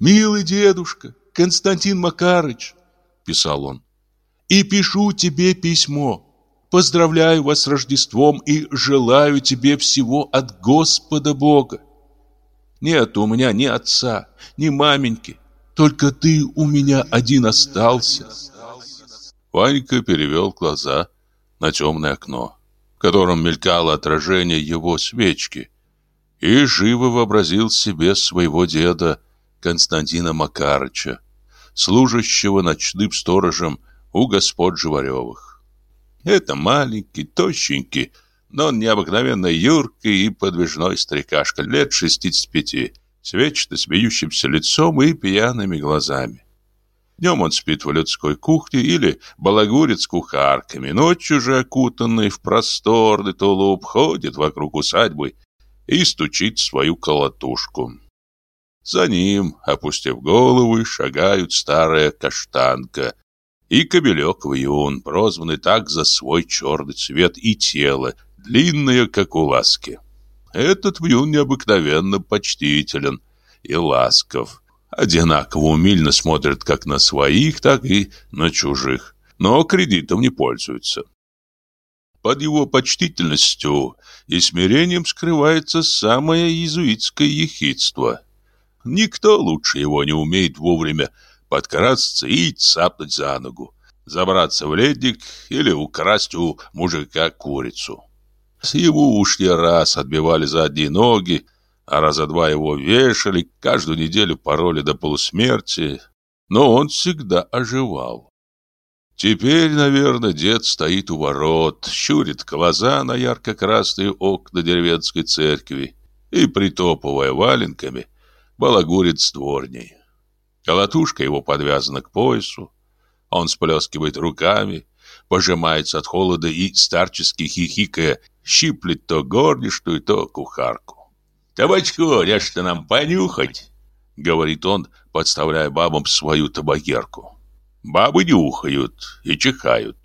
«Милый дедушка, Константин Макарыч», — писал он, — «и пишу тебе письмо». Поздравляю вас с Рождеством и желаю тебе всего от Господа Бога. Нет у меня ни отца, ни маменьки, только ты у меня один остался. Ванька перевел глаза на темное окно, в котором мелькало отражение его свечки, и живо вообразил себе своего деда Константина Макарыча, служащего ночным сторожем у господ Живаревых. Это маленький, тощенький, но он необыкновенно юркий и подвижной старикашка лет 65, с вечно смеющимся лицом и пьяными глазами. Днем он спит в людской кухне или балагурит с кухарками, ночью же окутанный в просторный тулуп ходит вокруг усадьбы и стучит свою колотушку. За ним, опустив головы, шагают старая каштанка и кобелек вьюн, прозванный так за свой черный цвет и тело, длинное, как у ласки. Этот вьюн необыкновенно почтителен и ласков. Одинаково умильно смотрит как на своих, так и на чужих, но кредитом не пользуется. Под его почтительностью и смирением скрывается самое иезуитское ехидство. Никто лучше его не умеет вовремя подкрасться и цапнуть за ногу, забраться в ледник или украсть у мужика курицу. Его уж не раз отбивали задние ноги, а раза два его вешали, каждую неделю пороли до полусмерти, но он всегда оживал. Теперь, наверное, дед стоит у ворот, щурит глаза на ярко-красные окна деревенской церкви и, притопывая валенками, балагурит с дворней. Колотушка его подвязана к поясу. Он сплескивает руками, пожимается от холода и, старчески хихикая, щиплет то горничную, то кухарку. «Табачку, что нам понюхать?» — говорит он, подставляя бабам свою табакерку. Бабы нюхают и чихают.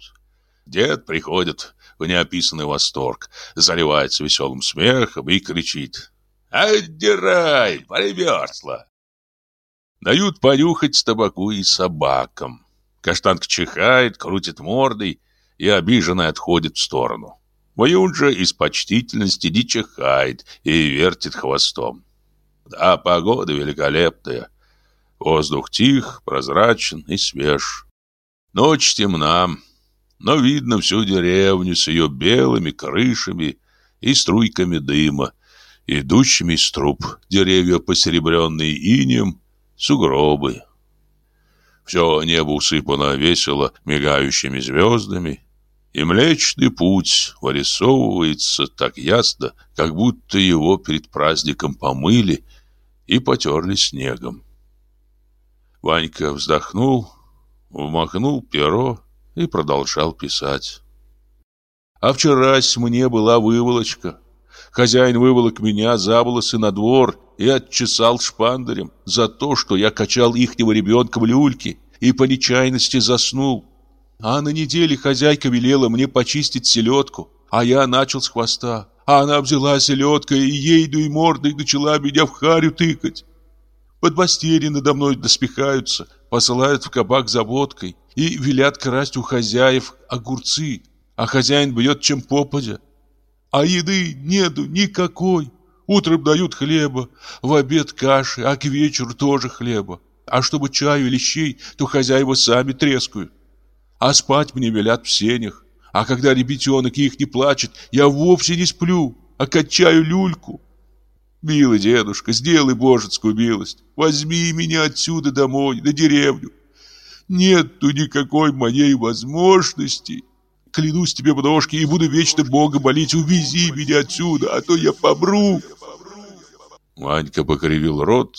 Дед приходит в неописанный восторг, заливается веселым смехом и кричит. «Отдирай, примерзла!» Дают понюхать табаку и собакам. Каштанка чихает, крутит мордой и обиженно отходит в сторону. Воюн же из почтительности не чихает и вертит хвостом. Да, погода великолепная. Воздух тих, прозрачен и свеж. Ночь темна, но видно всю деревню с ее белыми крышами и струйками дыма, идущими из труб, деревья посеребренные инеем сугробы. Все небо усыпано весело мигающими звездами, и Млечный Путь вырисовывается так ясно, как будто его перед праздником помыли и потерли снегом. Ванька вздохнул, вмахнул перо и продолжал писать. А вчерась мне была выволочка. Хозяин выволок меня за волосы на двор и отчесал шпандарем за то, что я качал ихнего ребенка в люльке и по нечаянности заснул. А на неделе хозяйка велела мне почистить селедку, а я начал с хвоста. А она взяла селедкой и ейду и мордой начала меня в харю тыкать. Подмастерья надо мной доспехаются, посылают в кабак за водкой и велят красть у хозяев огурцы, а хозяин бьет чем попадя. А еды нету никакой. Утром дают хлеба, в обед каши, а к вечеру тоже хлеба. А чтобы чаю или щей, то хозяева сами трескают. А спать мне велят в сенях. А когда ребятенок их не плачет, я вовсе не сплю, а качаю люльку. Милый дедушка, сделай божецкую милость. Возьми меня отсюда домой, на деревню. Нету никакой моей возможности. Клянусь тебе в ножки и буду вечно Бога молить. Увези меня отсюда, а то я помру. Ванька покривил рот,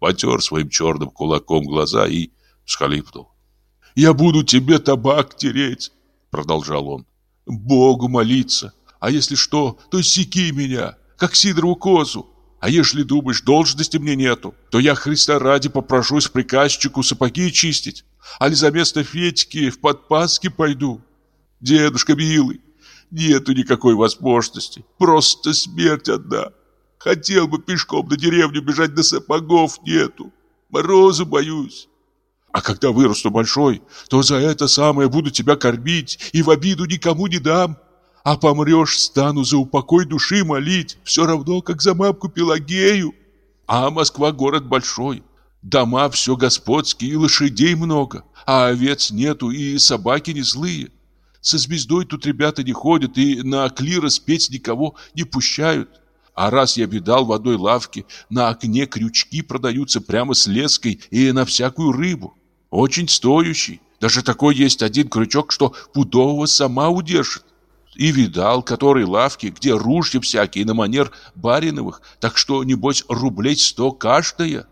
потер своим черным кулаком глаза и всхлипнул. «Я буду тебе табак тереть», — продолжал он. «Богу молиться, а если что, то секи меня, как Сидорову козу. А если думаешь, должности мне нету, то я Христа ради попрошусь приказчику сапоги чистить, а ли за место Фетики в подпаски пойду. Дедушка милый, нету никакой возможности, просто смерть одна. Хотел бы пешком на деревню бежать, до сапогов нету. Морозу боюсь. А когда вырасту большой, то за это самое буду тебя кормить и в обиду никому не дам. А помрешь, стану за упокой души молить, все равно, как за мамку Пелагею. А Москва город большой, дома все господские, и лошадей много, а овец нету, и собаки не злые. Со звездой тут ребята не ходят, и на клира спеть никого не пущают. А раз я видал в одной лавке, на окне крючки продаются прямо с леской и на всякую рыбу. Очень стоящий. Даже такой есть один крючок, что пудового сама удержит и видал, которые лавки, где ружья всякие на манер бариновых, так что, небось, рублей сто каждая.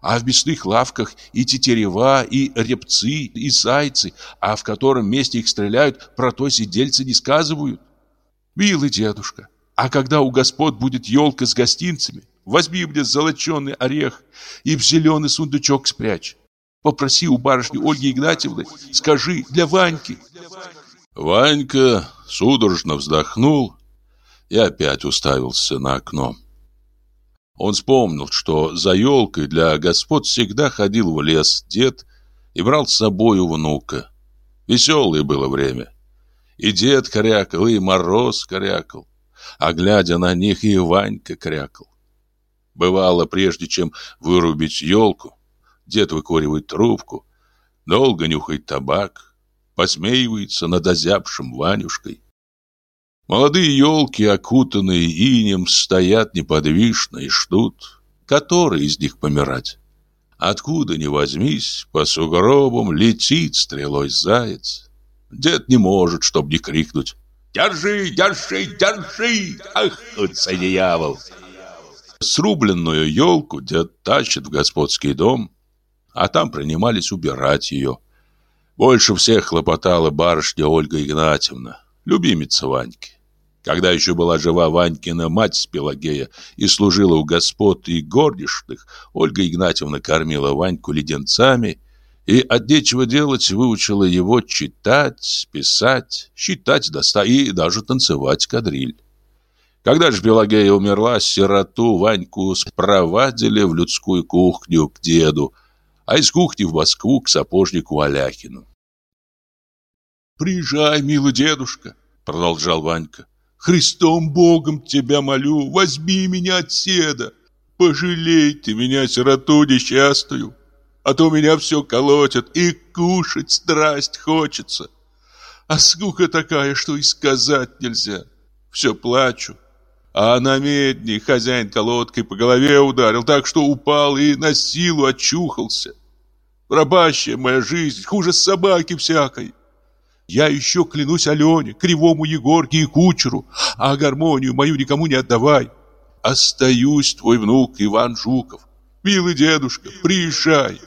А в мясных лавках и тетерева, и репцы, и зайцы, а в котором месте их стреляют, про то сидельцы не сказывают. Милый дедушка, а когда у господ будет елка с гостинцами, возьми мне золоченый орех и в зеленый сундучок спрячь. Попроси у барышни Ольги Игнатьевны, скажи, для Ваньки. Ванька судорожно вздохнул и опять уставился на окно. Он вспомнил, что за елкой для господ всегда ходил в лес дед и брал с собой внука. Веселое было время. И дед корякал, и мороз корякал, а глядя на них и Ванька крякал. Бывало, прежде чем вырубить елку, дед выкуривает трубку, долго нюхает табак, посмеивается над озябшим Ванюшкой. Молодые елки, окутанные инем, стоят неподвижно и ждут, который из них помирать. Откуда ни возьмись, по сугробам летит стрелой заяц. Дед не может, чтоб не крикнуть «Держи, держи, держи! Ах, утца дьявол!» Срубленную елку дед тащит в господский дом, а там принимались убирать ее. Больше всех хлопотала барышня Ольга Игнатьевна, любимица Ваньки. Когда еще была жива Ванькина мать с Пелагея и служила у господ и горничных, Ольга Игнатьевна кормила Ваньку леденцами и от нечего делать выучила его читать, писать, считать до ста и даже танцевать кадриль. Когда же Пелагея умерла, сироту Ваньку спровадили в людскую кухню к деду, а из кухни в Москву к сапожнику Аляхину. «Приезжай, милый дедушка», — продолжал Ванька. «Христом Богом тебя молю, возьми меня от седа. Пожалей ты меня, сироту несчастную, а то меня все колотят, и кушать страсть хочется. А скука такая, что и сказать нельзя. Все плачу, а на медне хозяин колодкой по голове ударил, так что упал и на силу очухался. Рабащая моя жизнь, хуже собаки всякой. Я еще клянусь Алене, кривому Егорке и кучеру, а гармонию мою никому не отдавай. Остаюсь твой внук Иван Жуков. Милый дедушка, приезжай.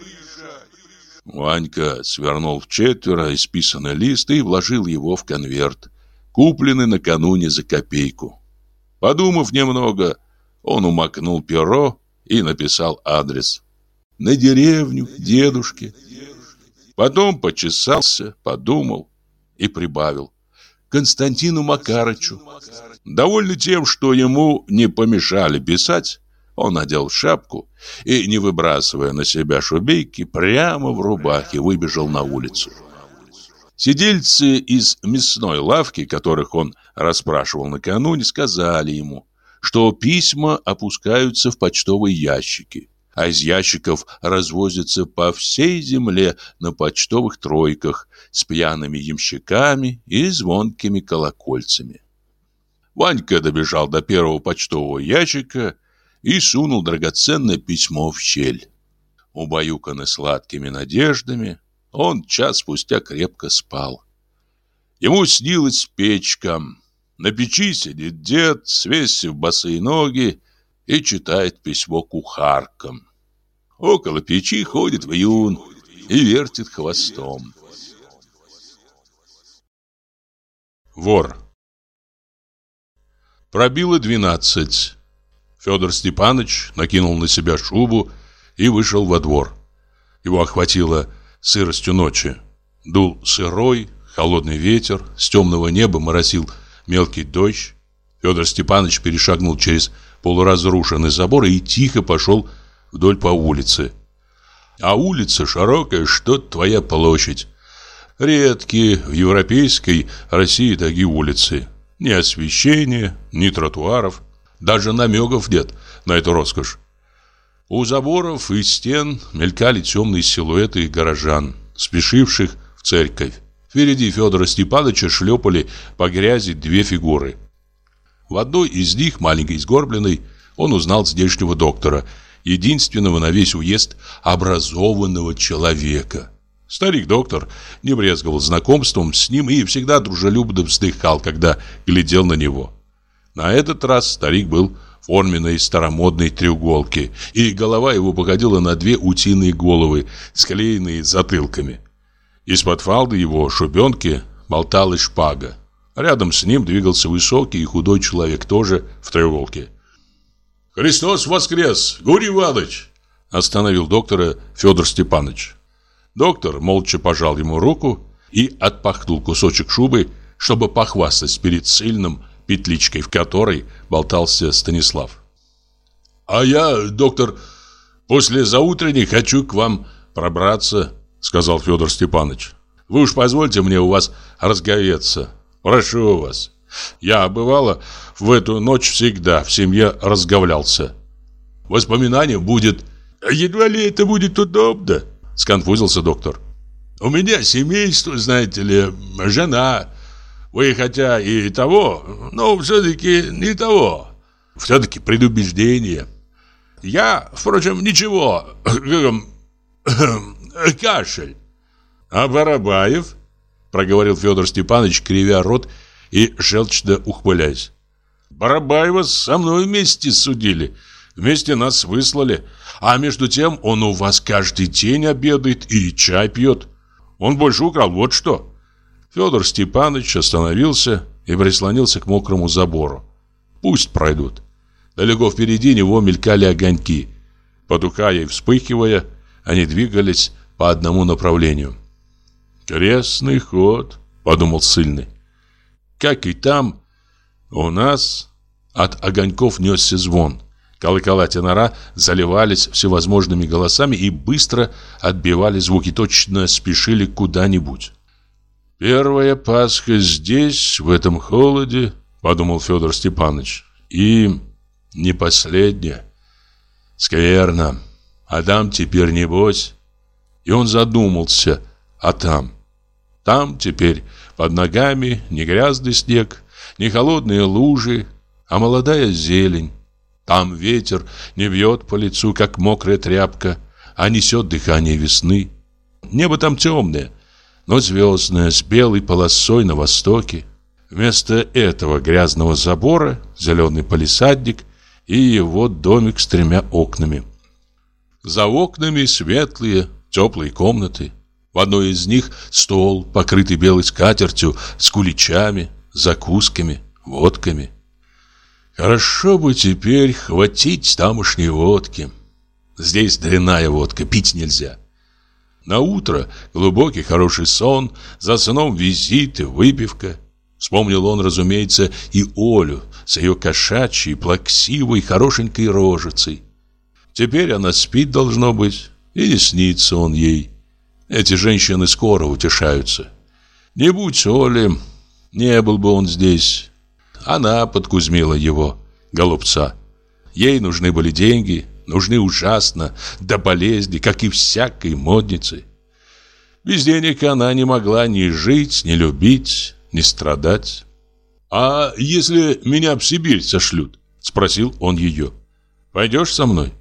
Ванька свернул в четверо исписанный лист и вложил его в конверт, купленный накануне за копейку. Подумав немного, он умакнул перо и написал адрес. На деревню, дедушке. Потом почесался, подумал и прибавил. Константину Макарычу. Довольный тем, что ему не помешали писать, он надел шапку и, не выбрасывая на себя шубейки, прямо в рубахе выбежал на улицу. Сидельцы из мясной лавки, которых он расспрашивал накануне, сказали ему, что письма опускаются в почтовые ящики, а из ящиков развозятся по всей земле на почтовых тройках с пьяными ямщиками и звонкими колокольцами. Ванька добежал до первого почтового ящика и сунул драгоценное письмо в щель. Убаюканный сладкими надеждами, он час спустя крепко спал. Ему снилась печка. На печи сидит дед, свесив босые ноги, и читает письмо кухаркам. Около печи ходит вьюн и вертит хвостом. Вор Пробило двенадцать. Федор Степанович накинул на себя шубу и вышел во двор. Его охватило сыростью ночи. Дул сырой, холодный ветер, с темного неба моросил мелкий дождь. Федор Степанович перешагнул через полуразрушенный забор и тихо пошел вдоль по улице. А улица широкая, что твоя площадь. Редкие в европейской России такие улицы. Ни освещения, ни тротуаров. Даже намеков нет на эту роскошь. У заборов и стен мелькали темные силуэты горожан, спешивших в церковь. Впереди Федора Степановича шлепали по грязи две фигуры. В одной из них, маленькой сгорбленной, он узнал здешнего доктора, единственного на весь уезд образованного человека. Старик-доктор не брезговал знакомством с ним и всегда дружелюбно вздыхал, когда глядел на него. На этот раз старик был форменной старомодной треуголке, и голова его походила на две утиные головы, склеенные затылками. Из-под фалды его шубенки болталась шпага. Рядом с ним двигался высокий и худой человек, тоже в треуголке. «Христос воскрес! Гурий Иванович!» Остановил доктора Федор Степанович. Доктор молча пожал ему руку и отпахнул кусочек шубы, чтобы похвастать перед сильным петличкой, в которой болтался Станислав. «А я, доктор, после заутренней хочу к вам пробраться», сказал Федор Степанович. «Вы уж позвольте мне у вас разговеться. Прошу вас. Я, бывало, в эту ночь всегда в семье разговлялся. Воспоминание будет... Едва ли это будет удобно?» Сконфузился доктор. «У меня семейство, знаете ли, жена, вы хотя и того, но все-таки не того. Все-таки предубеждение. Я, впрочем, ничего. Кашель. А Барабаев? Проговорил Федор Степанович, кривя рот и желчно ухмыляясь. Барабаева со мной вместе судили. Вместе нас выслали. А между тем он у вас каждый день обедает и чай пьет. Он больше украл, вот что. Федор Степанович остановился и прислонился к мокрому забору. Пусть пройдут. Далеко впереди него мелькали огоньки. Потухая и вспыхивая, они двигались по одному направлению. «Крестный ход», — подумал Сыльный. «Как и там, у нас от огоньков несся звон». Колокола тенора заливались всевозможными голосами и быстро отбивали звуки, точно спешили куда-нибудь. Первая Пасха здесь, в этом холоде, подумал Федор Степанович. И не последняя. Скверно. А там теперь небось. И он задумался, а там? Там теперь под ногами не грязный снег, не холодные лужи, а молодая зелень. Там ветер не бьет по лицу, как мокрая тряпка, а несет дыхание весны. Небо там темное, но звездная, с белой полосой на востоке. Вместо этого грязного забора зеленый палисадник и его домик с тремя окнами. За окнами светлые, теплые комнаты. В одной из них стол, покрытый белой скатертью, с куличами, закусками, водками. Хорошо бы теперь хватить тамошней водки. Здесь дрянная водка, пить нельзя. На утро глубокий хороший сон, за сном визиты, выпивка. Вспомнил он, разумеется, и Олю с ее кошачьей, плаксивой, хорошенькой рожицей. Теперь она спит, должно быть, и не снится он ей. Эти женщины скоро утешаются. Не будь Оли, не был бы он здесь. Она подкузмила его, голубца. Ей нужны были деньги, нужны ужасно, до болезни, как и всякой моднице. Без денег она не могла ни жить, ни любить, ни страдать. «А если меня в Сибирь сошлют?» – спросил он ее. «Пойдешь со мной?»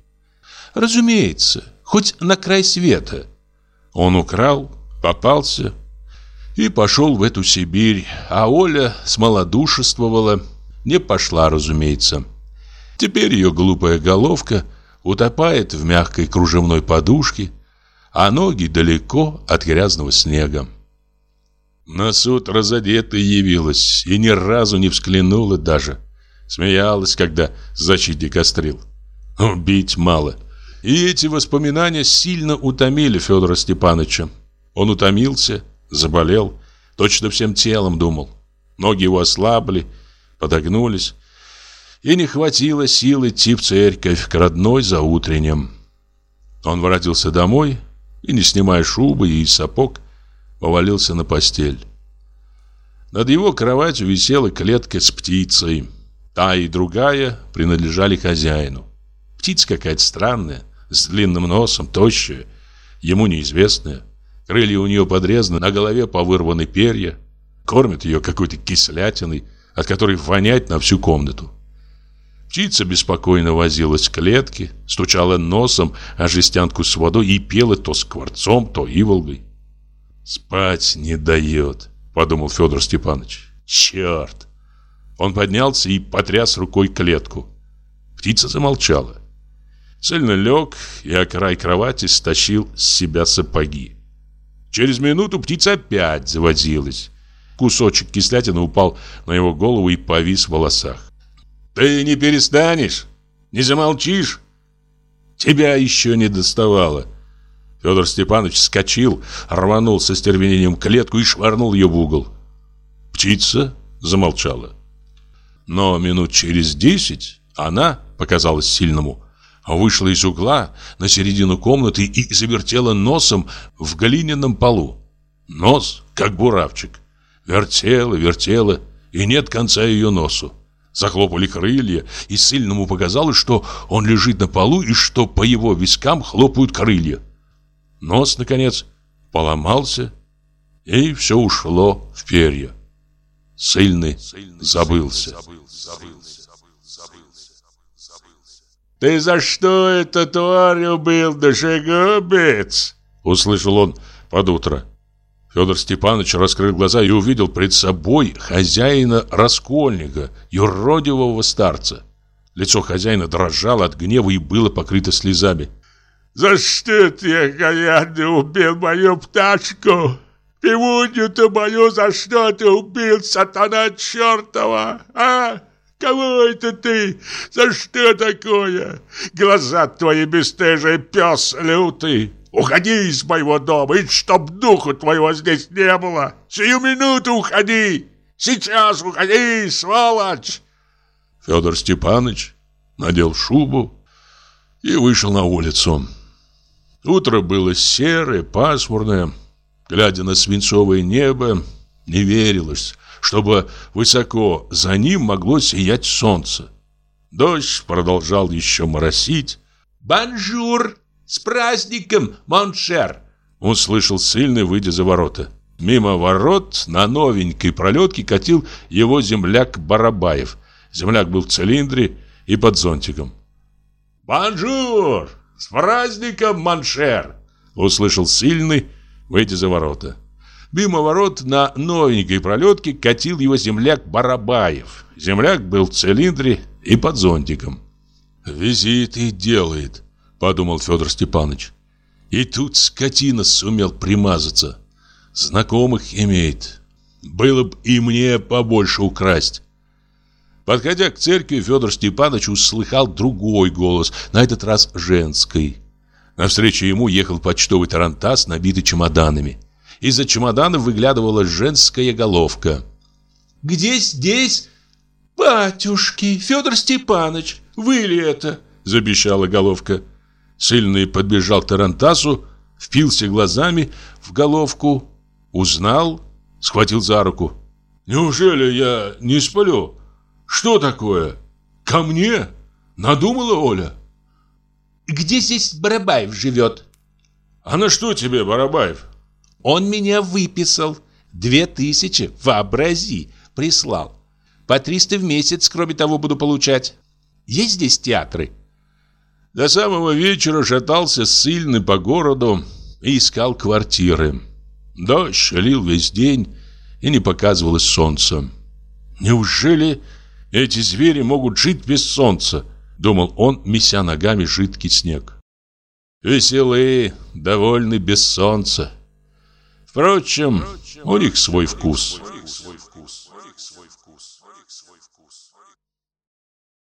«Разумеется, хоть на край света». Он украл, попался и пошел в эту Сибирь, а Оля смолодушествовала, не пошла, разумеется. Теперь ее глупая головка утопает в мягкой кружевной подушке, а ноги далеко от грязного снега. На суд разодетая явилась и ни разу не взглянула даже. Смеялась, когда защитник острил. Убить мало. И эти воспоминания сильно утомили Федора Степановича. Он утомился, заболел, точно всем телом думал. Ноги его ослабли, подогнулись и не хватило сил идти в церковь к родной за утреннем. Он воротился домой и, не снимая шубы и сапог, повалился на постель. Над его кроватью висела клетка с птицей. Та и другая принадлежали хозяину. Птица какая-то странная, с длинным носом, тощая, ему неизвестная. Крылья у нее подрезаны, на голове повырваны перья. Кормят ее какой-то кислятиной, от которой вонять на всю комнату. Птица беспокойно возилась в клетке, стучала носом о жестянку с водой и пела то скворцом, то иволгой. «Спать не дает», — подумал Федор Степанович. «Черт!» Он поднялся и потряс рукой клетку. Птица замолчала. Цельно лег и о край кровати стащил с себя сапоги. Через минуту птица опять заводилась. Кусочек кислятины упал на его голову и повис в волосах. Ты не перестанешь? Не замолчишь? Тебя еще не доставало. Федор Степанович вскочил, рванул со стервенением клетку и швырнул ее в угол. Птица замолчала. Но минут через десять она, показалась сильному, вышла из угла на середину комнаты и завертела носом в глиняном полу. Нос, как буравчик. Вертела, вертела, и нет конца ее носу. Захлопали крылья, и сильному показалось, что он лежит на полу и что по его вискам хлопают крылья. Нос, наконец, поломался, и все ушло в перья. Сильный забылся. «Ты за что это тварь убил, душегубец?» Услышал он под утро. Федор Степанович раскрыл глаза и увидел пред собой хозяина Раскольника, юродивого старца. Лицо хозяина дрожало от гнева и было покрыто слезами. «За что ты, говядный, убил мою пташку? Пивунью-то мою за что ты убил, сатана чертова, а? Кого это ты? За что такое? Глаза твои бесстыжие, пес лютый!» Уходи из моего дома, и чтоб духу твоего здесь не было. Сию минуту уходи. Сейчас уходи, сволочь. Федор Степанович надел шубу и вышел на улицу. Утро было серое, пасмурное. Глядя на свинцовое небо, не верилось, чтобы высоко за ним могло сиять солнце. Дождь продолжал еще моросить. «Bonjour!» «С праздником, mon cher!» Услышал сильный, выйдя за ворота. Мимо ворот на новенькой пролетке катил его земляк Барабаев. Земляк был в цилиндре и под зонтиком. «Bonjour! С праздником, mon cher!» Услышал сильный, выйдя за ворота. Мимо ворот на новенькой пролетке катил его земляк Барабаев. Земляк был в цилиндре и под зонтиком. «Визиты делает», подумал Федор Степанович. И тут скотина сумел примазаться. Знакомых имеет. Было бы и мне побольше украсть. Подходя к церкви, Федор Степанович услыхал другой голос, на этот раз женский. Навстречу ему ехал почтовый тарантас, набитый чемоданами. Из-за чемоданов выглядывала женская головка. «Где здесь? Батюшки, Федор Степанович, вы ли это?» Забещала головка. Сильный подбежал к тарантасу, впился глазами в головку, узнал, схватил за руку. «Неужели я не сплю? Что такое? Ко мне? Надумала Оля?» «Где здесь Барабаев живет?» «А на что тебе, Барабаев?» «Он меня выписал. Две тысячи, вообрази, прислал. По триста в месяц, кроме того, буду получать. Есть здесь театры?» До самого вечера шатался сильный по городу и искал квартиры. Дождь лил весь день, и не показывалось солнца. Неужели эти звери могут жить без солнца? Думал он, меся ногами жидкий снег. Веселые, довольны без солнца. Впрочем, у них свой вкус.